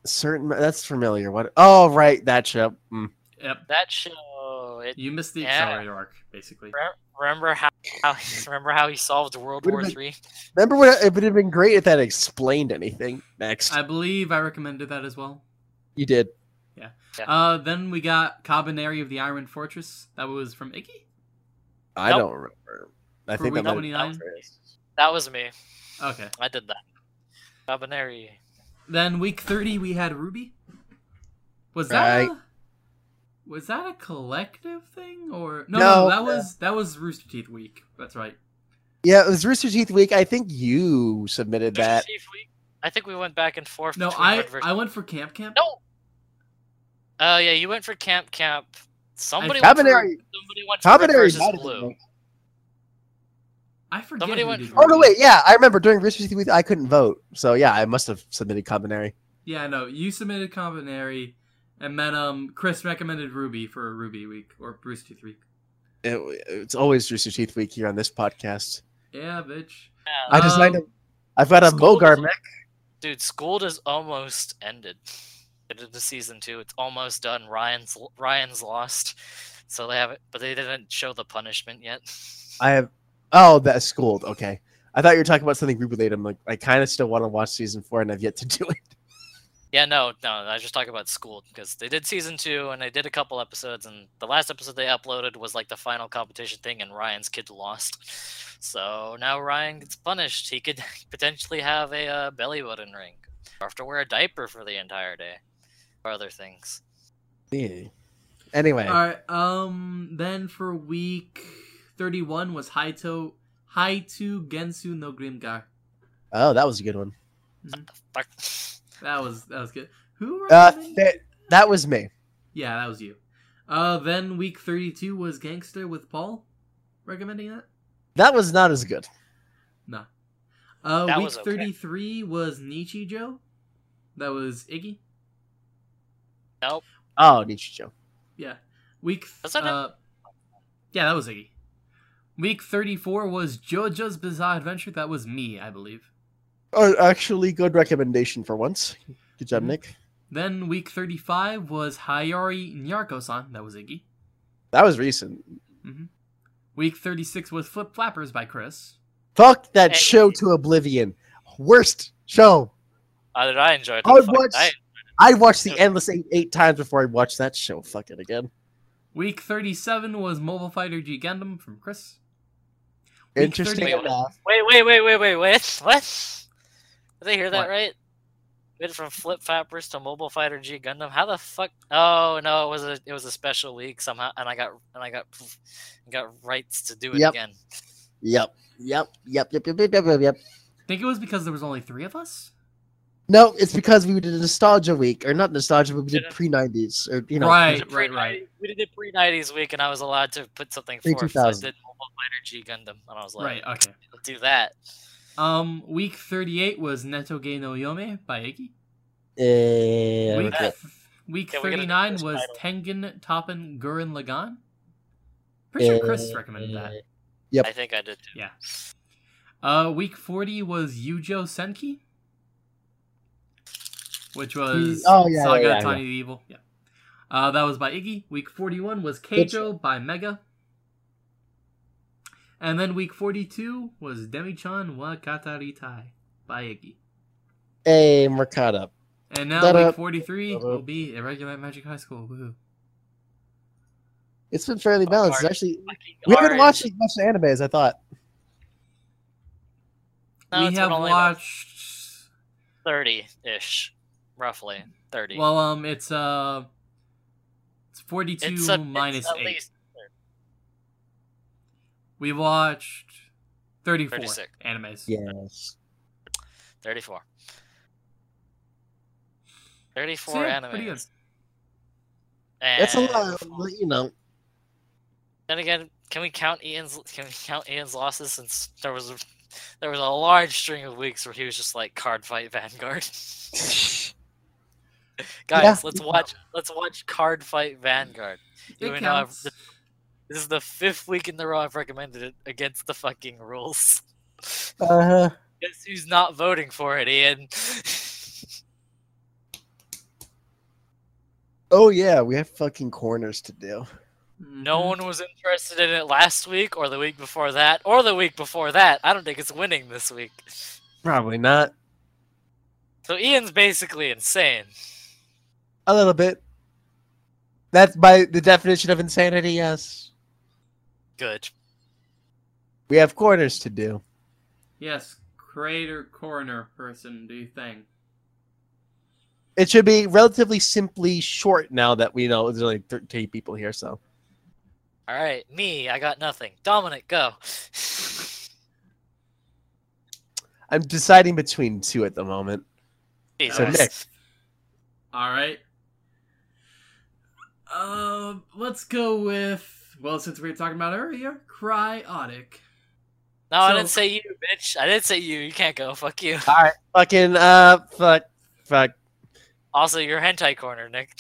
Certain that's familiar. What? Oh, right, that show. Mm. Yep. That show, it, You missed the Yeah. accelerator arc, basically. remember how, how remember how he solved World Would've War been- Three? Remember when it would have been great if that explained anything. Next, I believe I recommended that as well. you did. Yeah. Uh, then we got Kabaneri of the Iron Fortress. That was from Iggy. I Nope. don't remember. I For think that 29? That was me. Okay. I did that. Kabaneri. Then week thirty we had Ruby. Was that Right. a, was that a collective thing or no? No. No, that was that was Rooster Teeth week. That's right. Yeah, it was Rooster Teeth week. I think you submitted that. Chief Week. I think we went back and forth. No, I I went for Camp Camp. No. Oh yeah, you went for Camp Camp. Somebody I- went for, Kabaneri- somebody went for Red Kabaneri versus might have been Blue. me. I forget. Somebody who went for- Oh no, wait, yeah, I remember during Rooster Teeth week I couldn't vote, so yeah, I must have submitted Kabaneri. Yeah, no, you submitted Kabaneri, and then um Chris recommended Ruby for Ruby week or Rooster Teeth week. It, it's always Rooster Teeth week here on this podcast. Yeah, bitch. Yeah, I designed Um, a, I've got a School Bogar doesn't- mech. dude, school is almost ended. It the season two. It's almost done. Ryan's Ryan's lost, so they have it, but they didn't show the punishment yet. I have. Oh, that's schooled. Okay, I thought you were talking about something related. I'm like, I kind of still want to watch season four, and I've yet to do it. Yeah, no, no. I was just talking about school because they did season two and they did a couple episodes, and the last episode they uploaded was like the final competition thing, and Ryan's kid lost. So now Ryan gets punished. He could potentially have a uh, belly button ring, or have to wear a diaper for the entire day, or other things. Yeah. Anyway, All right. Um. Then for week thirty-one was Haito Haitu Gensou no Grimgar. oh, that was a good one. Fuck. That was that was good. Who? Uh, recommended- that, that was me. yeah, that was you. Uh, then week thirty-two was Gangsta with Paul. Recommending that? That was not as good. No. Uh, That week was okay. thirty-three was Nichijou. That was Iggy. Nope. Oh, Nichijou. Yeah. Week. Was that him? uh, yeah, that was Iggy. Week thirty-four was JoJo's Bizarre Adventure. That was me, I believe. Oh, actually, good recommendation for once. Good job, Mhm. Nick. Then week 35 was Haiyore Nyaruko-san. That was Iggy. That was recent. Week 36 was Flip Flappers by Chris. Fuck that Hey. show to oblivion. Worst show. Uh, did I enjoyed it? I would Fuck, watch- I- I watched the Endless Eight eight times before I watched that show. Fuck it again. Week 37 was Mobile Fighter G Gundam from Chris. Week Interesting 38 enough. Wait, wait, wait, wait, wait, wait. What? Did I hear that What? right? Went from Flip Flappers to Mobile Fighter G Gundam. How the fuck? Oh no, it was a it was a special week somehow, and I got and I got got rights to do it Yep. again. Yep. Yep. Yep. Yep. Yep. Yep. Yep. Yep. Yep. I think it was because there was only three of us. No, it's because we did a nostalgia week, or not nostalgia, but we did Did pre nineties, or you know, Right, did right, right. We did a pre nineties week, and I was allowed to put something Pre- forth. So I did Mobile Fighter G Gundam, and I was like, right, okay. let's do that. Um, week 38 was Netoge no Yome by Iggy. Eh, Week, okay. week Yeah, we gotta do 39 was title. Tengen Toppa Gurren Lagann. Pretty sure Chris Eh, recommended that. Yep. I think I did too. Yeah. Uh, week 40 was Youjo Senki, which was oh, yeah, yeah, Saga yeah, Tanya the Evil. Yeah. Uh, that was by Iggy. Week 41 was Keijo by Mega. And then week 42 was Demi-chan wa Kataritai by Iggy. Hey, we're caught up. And now Da-da. week 43 will be Irregular Magic High School. Woohoo. It's been fairly balanced. It's actually we haven't orange. watched as much anime as I thought. No, we have been only about watched... thirty ish, roughly thirty. Well, um, it's, uh... It's 42 it's a, minus it's at 8. least We watched 34 36. animes. Yes. 34. 34 So, yeah, animes. pretty good. That's a lot, but, you know. Then again, can we count Ian's can we count Ian's losses since there was a, there was a large string of weeks where he was just like Cardfight Vanguard. Guys, Yeah. let's watch let's watch Cardfight Vanguard. It Even though I've- This is the fifth week in the row I've recommended it against the fucking rules. Uh -huh. Guess who's not voting for it, Ian? oh yeah, we have fucking corners to do. No Mhm. one was interested in it last week, or the week before that, or the week before that. I don't think it's winning this week. Probably not. So Ian's basically insane. A little bit. That's by the definition of insanity, yes. Good. We have corners to do. Yes, crater corner person, do you think? It should be relatively simply short now that we know there's only 13 people here, so. All right, me, I got nothing. Dominic, go. I'm deciding between two at the moment. So Jesus. Nick. All right. Um, let's go with well, since we were talking about earlier, Cryaotic. No, I didn't say you, bitch. I didn't say you. You can't go. Fuck you. All right, fucking, uh, fuck, fuck. Also, your hentai corner, Nick.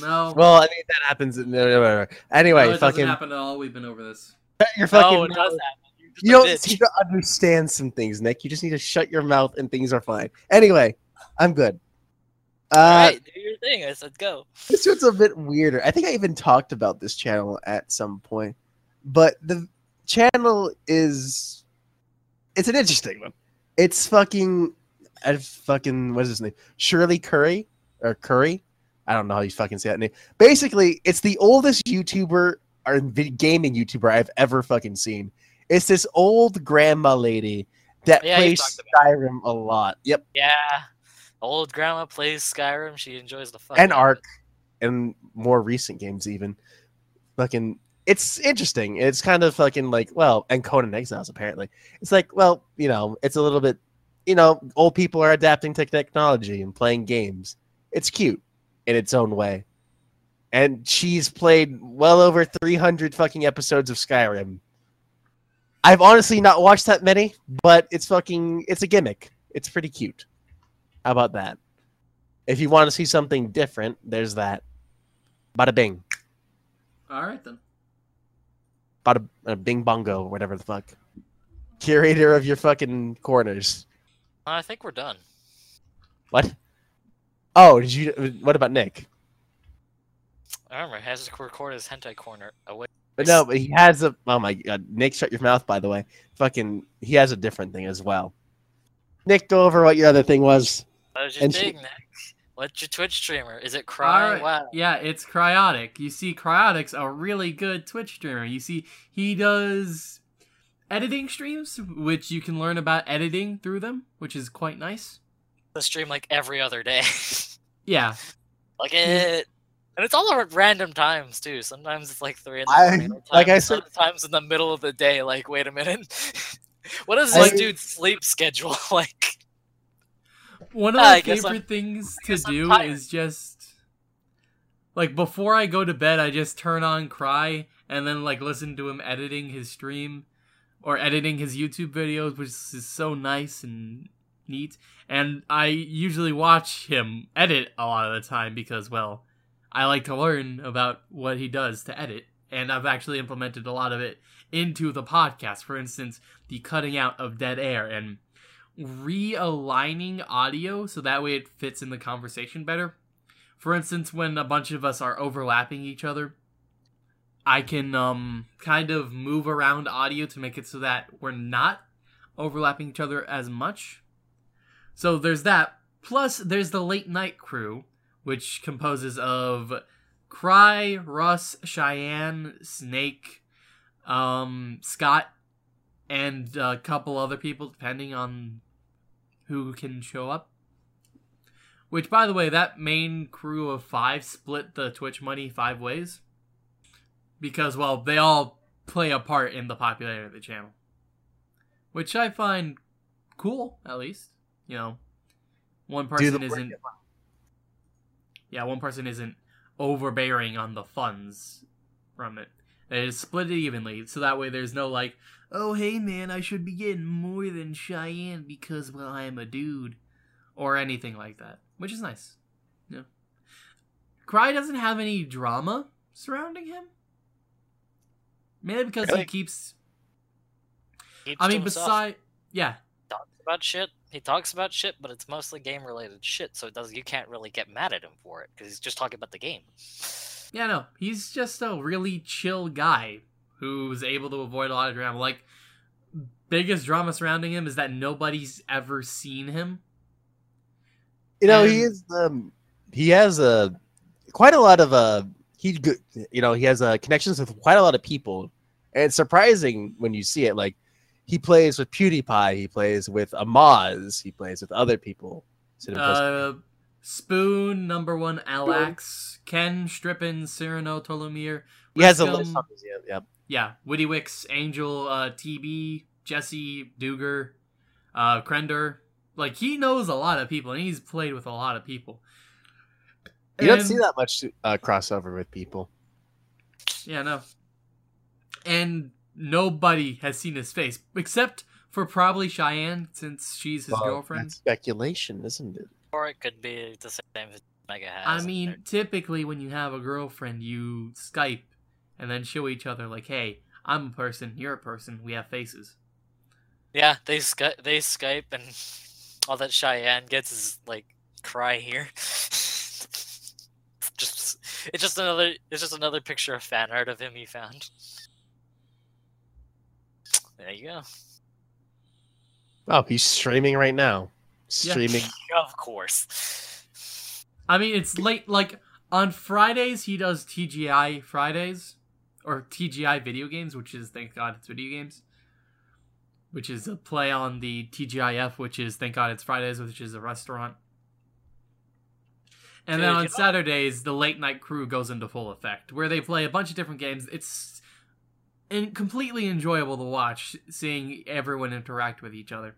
No, Well, I mean, that happens. No, no, no, no. Anyway, no, it fucking, doesn't happen at all. We've been over this. you're fucking. no, it does happen. You're just You don't bitch. seem to understand some things, Nick. You just need to shut your mouth and things are fine. Anyway, I'm good. Uh, All right, do your thing. I said go. This one's a bit weirder. I think I even talked about this channel at some point, but the channel is it's an interesting one. It's fucking I fucking what is his name? Shirley Curry or Curry? I don't know how you fucking say that name. Basically, it's the oldest YouTuber or gaming YouTuber I've ever fucking seen. It's this old grandma lady that Yeah, plays Skyrim a lot. Yep, Yeah. Old grandma plays Skyrim. She enjoys the fuck. and Ark, and more recent games even. Fucking, it's interesting. It's kind of fucking like, well, and Conan Exiles apparently. It's like, well, you know, it's a little bit, you know, old people are adapting to technology and playing games. It's cute in its own way. And she's played well over 300 fucking episodes of Skyrim. I've honestly not watched that many, but it's fucking, it's a gimmick. It's pretty cute. How about that? If you want to see something different, there's that. Bada bing. All right then. Bada uh, bing bongo, whatever the fuck. Curator of your fucking corners. I think we're done. What? Oh, did you? What about Nick? I remember, has to record his hentai corner away. But no, but he has a. Oh my god, Nick, shut your mouth. By the way, fucking, he has a different thing as well. Nick, go over what your other thing was. What your And she- thing, Nick? What's your Twitch streamer? Is it All crying? right. Wow. Yeah, it's Cryaotic. You see, Cryaotic's a really good Twitch streamer. You see, he does editing streams, which you can learn about editing through them, which is quite nice. The stream like every other day. Yeah, like it. And it's all at random times too. Sometimes it's like three in the I- morning. other like I said- sometimes in the middle of the day. Like, wait a minute, what is I- this dude's sleep schedule like? One of my guess I'm- favorite things to do is just like before I go to bed, I just turn on Cry and then like listen to him editing his stream or editing his YouTube videos, which is so nice and neat. And I usually watch him edit a lot of the time because, well, I like to learn about what he does to edit. And I've actually implemented a lot of it into the podcast. For instance, the cutting out of dead air and realigning audio so that way it fits in the conversation better. For instance, when a bunch of us are overlapping each other, I can um kind of move around audio to make it so that we're not overlapping each other as much. So there's that. Plus there's the late night crew, which composes of Cry, Russ, Cheyenne, Snake, um, Scott, and a couple other people, depending on who can show up. Which, by the way, that main crew of five split the Twitch money five ways. Because, well, they all play a part in the popularity of the channel. Which I find cool, at least. You know, one person isn't. Yeah, one person isn't overbearing on the funds from it. They just split it evenly, so that way there's no like, oh hey man, I should be getting more than Cheyenne because well I'm a dude, or anything like that, which is nice. Yeah. Cry doesn't have any drama surrounding him, mainly because he keeps. Keeps I mean, himself. beside yeah, talks about shit. He talks about shit, but it's mostly game related shit. So it does you can't really get mad at him for it because he's just talking about the game. Yeah, no, he's just a really chill guy who's able to avoid a lot of drama. Like, biggest drama surrounding him is that nobody's ever seen him. You know, he is um he has a quite a lot of uh he you know, he has uh, connections with quite a lot of people. And it's surprising when you see it like he plays with PewDiePie, he plays with Amaz, he plays with other people. Uh, Spoon, number one, Alex, Ken, Strippin, Cyrano, Tolomir. he has a list on his yeah, yeah. Yeah, Witty Wicks, Angel, uh, TB, Jesse, Duger, uh, Krender. Like, he knows a lot of people, and he's played with a lot of people. You don't see that much uh, crossover with people. Yeah, no. And nobody has seen his face, except for probably Cheyenne, since she's his Well, girlfriend. That's speculation, isn't it? Or it could be the same as Mega has. I mean, typically when you have a girlfriend, you Skype and then show each other like, "Hey, I'm a person, you're a person, we have faces." yeah, they Skype, they Skype, and all that Cheyenne gets is like cry here. just, it's just another, it's just another picture of fan art of him he found. There you go. Oh, he's streaming right now. Yeah. Streaming. Of course. I mean, it's late. Like on Fridays, he does TGI Fridays or TGI video games, which is thank God it's video games, which is a play on the TGIF, which is thank God it's Fridays, which is a restaurant. And then on Saturdays, the late night crew goes into full effect, where they play a bunch of different games. It's in- completely enjoyable to watch, seeing everyone interact with each other.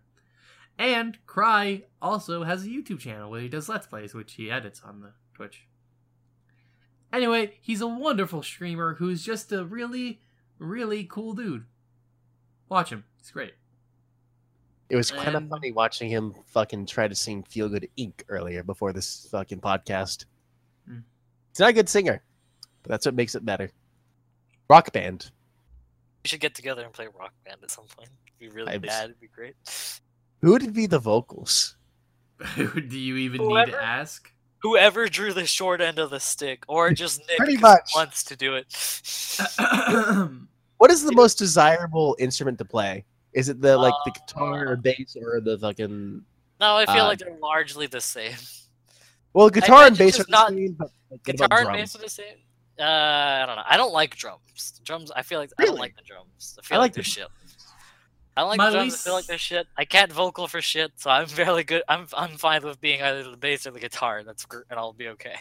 And Cry also has a YouTube channel where he does Let's Plays, which he edits on the Twitch. Anyway, he's a wonderful streamer who's just a really, really cool dude. Watch him. He's great. It was kind of funny watching him fucking try to sing Feel Good Inc. earlier before this fucking podcast. Hmm. He's not a good singer, but that's what makes it better. Rock band. We should get together and play Rock Band at some point. It'd be really I was- bad. It'd be great. Who would be the vocals? Do you even need to ask? Whoever drew the short end of the stick, or just Nick Pretty 'cause much. wants to do it. What is the most desirable instrument to play? Is it the like the Uh, guitar or bass or the fucking? No, I feel Uh, like they're largely the same. Well, guitar and bass are just the not- same, but like, Guitar and bass are the same. Uh, I don't know. I don't like drums. Drums. I feel like I don't like the drums. I feel I like like they're the shit. I don't like My drums. least- I feel like they're shit. I can't vocal for shit, so I'm fairly good. I'm I'm fine with being either the bass or the guitar. That's gr- and I'll be okay.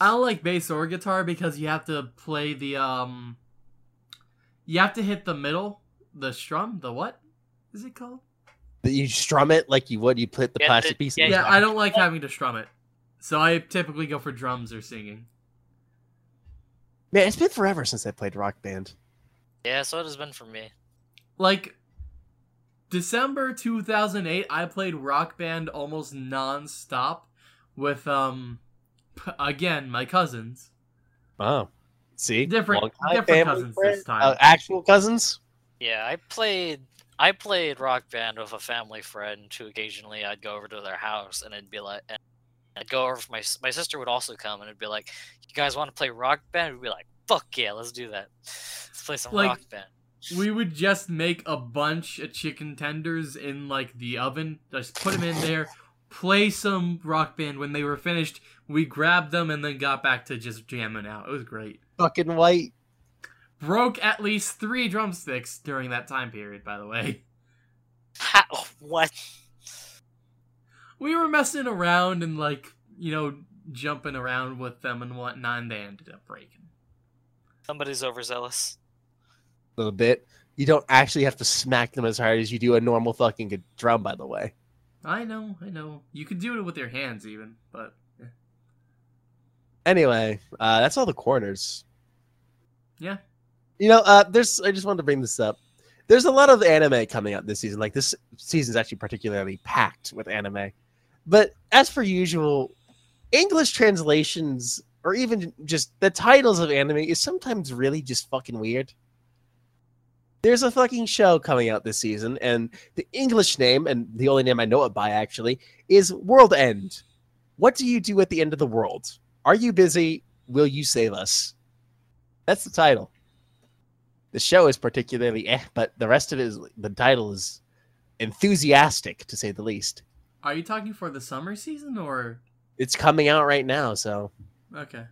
I don't like bass or guitar because you have to play the um. You have to hit the middle, the strum, the what is it called? That you strum it like you would. You put the Yeah, plastic the- piece. yeah, Yeah. I don't like having to strum it, so I typically go for drums or singing. Man, it's been forever since I played Rock Band. Yeah, so it has been for me. Like December 2008, I played Rock Band almost non-stop with um p- again my cousins. Oh, see, Different- Long-time different cousins friend? this time. Uh, actual cousins. Yeah, I played. I played Rock Band with a family friend who occasionally I'd go over to their house and it'd be like, and I'd go over. My my sister would also come and it'd be like, "You guys want to play Rock Band?" We'd be like, "Fuck yeah, let's do that. Let's play some Like- Rock Band." We would just make a bunch of chicken tenders in like the oven, just put them in there, play some Rock Band. When they were finished, we grabbed them and then got back to just jamming out. It was great. Fucking white. Broke at least three drumsticks during that time period. By the way. How? What? we were messing around and like you know jumping around with them and whatnot and they ended up breaking Somebody's overzealous. A little bit. You don't actually have to smack them as hard as you do a normal fucking drum, by the way. i know i know you could do it with your hands even but. Anyway, uh, that's all the corners. yeah You know, uh, there's. I just wanted to bring this up. There's a lot of anime coming out this season. Like this season is actually particularly packed with anime. But as per usual, English translations or even just the titles of anime is sometimes really just fucking weird. There's a fucking show coming out this season, and the English name, and the only name I know it by actually, is World End. What do you do at the end of the world? Are you busy? Will you save us? That's the title. The show is particularly eh, but the rest of it is the title is enthusiastic to say the least. Are you talking for the summer season or It's coming out right now, so okay?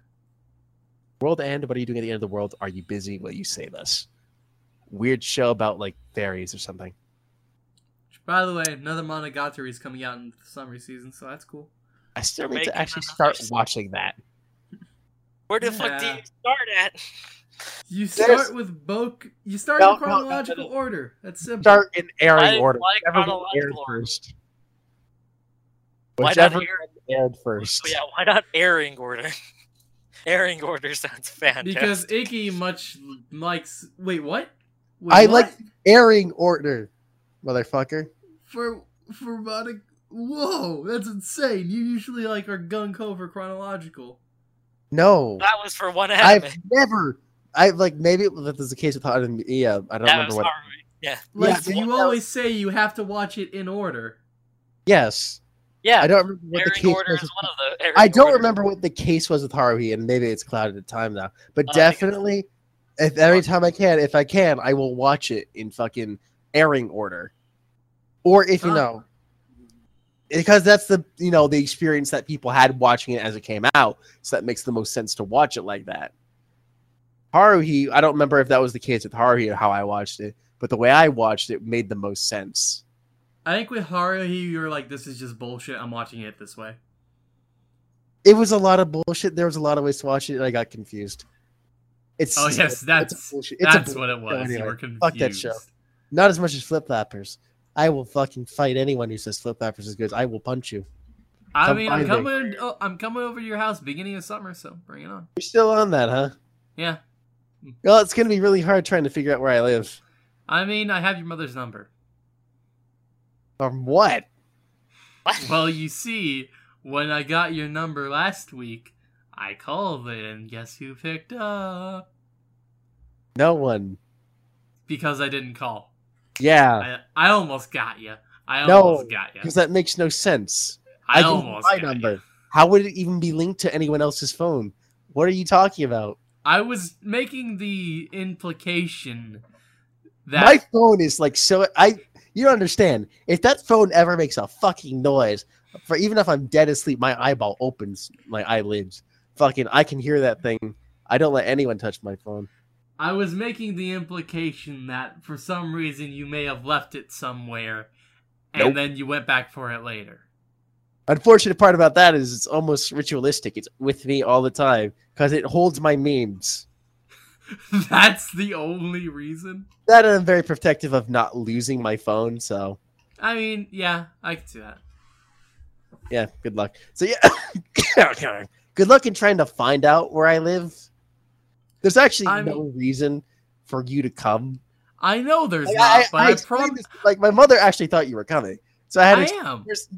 World End, what are you doing at the end of the world? Are you busy? Will you save us? Weird show about like fairies or something. By the way, another Monogatari is coming out in the summer season, so that's cool. I still They're need to actually start s- watching that. Where the fuck do you start at? You There's- start with Boke. You start No, in no, no, no, chronological no. order. That's simple. Start in airing Why- order. why Whichever one chronological aired order? first. Why not Whichever air- one aired first. Oh, yeah, why not airing order? airing order sounds fantastic. Because Iggy much likes. Wait, what? Wait, I what? like airing order, motherfucker. for for Mono. Whoa, that's insane. You usually like are gung ho for chronological. No, that was for one anime. I've never. I like maybe that was the case with Haruhi. Yeah, I don't that remember was what. Haruhi. Yeah. Like Yeah, you always say, you have to watch it in order. Yes, Yeah. I don't remember what the case order was. is with- one of the. I don't orders. remember what the case was with Haruhi, and maybe it's clouded at time now. But oh, I definitely, if every time I can, if I can, I will watch it in fucking airing order, or if you Huh. know, because that's the you know the experience that people had watching it as it came out, so that makes the most sense to watch it like that. Haruhi, I don't remember if that was the case with Haruhi or how I watched it, but the way I watched it made the most sense. I think with Haruhi, you're like, this is just bullshit. I'm watching it this way. It was a lot of bullshit. There was a lot of ways to watch it, and I got confused. It's Oh yes, a that's bullshit. That's what it was. You were confused. Fuck that show. Not as much as Flip Flappers. I will fucking fight anyone who says Flip Flappers is good. I will punch you. I Come mean, I'm coming. Oh, I'm coming over to your house beginning of summer, so bring it on. You're still on that, huh? Yeah. Well, it's gonna be really hard trying to figure out where I live. I mean, I have your mother's number. From? What? Well, you see, when I got your number last week, I called and guess who picked up? No one. Because I didn't call. Yeah, I, I almost got you. I No, almost got you. because that makes no sense. I, you almost my number. you. How would it even be linked to anyone else's phone? What are you talking about? I was making the implication that My phone is like so. I you don't understand. If that phone ever makes a fucking noise, for even if I'm dead asleep, my eyeball opens, my eyelids. Fucking, I can hear that thing. I don't let anyone touch my phone. I was making the implication that for some reason you may have left it somewhere, and Nope. then you went back for it later. Unfortunate part about that is it's almost ritualistic. It's with me all the time because it holds my memes. That's the only reason. That I'm very protective of not losing my phone. So I mean, yeah, I can see that. yeah, good luck. So yeah, good luck in trying to find out where I live. There's actually I no reason for you to come. I know there's Like, not, I, but I I, explained prom- this- like my mother actually thought you were coming, so I had. I am. there's,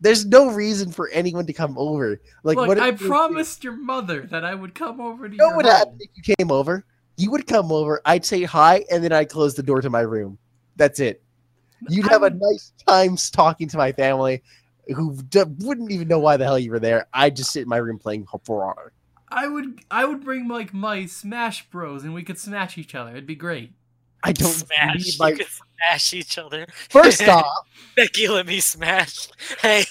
there's no reason for anyone to come over. Like Look, what? I promised your mother that I would come over to You what home. happened if you came over? You would come over. I'd say hi, and then I'd close the door to my room. That's it. You'd have a nice time talking to my family, who d- wouldn't even know why the hell you were there. I'd just sit in my room playing For Honor. I would I would bring like my Smash Bros and we could smash each other. It'd be great. I don't smash. need You could smash each other. First off, Becky, let me smash. Hey,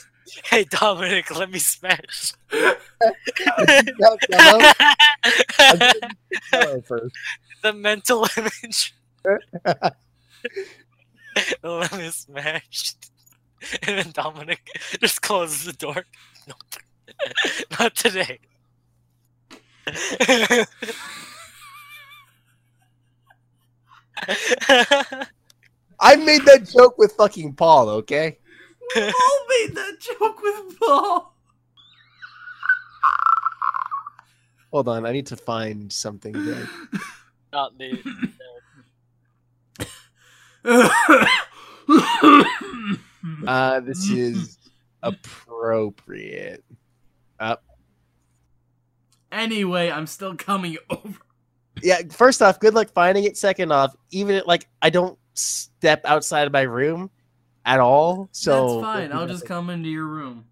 hey, Dominic, let me smash. the mental image. let me smash. And then Dominic just closes the door. Nope. Not today. I made that joke with fucking Paul. Okay. We all made that joke with Paul. Hold on, I need to find something good. Not me. Uh, this is appropriate. Up. anyway, I'm still coming over. yeah first off good luck finding it second off even like i don't step outside of my room at all so That's fine. I'll just come into your room.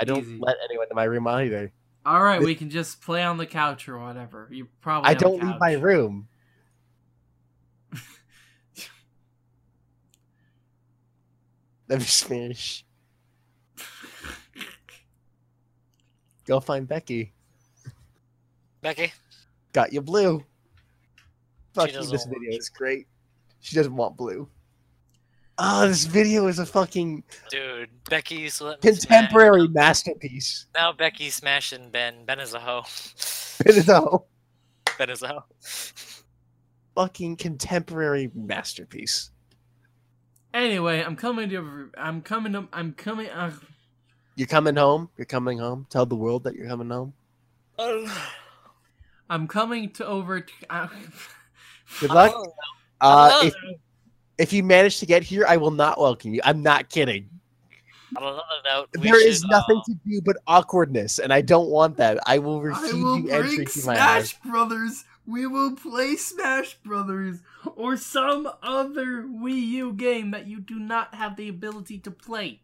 i don't easy. let anyone in my room either All right, we can just play on the couch or whatever. You probably I don't leave my room. Me just finish. Go find Becky. Becky, Got you blue. Fuck you, this video is great. She doesn't want blue. Oh, this video is a fucking dude, Becky's... contemporary masterpiece. Now Becky's smashing Ben. Ben is a hoe. It is a hoe. ben is a hoe. fucking contemporary masterpiece. Anyway, I'm coming to. I'm coming. To, I'm coming. Uh, You're coming home. You're coming home. Tell the world that you're coming home. I'm coming to over. To, uh, Good luck. Oh, Uh, if, if you manage to get here, I will not welcome you. I'm not kidding. On another note, we There is should, nothing uh, to do but awkwardness, and I don't want that. I will I refuse will you entry bring to my house. Smash Brothers. We will play Smash Brothers or some other Wii U game that you do not have the ability to play.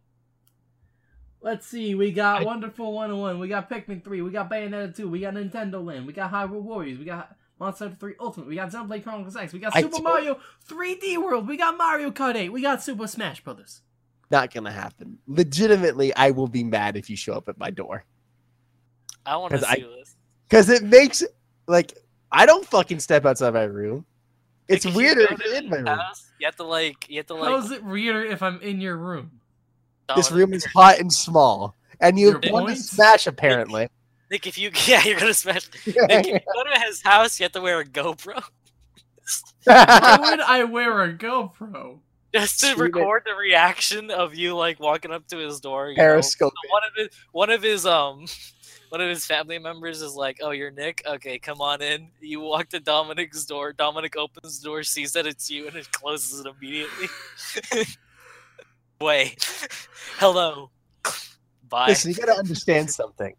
Let's see. We got I- Wonderful 101. We got Pikmin 3. We got Bayonetta 2. We got Nintendo Land. We got Hyrule Warriors. We got Monster Hunter 3 Ultimate. We got Xenoblade Chronicles X. We got I Super don't- Mario 3D World. We got Mario Kart 8. We got Super Smash Brothers. Not gonna happen. Legitimately, I will be mad if you show up at my door I want to 'cause I- see this. because it makes like I don't fucking step outside my room. It's Like, weirder if you're in my room. house, You have to like. You have to like. How's it weirder if I'm in your room? This room is hot and small, and you Your want to smash apparently. Nick, if you yeah, you're gonna smash. Nick, if you go to his house, you have to wear a GoPro Why would I wear a GoPro? just to Stream it. record the reaction of you like walking up to his door. You Periscope. Know? One of his one of his um one of his family members is like, "Oh, you're Nick. Okay, come on in." You walk to Dominic's door. Dominic opens the door, sees that it's you, and it closes it immediately. Wait, hello, bye. Listen, you gotta understand something.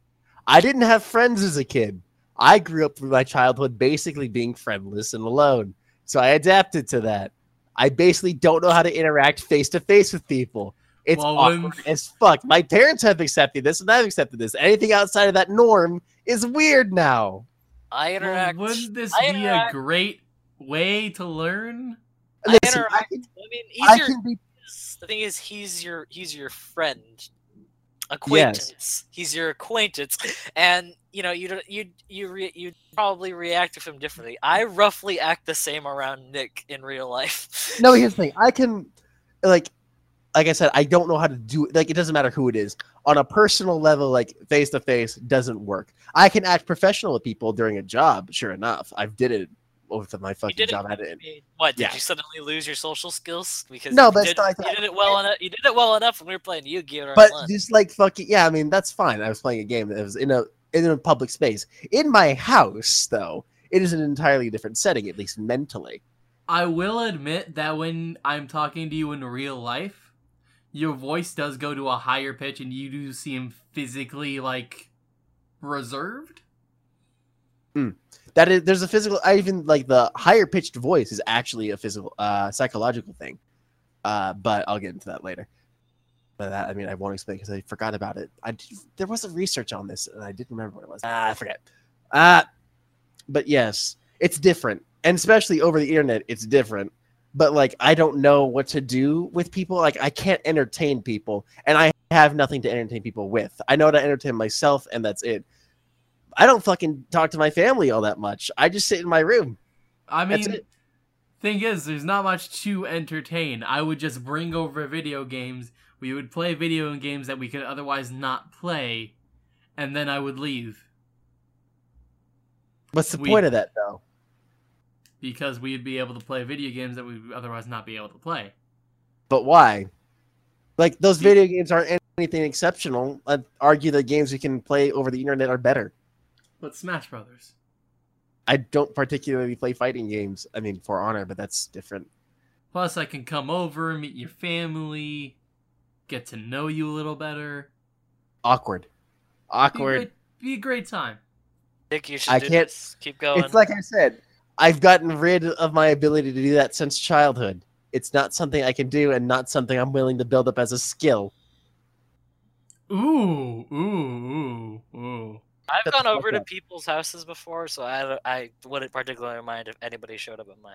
I didn't have friends as a kid. I grew up through my childhood basically being friendless and alone. So I adapted to that. I basically don't know how to interact face to face with people. It's Well, awkward when- as fuck. My parents have accepted this and I've accepted this. Anything outside of that norm is weird now. I Well, interact. wouldn't this I be interact- a great way to learn? I Listen, I interact. can, I mean, I your, can be the thing is, he's your he's your friend, acquaintance. He's your acquaintance, and you know you don't you you re, you probably react to him differently. I roughly act the same around Nick in real life. No, here's the thing. I can, like, like I said, I don't know how to do it. Like, it doesn't matter who it is. On a personal level, like face to face, doesn't work. I can act professional with people during a job. Sure enough, I've did it with my fucking did it. job. I I didn't. What did Yeah. you suddenly lose your social skills because No, but it's did, not you did it well enough. You did it well enough when we were playing Yu-Gi-Oh! But online. just like fucking yeah, I mean that's fine. I was playing a game that was in a in a public space. In my house, though, it is an entirely different setting, at least mentally. I will admit that when I'm talking to you in real life, your voice does go to a higher pitch and you do seem physically like reserved. That is, there's a physical. I even like the higher pitched voice is actually a physical, uh, psychological thing. Uh, but I'll get into that later. But that, I mean, I won't explain because I forgot about it. I did, there was a research on this and I didn't remember what it was. Ah, I forget. Uh, but yes, it's different, and especially over the internet, it's different. But like, I don't know what to do with people. Like, I can't entertain people, and I have nothing to entertain people with. I know how to entertain myself, and that's it. I don't fucking talk to my family all that much. I just sit in my room. I mean, thing is, there's not much to entertain. I would just bring over video games. We would play video games that we could otherwise not play, and then I would leave What's the We- point of that, though? Because we'd be able to play video games that we'd otherwise not be able to play. But why? Like those video games aren't anything exceptional. I'd argue that games we can play over the internet are better. But Smash Brothers. I don't particularly play fighting games. I mean, For Honor, but that's different. Plus, I can come over, meet your family, get to know you a little better. Awkward. Be a Awkward. great, be a great time. Nick, you should I can't- this. Keep going. It's like I said, I've gotten rid of my ability to do that since childhood. It's not something I can do and not something I'm willing to build up as a skill. Ooh, ooh, ooh, ooh. I've Shut gone over to people's houses before, so I, I wouldn't particularly mind if anybody showed up at my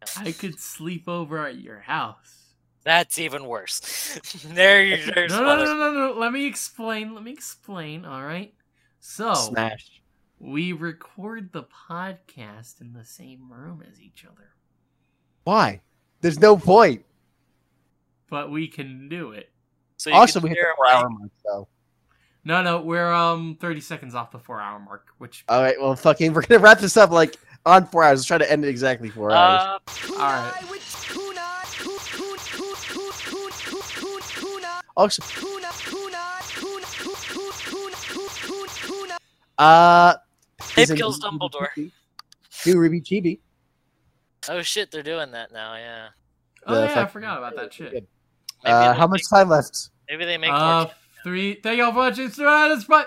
house. I could sleep over at your house. That's even worse. there, you- there's No, no, no, no, no, no. Let me explain. Let me explain. All right. So Smash. We record the podcast in the same room as each other, Why? There's no point. but we can do it. So you Also, we hit hear the four hour mark, so. No, no, we're um 30 seconds off the four hour mark, which All right, well, fucking, we're gonna wrap this up like on four hours. Let's try to end it exactly four hours. Uh, all right. also, uh, Ape isn't kills Dumbledore. Chibi- New RWBY Chibi. oh shit, they're doing that now. Yeah. Oh yeah, I forgot about that shit. Uh, how much time left? Maybe they make Uh, more. three. Thank y'all for watching. Bye.